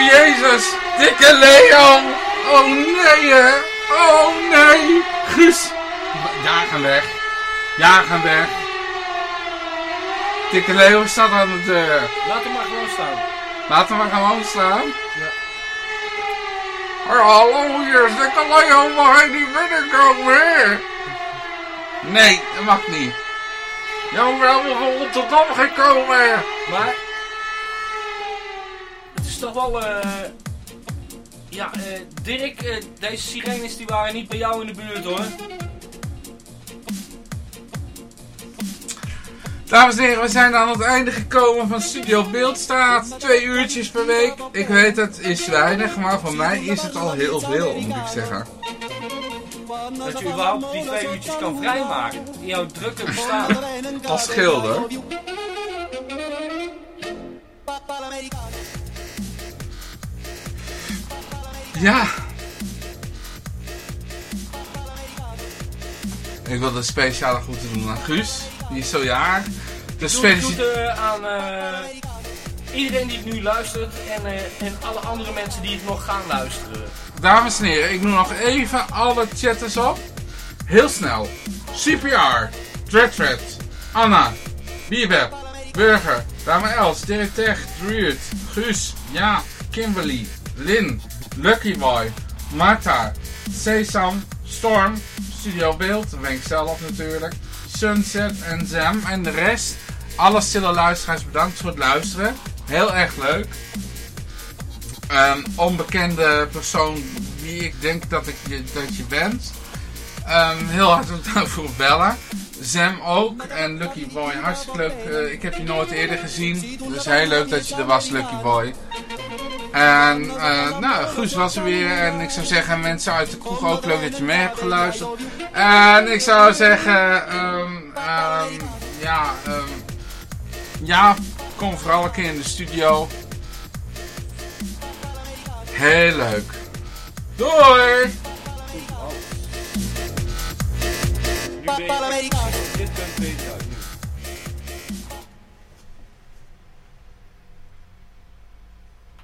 jezus, dikke Leo. Oh nee hè. Oh nee. Guus. Ja, gaan weg. Ja, gaan weg. Dikke Leo staat aan de deur. Laat hem maar gewoon staan. Laten we maar gewoon staan. Ja. Hallo, hier is dikke Leo. Mag hij niet binnenkomen? Nee, dat mag niet. Jou wel van Rotterdam gekomen. Maar... Het is toch wel... eh Ja, eh Dirk, eh, deze sirenes die waren niet bij jou in de buurt, hoor. Dames en heren, we zijn aan het einde gekomen van Studio Beeldstraat. Twee uurtjes per week. Ik weet het is weinig, maar voor mij is het al heel veel, moet ik zeggen. Dat je überhaupt die twee uurtjes kan vrijmaken. In jouw drukke bestaan. Als schilder. Ja. Ik wil een speciale groeten doen aan Guus. Die is zo jaar. Dus feliciteer. groeten aan eh, iedereen die het nu luistert. En, eh, en alle andere mensen die het nog gaan luisteren. Dames en heren, ik noem nog even alle chatters op. Heel snel. CPR, Dreadred, Anna, Bieber, Burger, Dame Els, Dirk Tech, Druid, Guus, Ja, Kimberly, Lin, Lucky Boy, Marta, Sesam, Storm, Studio Beeld, dat ben ik zelf natuurlijk, Sunset en Zam en de rest. Alle stille luisteraars bedankt voor het luisteren. Heel erg leuk. Een onbekende persoon wie ik denk dat, ik je, dat je bent. Ehm, heel hartelijk dank voor het bellen. Zem ook. En Lucky Boy, hartstikke leuk. Eh, ik heb je nooit eerder gezien. Dus heel leuk dat je er was, Lucky Boy. En eh, nou, Guus was er weer. En ik zou zeggen, mensen uit de kroeg ook leuk dat je mee hebt geluisterd. En ik zou zeggen, ehm, ehm, ja, ehm, ja, kom vooral een keer in de studio. Heel leuk. Doei! Papa l'americano